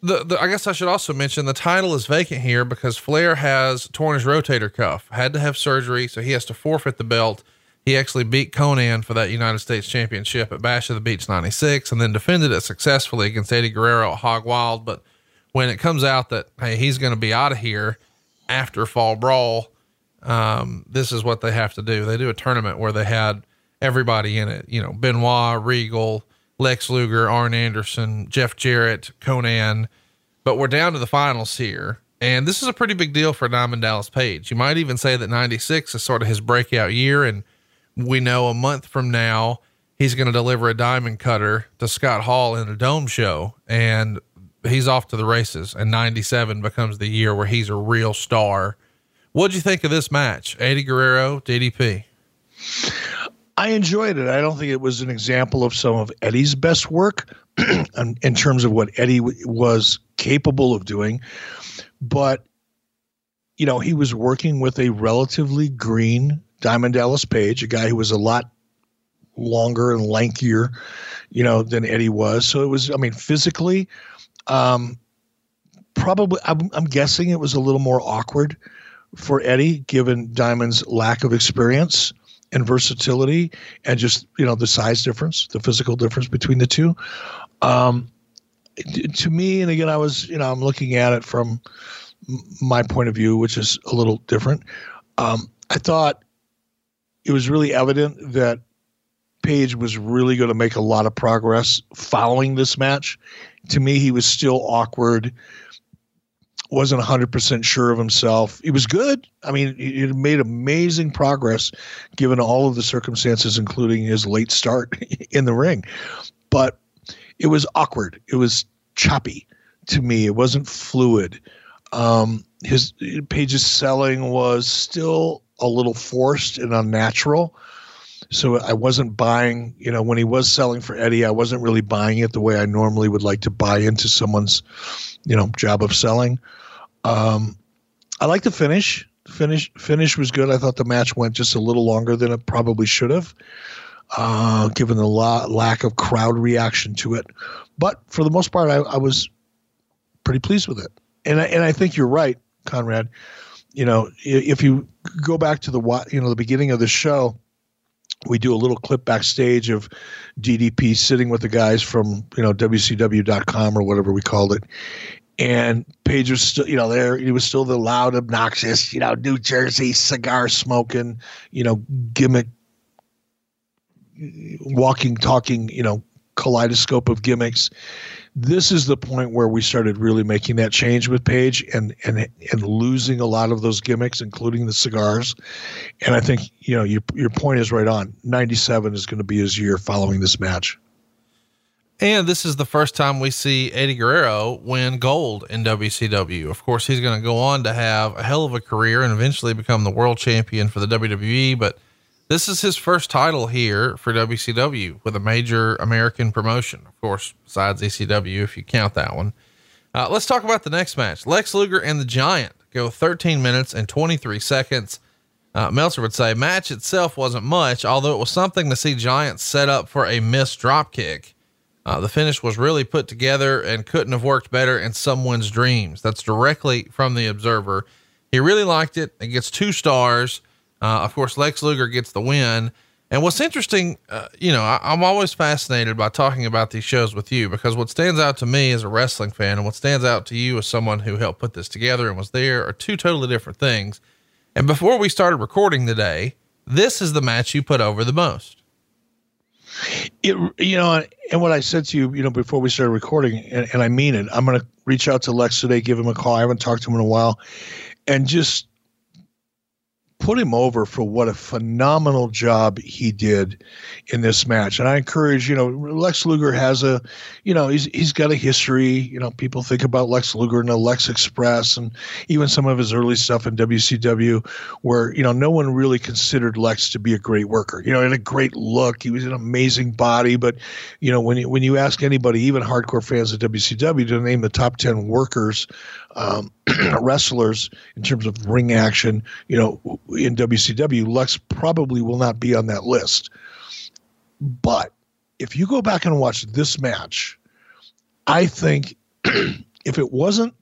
the, the, I guess I should also mention the title is vacant here because Flair has torn his rotator cuff, had to have surgery, so he has to forfeit the belt he actually beat Konnan for that United States Championship at Bash of the Beach 96 and then defended it successfully against Eddie Guerrero at Hog Wild. But when it comes out that, hey, he's going to be out of here after Fall Brawl, um, this is what they have to do. They do a tournament where they had everybody in it, you know, Benoit, Regal, Lex Luger, Arn Anderson, Jeff Jarrett, Konnan. But we're down to the finals here. And this is a pretty big deal for Diamond Dallas Page. You might even say that 96 is sort of his breakout year. And we know a month from now he's going to deliver a diamond cutter to Scott Hall in a dome show and he's off to the races and 97 becomes the year where he's a real star. What'd you think of this match? Eddie Guerrero, DDP.
I enjoyed it. I don't think it was an example of some of Eddie's best work um, in terms of what Eddie was capable of doing, but you know, he was working with a relatively green Diamond Dallas Page, a guy who was a lot longer and lankier, you know, than Eddie was. So it was, I mean, physically, um, probably, I'm, I'm guessing it was a little more awkward for Eddie, given Diamond's lack of experience and versatility and just, you know, the size difference, the physical difference between the two. Um, to me, and again, I was, you know, I'm looking at it from my point of view, which is a little different. Um, I thought it was really evident that Page was really going to make a lot of progress following this match. To me, he was still awkward, wasn't 100% sure of himself. He was good. I mean, he made amazing progress given all of the circumstances, including his late start in the ring. But it was awkward. It was choppy to me. It wasn't fluid. Um, his Page's selling was still a little forced and unnatural. So I wasn't buying, you know, when he was selling for Eddie, I wasn't really buying it the way I normally would like to buy into someone's, you know, job of selling. Um, I like the finish. Finish finish was good. I thought the match went just a little longer than it probably should have, uh, given the la- lack of crowd reaction to it. But for the most part, I, I was pretty pleased with it. And I, and I think you're right, Conrad you know, if you go back to the you know the beginning of the show, we do a little clip backstage of DDP sitting with the guys from you know WCW.com or whatever we called it, And Page was still, you know, there he was still the loud, obnoxious, you know, New Jersey cigar smoking, you know, gimmick, walking, talking, you know, kaleidoscope of gimmicks. This is the point where we started really making that change with Page and and and losing a lot of those gimmicks, including the cigars. And I think you know your your point is right on. Ninety seven is going to be his year following this match.
And this is the first time we see Eddie Guerrero win gold in WCW. Of course, he's going to go on to have a hell of a career and eventually become the world champion for the WWE. But this is his first title here for WCW with a major American promotion, of course, besides ECW, if you count that one. Uh, let's talk about the next match. Lex Luger and the Giant go 13 minutes and 23 seconds. Uh, Meltzer would say match itself wasn't much, although it was something to see Giant set up for a missed drop kick. Uh, the finish was really put together and couldn't have worked better in someone's dreams. That's directly from the observer. He really liked it. It gets two stars. Uh, of course, Lex Luger gets the win. And what's interesting, uh, you know, I, am always fascinated by talking about these shows with you because what stands out to me as a wrestling fan and what stands out to you as someone who helped put this together and was there are two totally different things. And before we started recording today, this is the match you put over the most.
It, you know, and what I said to you, you know, before we started recording, and, and I mean it, I'm going to reach out to Lex today, give him a call. I haven't talked to him in a while, and just put him over for what a phenomenal job he did in this match. And I encourage, you know, Lex Luger has a, you know, he's he's got a history. You know, people think about Lex Luger and the Lex Express and even some of his early stuff in WCW where, you know, no one really considered Lex to be a great worker. You know, he had a great look. He was an amazing body, but you know, when you when you ask anybody, even hardcore fans of WCW to name the top 10 workers um, wrestlers in terms of ring action, you know, in WCW, Lex probably will not be on that list. But if you go back and watch this match, I think if it wasn't,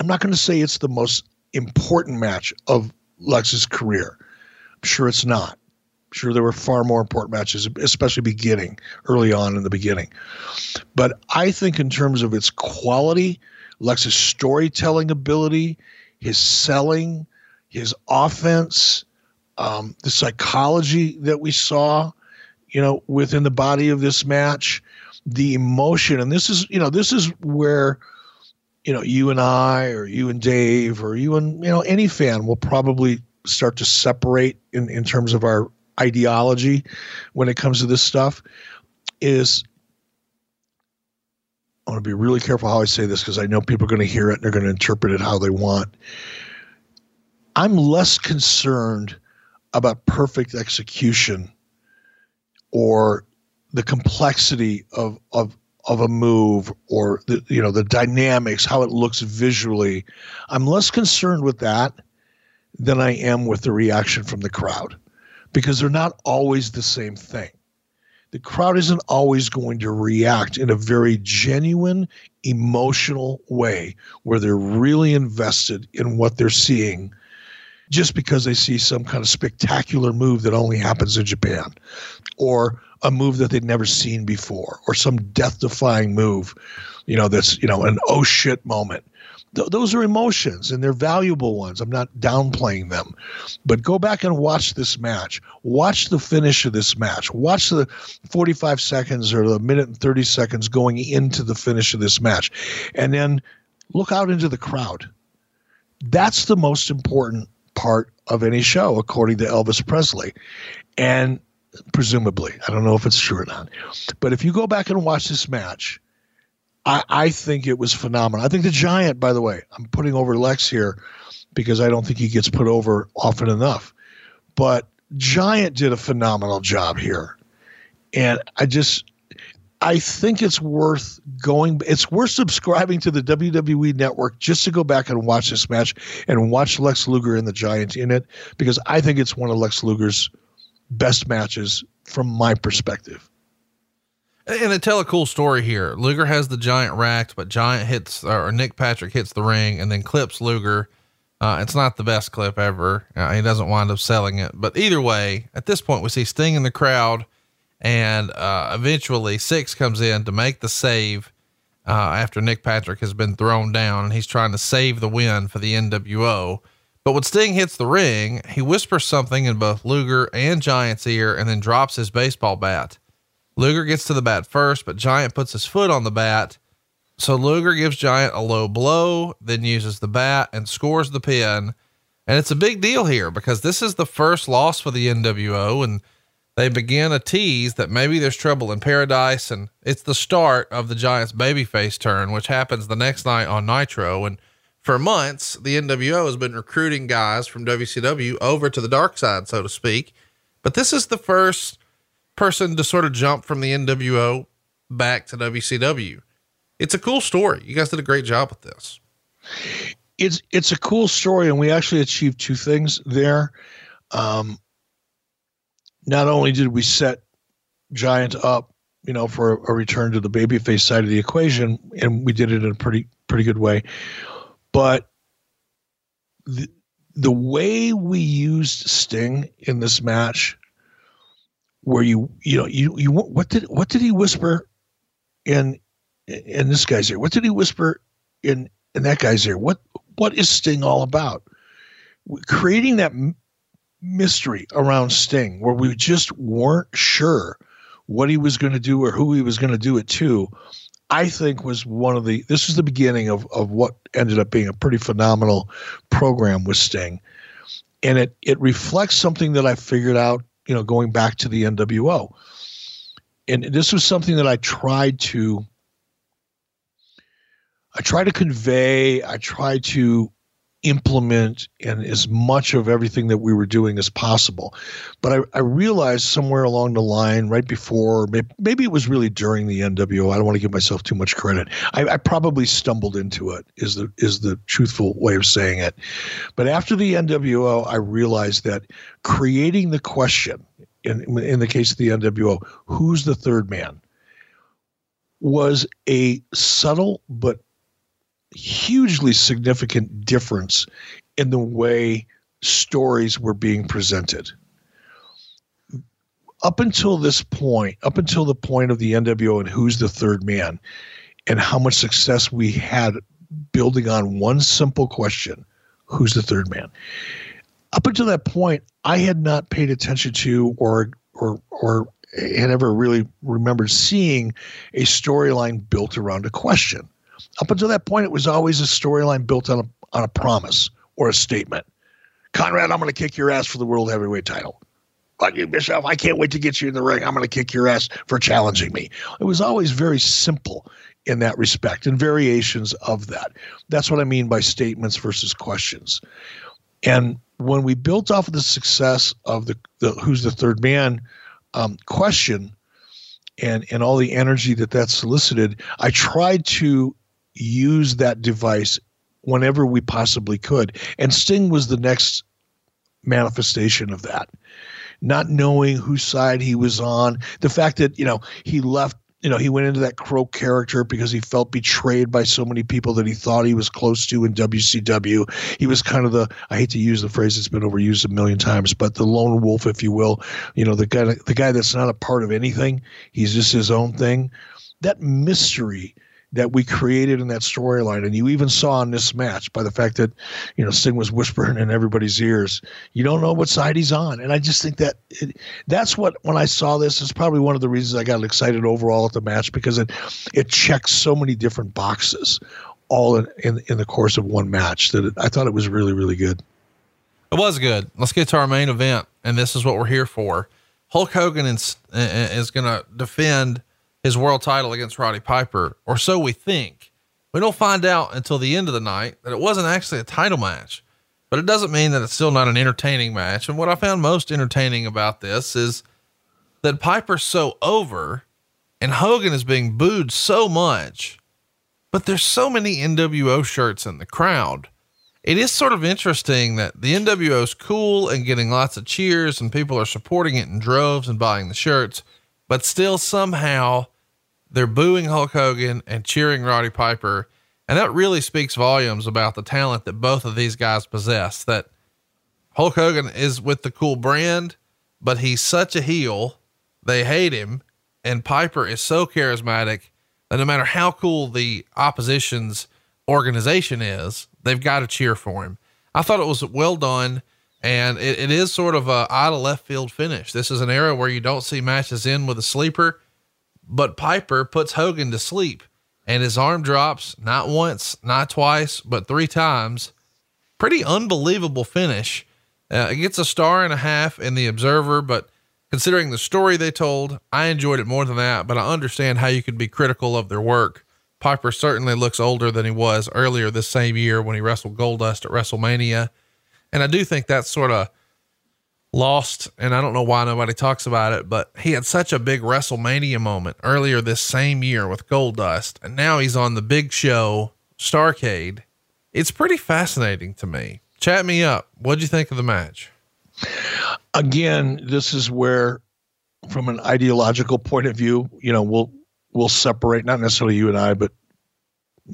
I'm not going to say it's the most important match of Lex's career. I'm sure it's not. I'm sure there were far more important matches, especially beginning early on in the beginning. But I think in terms of its quality, Lex's storytelling ability, his selling, his offense, um, the psychology that we saw, you know, within the body of this match, the emotion, and this is, you know, this is where, you know, you and I, or you and Dave, or you and you know any fan will probably start to separate in in terms of our ideology when it comes to this stuff. Is I want to be really careful how I say this because I know people are going to hear it and they're going to interpret it how they want. I'm less concerned about perfect execution or the complexity of of of a move or the you know the dynamics how it looks visually i'm less concerned with that than i am with the reaction from the crowd because they're not always the same thing the crowd isn't always going to react in a very genuine, emotional way where they're really invested in what they're seeing just because they see some kind of spectacular move that only happens in Japan or a move that they'd never seen before or some death defying move, you know, that's, you know, an oh shit moment th- those are emotions and they're valuable ones. I'm not downplaying them. But go back and watch this match. Watch the finish of this match. Watch the 45 seconds or the minute and 30 seconds going into the finish of this match. And then look out into the crowd. That's the most important part of any show, according to Elvis Presley. And presumably, I don't know if it's true or not. But if you go back and watch this match, I, I think it was phenomenal. I think the Giant, by the way, I'm putting over Lex here because I don't think he gets put over often enough. But Giant did a phenomenal job here. And I just I think it's worth going it's worth subscribing to the WWE network just to go back and watch this match and watch Lex Luger and the Giant in it because I think it's one of Lex Luger's best matches from my perspective.
And they tell a cool story here. Luger has the giant racked, but giant hits or Nick Patrick hits the ring and then clips Luger. Uh, it's not the best clip ever. Uh, he doesn't wind up selling it, but either way, at this point we see Sting in the crowd and, uh, eventually Syxx comes in to make the save. uh, after Nick Patrick has been thrown down and he's trying to save the win for the NWO. But when Sting hits the ring, he whispers something in both Luger and Giant's ear and then drops his baseball bat. Luger gets to the bat first, but Giant puts his foot on the bat. So Luger gives Giant a low blow, then uses the bat and scores the pin. And it's a big deal here because this is the first loss for the NWO and they begin a tease that maybe there's trouble in paradise and it's the start of the Giants babyface turn, which happens the next night on Nitro. And for months, the NWO has been recruiting guys from WCW over to the dark side, so to speak. But this is the first person to sort of jump from the NWO back to WCW. It's a cool story. You guys did a great job with this.
It's it's a cool story, and we actually achieved two things there. Um, not only did we set Giant up, you know, for a, a return to the babyface side of the equation, and we did it in a pretty pretty good way, but the, the way we used Sting in this match, where you you know you you what did what did he whisper in in this guy's ear? What did he whisper in in that guy's ear? What what is Sting all about? Creating that m- mystery around Sting, where we just weren't sure what he was going to do or who he was going to do it to I think was one of the this is the beginning of of what ended up being a pretty phenomenal program with Sting. And it it reflects something that I figured out, you know, going back to the NWO. And this was something that I tried to I tried to convey, I tried to implement and as much of everything that we were doing as possible. But I, I realized somewhere along the line, right before, maybe, maybe, it was really during the NWO. I don't want to give myself too much credit. I, I, probably stumbled into it. Is the is the truthful way of saying it. But after the NWO, I realized that creating the question in in the case of the NWO, who's the third man, was a subtle but hugely significant difference in the way stories were being presented. Up until this point, up until the point of the NWO and who's the third man, and how much success we had building on one simple question who's the third man? Up until that point, I had not paid attention to or or or had ever really remembered seeing a storyline built around a question. Up until that point, it was always a storyline built on a, on a promise or a statement. Conrad, I'm going to kick your ass for the world heavyweight title. Like you, I can't wait to get you in the ring. I'm going to kick your ass for challenging me. It was always very simple in that respect and variations of that. That's what I mean by statements versus questions. And when we built off of the success of the, the who's the third man um, question and and all the energy that that solicited, I tried to use that device whenever we possibly could. And Sting was the next manifestation of that. Not knowing whose side he was on, the fact that, you know, he left, you know, he went into that crow character because he felt betrayed by so many people that he thought he was close to in WCW. He was kind of the, I hate to use the phrase that's been overused a million times, but the lone wolf, if you will, you know, the guy, the guy that's not a part of anything. He's just his own thing. That mystery that we created in that storyline. And you even saw in this match by the fact that, you know, Sting was whispering in everybody's ears. You don't know what side he's on. And I just think that it, that's what, when I saw this, is probably one of the reasons I got excited overall at the match because it, it checks so many different boxes all in, in, in the course of one match that it, I thought it was really, really good.
It was good. Let's get to our main event. And this is what we're here for. Hulk Hogan is, is going to defend his world title against Roddy Piper, or so we think. We don't find out until the end of the night that it wasn't actually a title match, but it doesn't mean that it's still not an entertaining match. And what I found most entertaining about this is that Piper's so over and Hogan is being booed so much, but there's so many NWO shirts in the crowd. It is sort of interesting that the NWO is cool and getting lots of cheers and people are supporting it in droves and buying the shirts, but still somehow they're booing Hulk Hogan and cheering Roddy Piper. And that really speaks volumes about the talent that both of these guys possess. That Hulk Hogan is with the cool brand, but he's such a heel. They hate him. And Piper is so charismatic. that no matter how cool the opposition's organization is, they've got to cheer for him. I thought it was well done. And it, it is sort of a out of left field finish. This is an era where you don't see matches in with a sleeper, but Piper puts Hogan to sleep and his arm drops not once, not twice, but three times. Pretty unbelievable finish. Uh, it gets a star and a half in the Observer, but considering the story they told, I enjoyed it more than that. But I understand how you could be critical of their work. Piper certainly looks older than he was earlier this same year when he wrestled Goldust at WrestleMania. And I do think that's sort of lost. And I don't know why nobody talks about it, but he had such a big WrestleMania moment earlier this same year with Goldust. And now he's on the big show, Starrcade. It's pretty fascinating to me. Chat me up. What'd you think of the match?
Again, this is where, from an ideological point of view, you know, we'll we'll separate, not necessarily you and I, but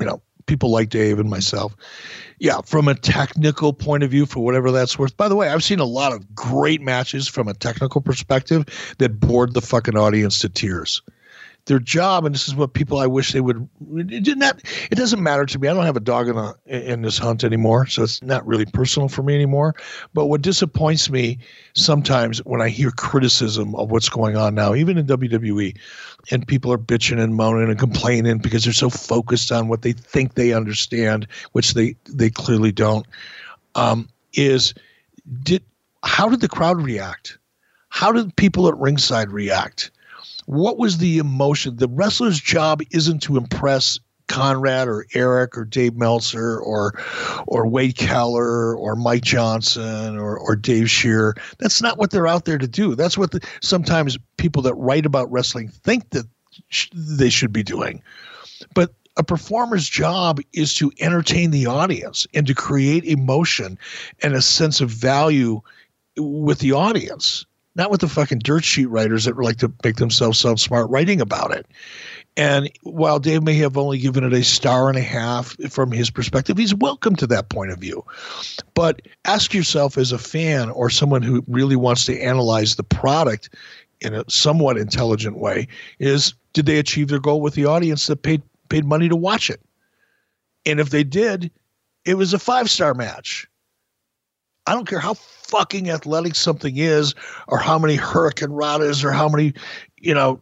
you know, people like Dave and myself yeah, from a technical point of view, for whatever that's worth. By the way, I've seen a lot of great matches from a technical perspective that bored the fucking audience to tears their job, and this is what people I wish they would. It did not. It doesn't matter to me. I don't have a dog in a, in this hunt anymore, so it's not really personal for me anymore. But what disappoints me sometimes when I hear criticism of what's going on now, even in WWE, and people are bitching and moaning and complaining because they're so focused on what they think they understand, which they they clearly don't. Um, is did how did the crowd react? How did people at ringside react? What was the emotion? The wrestler's job isn't to impress Conrad or Eric or Dave Meltzer or or Wade Keller or Mike Johnson or or Dave Scherer. That's not what they're out there to do. That's what the, sometimes people that write about wrestling think that sh- they should be doing. But a performer's job is to entertain the audience and to create emotion and a sense of value with the audience not with the fucking dirt sheet writers that like to make themselves sound smart writing about it. And while Dave may have only given it a star and a half from his perspective, he's welcome to that point of view. But ask yourself as a fan or someone who really wants to analyze the product in a somewhat intelligent way is did they achieve their goal with the audience that paid paid money to watch it? And if they did, it was a five star match. I don't care how fucking athletic something is, or how many hurricane hurricanranas, or how many, you know,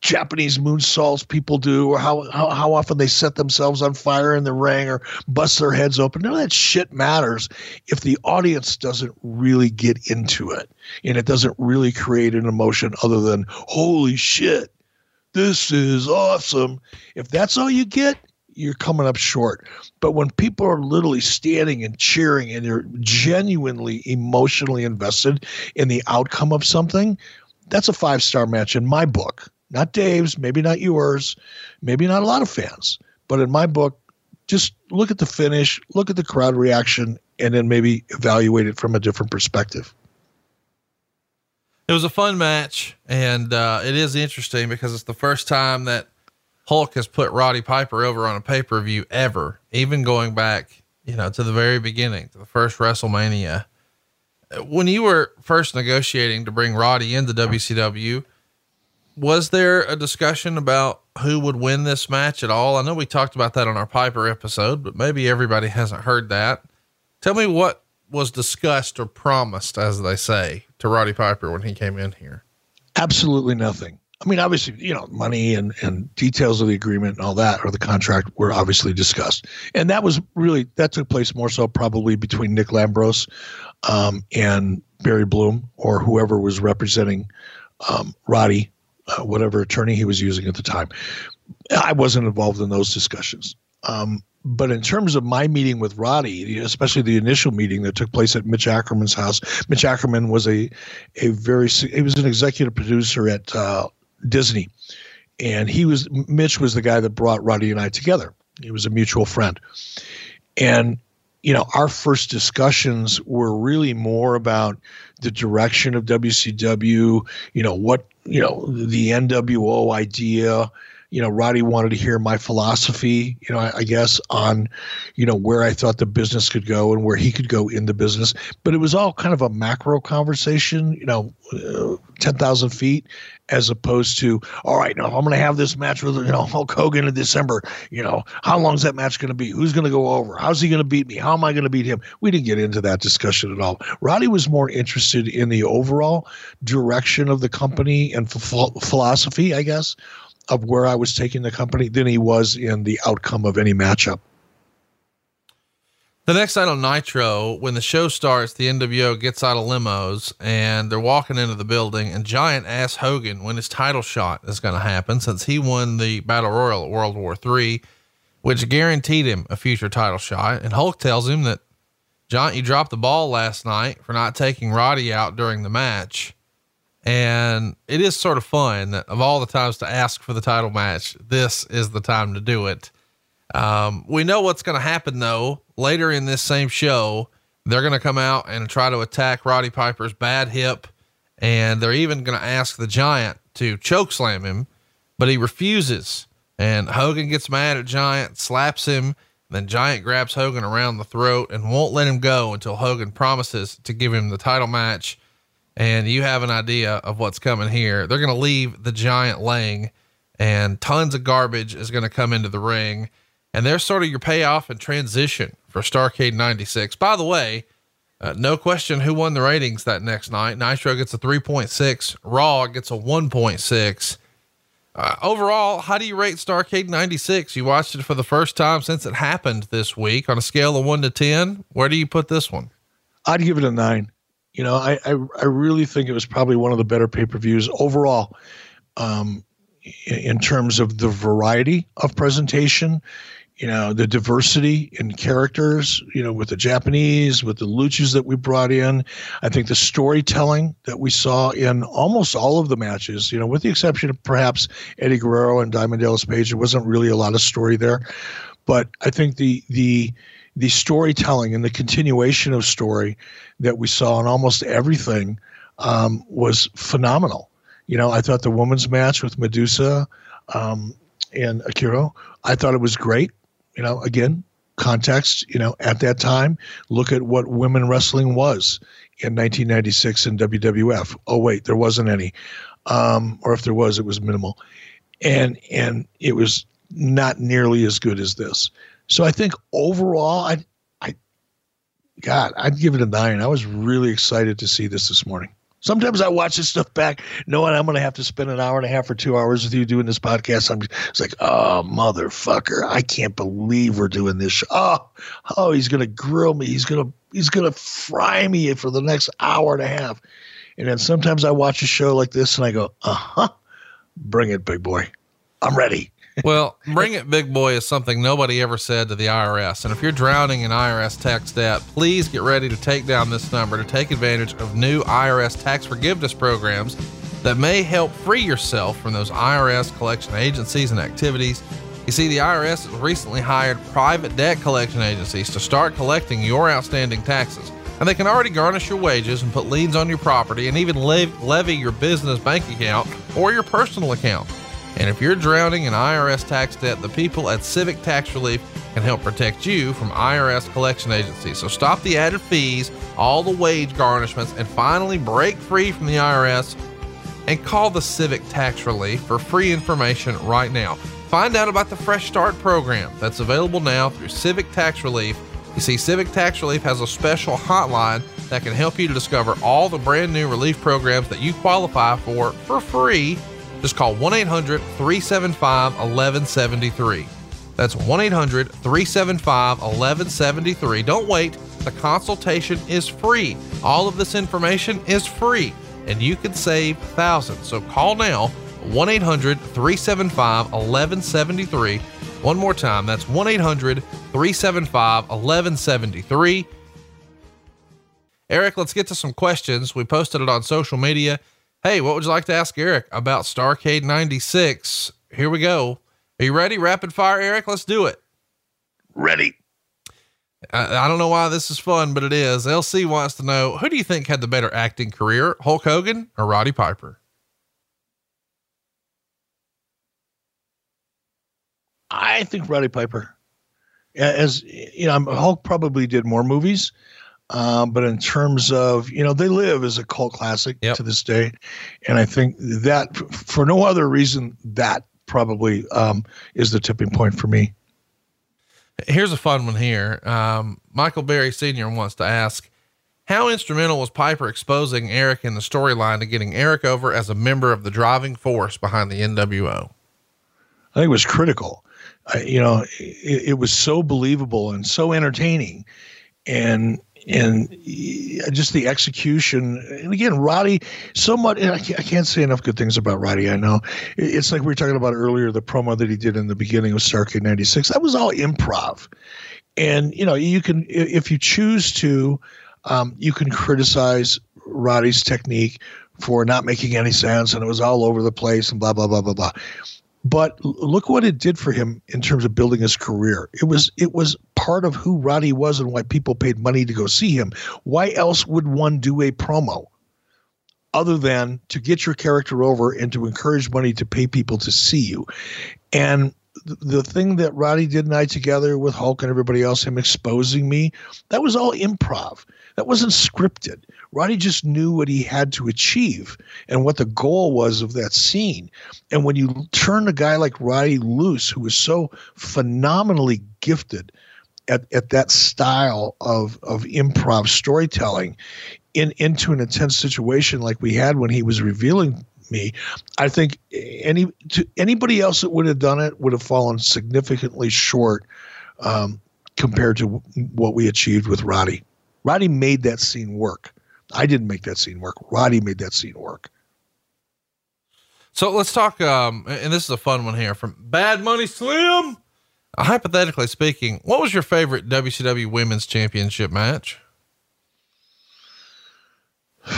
Japanese moonsaults people do, or how, how how often they set themselves on fire in the ring or bust their heads open. None of that shit matters if the audience doesn't really get into it and it doesn't really create an emotion other than holy shit, this is awesome. If that's all you get, you're coming up short. But when people are literally standing and cheering and they're genuinely emotionally invested in the outcome of something, that's a five star match in my book. Not Dave's, maybe not yours, maybe not a lot of fans. But in my book, just look at the finish, look at the crowd reaction, and then maybe evaluate it from a different perspective.
It was a fun match, and uh, it is interesting because it's the first time that Hulk has put Roddy Piper over on a pay per view ever, even going back, you know, to the very beginning, to the first WrestleMania. When you were first negotiating to bring Roddy into WCW, was there a discussion about who would win this match at all? I know we talked about that on our Piper episode, but maybe everybody hasn't heard that. Tell me what was discussed or promised, as they say, to Roddy Piper when he came in here.
Absolutely nothing. I mean, obviously, you know, money and, and details of the agreement and all that or the contract were obviously discussed. And that was really, that took place more so probably between Nick Lambros um, and Barry Bloom or whoever was representing um, Roddy, uh, whatever attorney he was using at the time. I wasn't involved in those discussions. Um, but in terms of my meeting with Roddy, especially the initial meeting that took place at Mitch Ackerman's house, Mitch Ackerman was a a very he was an executive producer at uh, Disney. And he was Mitch was the guy that brought Roddy and I together. He was a mutual friend. And you know, our first discussions were really more about the direction of WCW, you know, what, you know, the NWO idea, you know, Roddy wanted to hear my philosophy, you know, I, I, guess on, you know, where I thought the business could go and where he could go in the business. But it was all kind of a macro conversation, you know, uh, 10,000 feet as opposed to, all right, now I'm going to have this match with, you know, Hulk Hogan in December. You know, how long's that match going to be? Who's going to go over? How's he going to beat me? How am I going to beat him? We didn't get into that discussion at all. Roddy was more interested in the overall direction of the company and philosophy, I guess, of where I was taking the company than he was in the outcome of any matchup.
The next night on Nitro, when the show starts, the NWO gets out of limos and they're walking into the building. And Giant asks Hogan when his title shot is going to happen since he won the Battle Royal at World War III, which guaranteed him a future title shot. And Hulk tells him that, Giant, you dropped the ball last night for not taking Roddy out during the match. And it is sort of fun that of all the times to ask for the title match, this is the time to do it. Um, we know what's going to happen though. Later in this same show, they're going to come out and try to attack Roddy Piper's bad hip. And they're even going to ask the giant to choke slam him, but he refuses. And Hogan gets mad at Giant, slaps him. Then Giant grabs Hogan around the throat and won't let him go until Hogan promises to give him the title match and you have an idea of what's coming here. They're going to leave the giant laying, and tons of garbage is going to come into the ring. And there's sort of your payoff and transition for Starrcade 96. By the way, uh, no question who won the ratings that next night. Nitro gets a 3.6, Raw gets a 1.6. Uh, overall, how do you rate Starrcade 96? You watched it for the first time since it happened this week on a scale of one to 10. Where do you put this one?
I'd give it a nine you know, I, I, I really think it was probably one of the better pay per views overall, um, in terms of the variety of presentation, you know, the diversity in characters, you know, with the Japanese, with the luchas that we brought in. I think the storytelling that we saw in almost all of the matches, you know, with the exception of perhaps Eddie Guerrero and Diamond Dallas Page, there wasn't really a lot of story there. But I think the the the storytelling and the continuation of story that we saw in almost everything um, was phenomenal. You know, I thought the women's match with Medusa um, and Akira, I thought it was great. You know, again, context, you know, at that time, look at what women wrestling was in 1996 in WWF. Oh, wait, there wasn't any. Um, or if there was, it was minimal. And, and it was not nearly as good as this. So I think overall, I, I, God, I'd give it a nine. I was really excited to see this this morning. Sometimes I watch this stuff back, knowing I'm going to have to spend an hour and a half or two hours with you doing this podcast. I'm it's like, oh motherfucker, I can't believe we're doing this. Show. Oh, oh, he's going to grill me. He's going to he's going to fry me for the next hour and a half. And then sometimes I watch a show like this and I go, uh huh, bring it, big boy. I'm ready
well, bring it, big boy, is something nobody ever said to the IRS. And if you're drowning in IRS tax debt, please get ready to take down this number to take advantage of new IRS tax forgiveness programs that may help free yourself from those IRS collection agencies and activities. You see, the IRS has recently hired private debt collection agencies to start collecting your outstanding taxes. And they can already garnish your wages and put liens on your property and even levy your business bank account or your personal account. And if you're drowning in IRS tax debt, the people at Civic Tax Relief can help protect you from IRS collection agencies. So stop the added fees, all the wage garnishments, and finally break free from the IRS and call the Civic Tax Relief for free information right now. Find out about the Fresh Start program that's available now through Civic Tax Relief. You see, Civic Tax Relief has a special hotline that can help you to discover all the brand new relief programs that you qualify for for free just call 1 800 375 1173. That's 1 800 375 1173. Don't wait. The consultation is free. All of this information is free, and you can save thousands. So call now 1 800 375 1173. One more time, that's 1 800 375 1173. Eric, let's get to some questions. We posted it on social media. Hey, what would you like to ask Eric about Starrcade 96? Here we go. Are you ready? Rapid fire, Eric? Let's do it.
Ready.
I, I, don't know why this is fun, but it is. LC wants to know who do you think had the better acting career, Hulk Hogan or Roddy Piper?
I think Roddy Piper, as you know, Hulk probably did more movies, um, but in terms of you know, they live as a cult classic yep. to this day, and I think that for no other reason that probably um, is the tipping point for me.
Here's a fun one here. Um, Michael Berry Sr. wants to ask, how instrumental was Piper exposing Eric in the storyline to getting Eric over as a member of the driving force behind the NWO?
I think it was critical. I, you know, it, it, was so believable and so entertaining, and and just the execution. And again, Roddy, somewhat. I can't say enough good things about Roddy. I know it's like we were talking about earlier. The promo that he did in the beginning of Starrcade '96. That was all improv, and you know, you can if you choose to, um, you can criticize Roddy's technique for not making any sense, and it was all over the place, and blah blah blah blah blah. But look what it did for him in terms of building his career. It was it was part of who Roddy was and why people paid money to go see him. Why else would one do a promo? Other than to get your character over and to encourage money to pay people to see you. And the thing that Roddy did and I together with Hulk and everybody else, him exposing me, that was all improv. That wasn't scripted. Roddy just knew what he had to achieve and what the goal was of that scene. And when you turn a guy like Roddy loose, who is so phenomenally gifted at, at that style of, of improv storytelling, in, into an intense situation like we had when he was revealing me. I think any to anybody else that would have done it would have fallen significantly short um, compared to what we achieved with Roddy. Roddy made that scene work. I didn't make that scene work. Roddy made that scene work.
So let's talk. Um, and this is a fun one here from Bad Money Slim. Uh, hypothetically speaking, what was your favorite WCW Women's Championship match?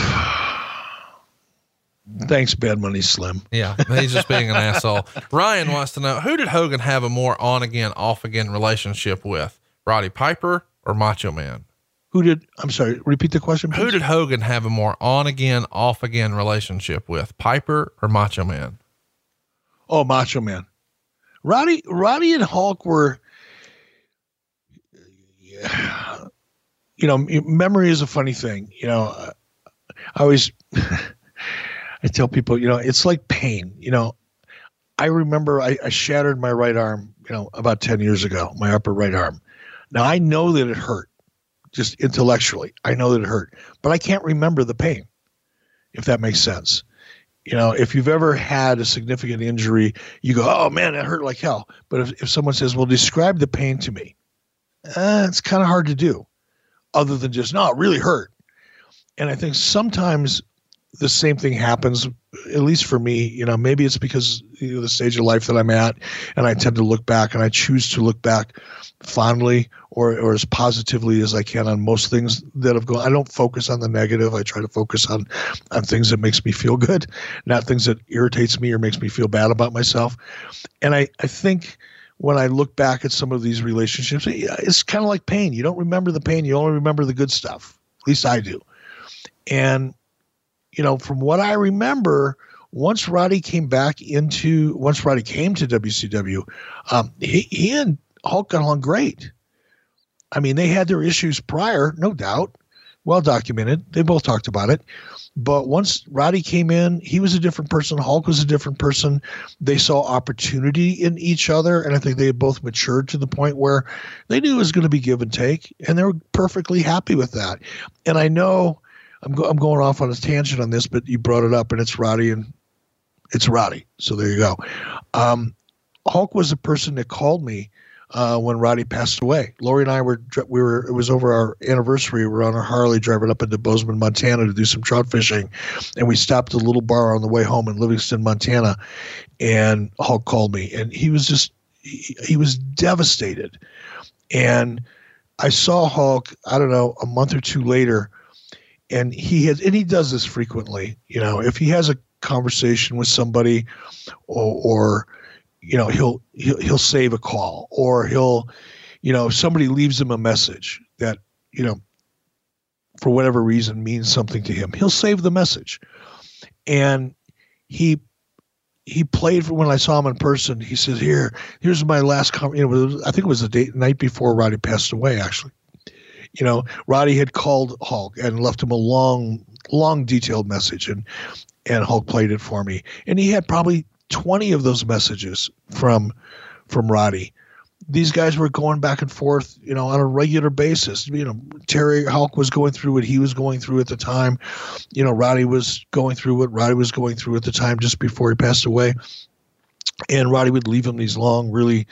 Thanks, Bad Money Slim.
Yeah, he's just being an asshole. Ryan wants to know who did Hogan have a more on again, off again relationship with, Roddy Piper or Macho Man?
Who did? I'm sorry. Repeat the question.
Please. Who did Hogan have a more on again, off again relationship with, Piper or Macho Man?
Oh, Macho Man. Roddy, Roddy and Hulk were. You know, memory is a funny thing. You know, I always. I tell people, you know, it's like pain. You know, I remember I, I shattered my right arm, you know, about 10 years ago, my upper right arm. Now I know that it hurt just intellectually. I know that it hurt, but I can't remember the pain, if that makes sense. You know, if you've ever had a significant injury, you go, oh man, it hurt like hell. But if, if someone says, well, describe the pain to me, eh, it's kind of hard to do other than just, no, it really hurt. And I think sometimes the same thing happens at least for me you know maybe it's because you know, the stage of life that i'm at and i tend to look back and i choose to look back fondly or, or as positively as i can on most things that have gone i don't focus on the negative i try to focus on on things that makes me feel good not things that irritates me or makes me feel bad about myself and i i think when I look back at some of these relationships, it's kind of like pain. You don't remember the pain, you only remember the good stuff. At least I do. And you know, from what I remember, once Roddy came back into, once Roddy came to WCW, um, he, he and Hulk got along great. I mean, they had their issues prior, no doubt, well documented. They both talked about it. But once Roddy came in, he was a different person. Hulk was a different person. They saw opportunity in each other. And I think they both matured to the point where they knew it was going to be give and take. And they were perfectly happy with that. And I know I'm, go- I'm going off on a tangent on this, but you brought it up, and it's Roddy, and it's Roddy. So there you go. Um, Hulk was the person that called me uh, when Roddy passed away. Lori and I were we were it was over our anniversary. We were on our Harley driving up into Bozeman, Montana to do some trout fishing, and we stopped at a little bar on the way home in Livingston, Montana. And Hulk called me, and he was just he, he was devastated. And I saw Hulk. I don't know a month or two later and he has and he does this frequently you know if he has a conversation with somebody or, or you know he'll, he'll he'll save a call or he'll you know if somebody leaves him a message that you know for whatever reason means something to him he'll save the message and he he played for when I saw him in person. He said, "Here, here's my last. Com-, you know, I think it was the day, night before Roddy passed away. Actually, you know, Roddy had called Hulk and left him a long, long, detailed message, and and Hulk played it for me. And he had probably twenty of those messages from from Roddy. These guys were going back and forth, you know, on a regular basis. You know, Terry Hulk was going through what he was going through at the time. You know, Roddy was going through what Roddy was going through at the time just before he passed away and Roddy would leave him these long, really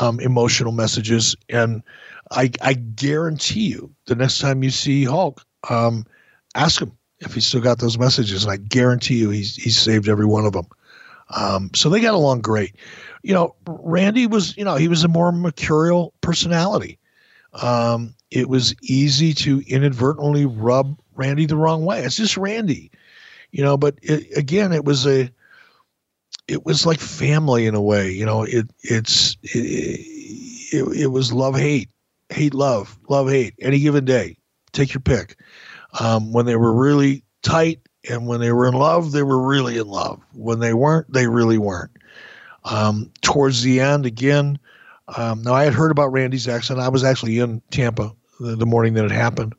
um, emotional messages. And I, I guarantee you, the next time you see Hulk, um, ask him if he's still got those messages, and I guarantee you, he's he's saved every one of them. Um, so they got along great. You know, Randy was, you know, he was a more mercurial personality. Um, it was easy to inadvertently rub Randy the wrong way. It's just Randy, you know. But it, again, it was a it was like family in a way. You know, it it's it, it, it was love hate, hate love, love hate. Any given day, take your pick. Um, when they were really tight and when they were in love, they were really in love. When they weren't, they really weren't. Um, towards the end, again, um, now I had heard about Randy's accident. I was actually in Tampa the, the morning that it happened.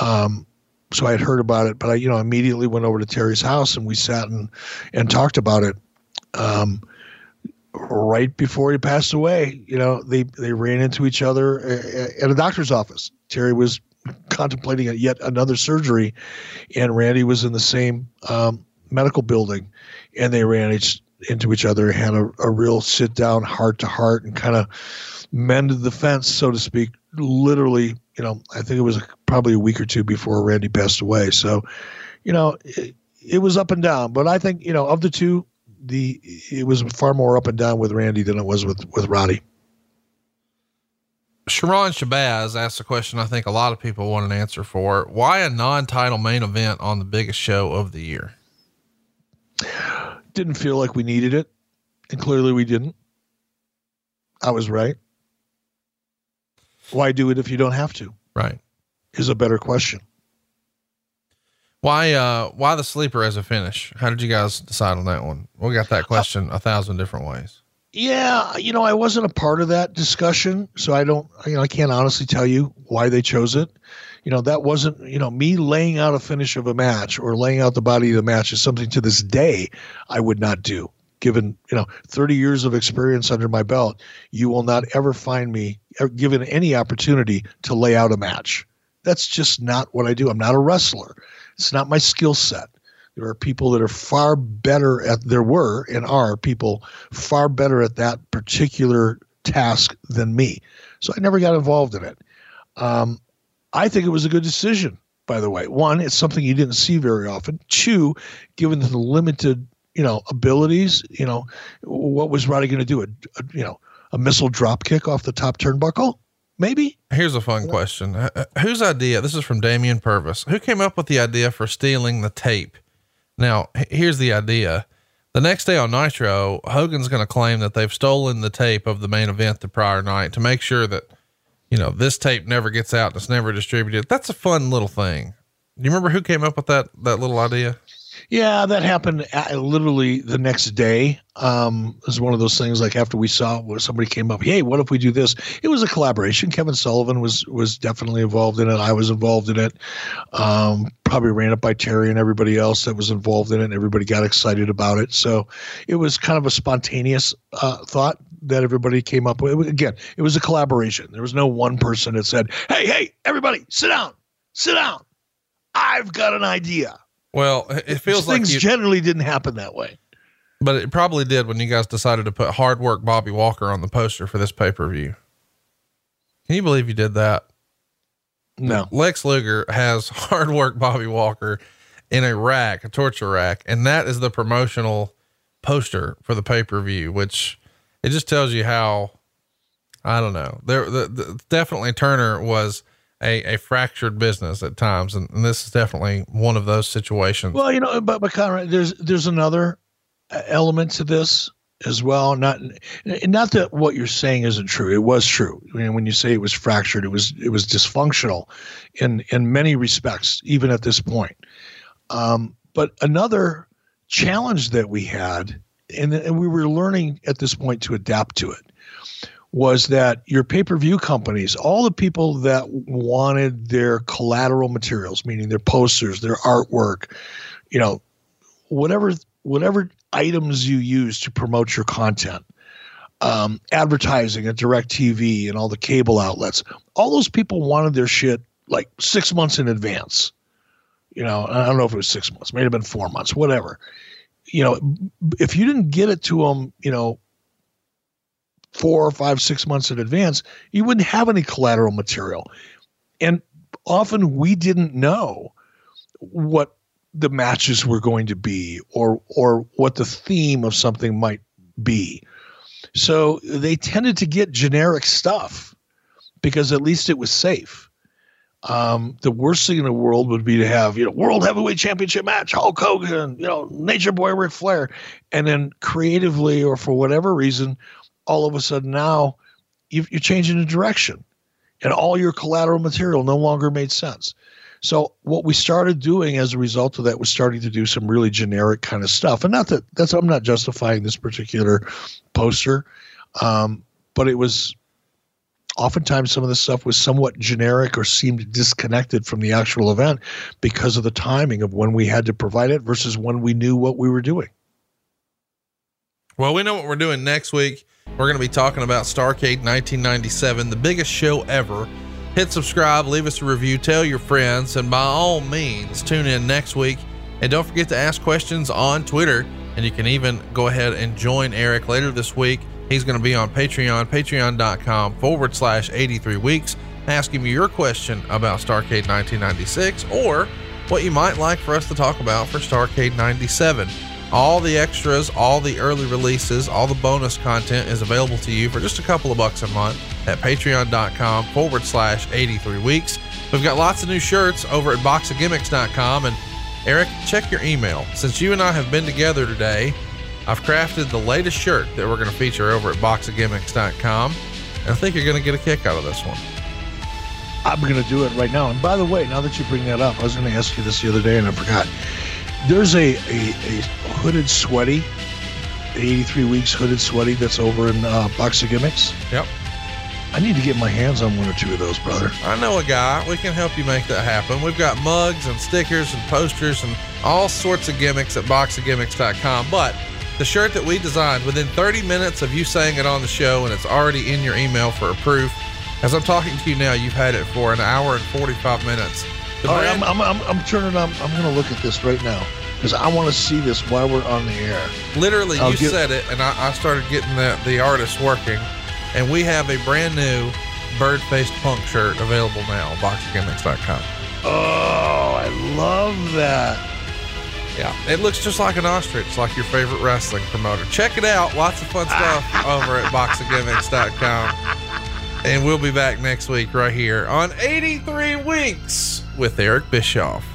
Um, so I had heard about it, but I, you know, immediately went over to Terry's house and we sat and, and talked about it um, right before he passed away, you know, they they ran into each other at a doctor's office. Terry was contemplating yet another surgery, and Randy was in the same um, medical building, and they ran each, into each other, had a, a real sit down, heart to heart, and kind of mended the fence, so to speak. Literally, you know, I think it was probably a week or two before Randy passed away. So, you know, it, it was up and down, but I think you know of the two, the it was far more up and down with Randy than it was with with Roddy.
Sharon Shabazz asked a question I think a lot of people want an answer for. Why a non-title main event on the biggest show of the year?
Didn't feel like we needed it, and clearly we didn't. I was right. Why do it if you don't have to?
Right.
Is a better question.
Why, uh, why the sleeper as a finish? How did you guys decide on that one? We got that question a thousand different ways.
Yeah, you know, I wasn't a part of that discussion, so I don't, you know, I can't honestly tell you why they chose it. You know, that wasn't, you know, me laying out a finish of a match or laying out the body of the match is something to this day I would not do. Given, you know, 30 years of experience under my belt, you will not ever find me given any opportunity to lay out a match. That's just not what I do. I'm not a wrestler. It's not my skill set. There are people that are far better at there were and are people far better at that particular task than me. So I never got involved in it. Um, I think it was a good decision, by the way. One, it's something you didn't see very often. Two, given the limited, you know, abilities, you know, what was Roddy going to do? A, a, you know, a missile drop kick off the top turnbuckle? maybe.
Here's a fun question. Whose idea? This is from Damian Purvis. Who came up with the idea for stealing the tape? Now, here's the idea. The next day on Nitro, Hogan's going to claim that they've stolen the tape of the main event the prior night to make sure that, you know, this tape never gets out and it's never distributed. That's a fun little thing. Do you remember who came up with that, that little idea?
Yeah, that happened literally the next day. Um, it was one of those things like after we saw where somebody came up, hey, what if we do this? It was a collaboration. Kevin Sullivan was was definitely involved in it. I was involved in it. Um, probably ran it by Terry and everybody else that was involved in it. And everybody got excited about it. So it was kind of a spontaneous uh, thought that everybody came up with. Again, it was a collaboration. There was no one person that said, hey, hey, everybody, sit down, sit down. I've got an idea
well, it feels
like
things
you, generally didn't happen that way.
But it probably did when you guys decided to put hard work Bobby Walker on the poster for this pay per view. Can you believe you did that?
No.
Lex Luger has hard work Bobby Walker in a rack, a torture rack, and that is the promotional poster for the pay per view, which it just tells you how I don't know. There, the, the, definitely Turner was a, a fractured business at times. And, and, this is definitely one of those situations.
Well, you know, but, but Conrad, there's, there's another uh, element to this as well. Not, not that what you're saying isn't true. It was true. I mean, when you say it was fractured, it was, it was dysfunctional in, in many respects, even at this point. Um, but another challenge that we had and, and we were learning at this point to adapt to it was that your pay-per-view companies all the people that wanted their collateral materials meaning their posters their artwork you know whatever whatever items you use to promote your content um, advertising at TV and all the cable outlets all those people wanted their shit like six months in advance. You know i don't know if it was six months may have been four months whatever. You know if you didn't get it to them you know four or five, six months in advance, you wouldn't have any collateral material. And often we didn't know what the matches were going to be or or what the theme of something might be. So they tended to get generic stuff because at least it was safe. Um, the worst thing in the world would be to have, you know, World Heavyweight Championship match, Hulk Hogan, you know, Nature Boy Ric Flair, and then creatively or for whatever reason, all of a sudden now you are changing the direction and all your collateral material no longer made sense. So what we started doing as a result of that was starting to do some really generic kind of stuff. And not that that's I'm not justifying this particular poster, um, but it was oftentimes some of the stuff was somewhat generic or seemed disconnected from the actual event because of the timing of when we had to provide it versus when we knew what we were doing.
Well, we know what we're doing next week. We're going to be talking about Starrcade 1997, the biggest show ever. Hit subscribe, leave us a review, tell your friends, and by all means, tune in next week. And don't forget to ask questions on Twitter. And you can even go ahead and join Eric later this week. He's going to be on Patreon, patreon.com forward slash 83 weeks. Ask him your question about Starrcade 1996 or what you might like for us to talk about for Starrcade 97. All the extras, all the early releases, all the bonus content is available to you for just a couple of bucks a month at patreon.com forward slash 83 weeks. We've got lots of new shirts over at boxofgimmicks.com. And Eric, check your email. Since you and I have been together today, I've crafted the latest shirt that we're going to feature over at boxofgimmicks.com. And I think you're going to get a kick out of this one.
I'm going to do it right now. And by the way, now that you bring that up, I was going to ask you this the other day and I forgot. There's a, a, a hooded sweaty, 83 weeks hooded sweaty that's over in uh, Box of Gimmicks.
Yep.
I need to get my hands on one or two of those, brother.
I know a guy. We can help you make that happen. We've got mugs and stickers and posters and all sorts of gimmicks at boxofgimmicks.com. But the shirt that we designed within 30 minutes of you saying it on the show and it's already in your email for proof. As I'm talking to you now, you've had it for an hour and 45 minutes.
All right, I'm, I'm, I'm, I'm turning on. I'm going to look at this right now because I want to see this while we're on the air.
Literally, I'll you get, said it, and I, I, started getting the, the artist working, and we have a brand new bird faced punk shirt available now boxofgimmicks.com.
Oh, I love that.
Yeah, it looks just like an ostrich, like your favorite wrestling promoter. Check it out. Lots of fun stuff over at boxofgimmicks.com. And we'll be back next week right here on 83 Weeks with Eric Bischoff.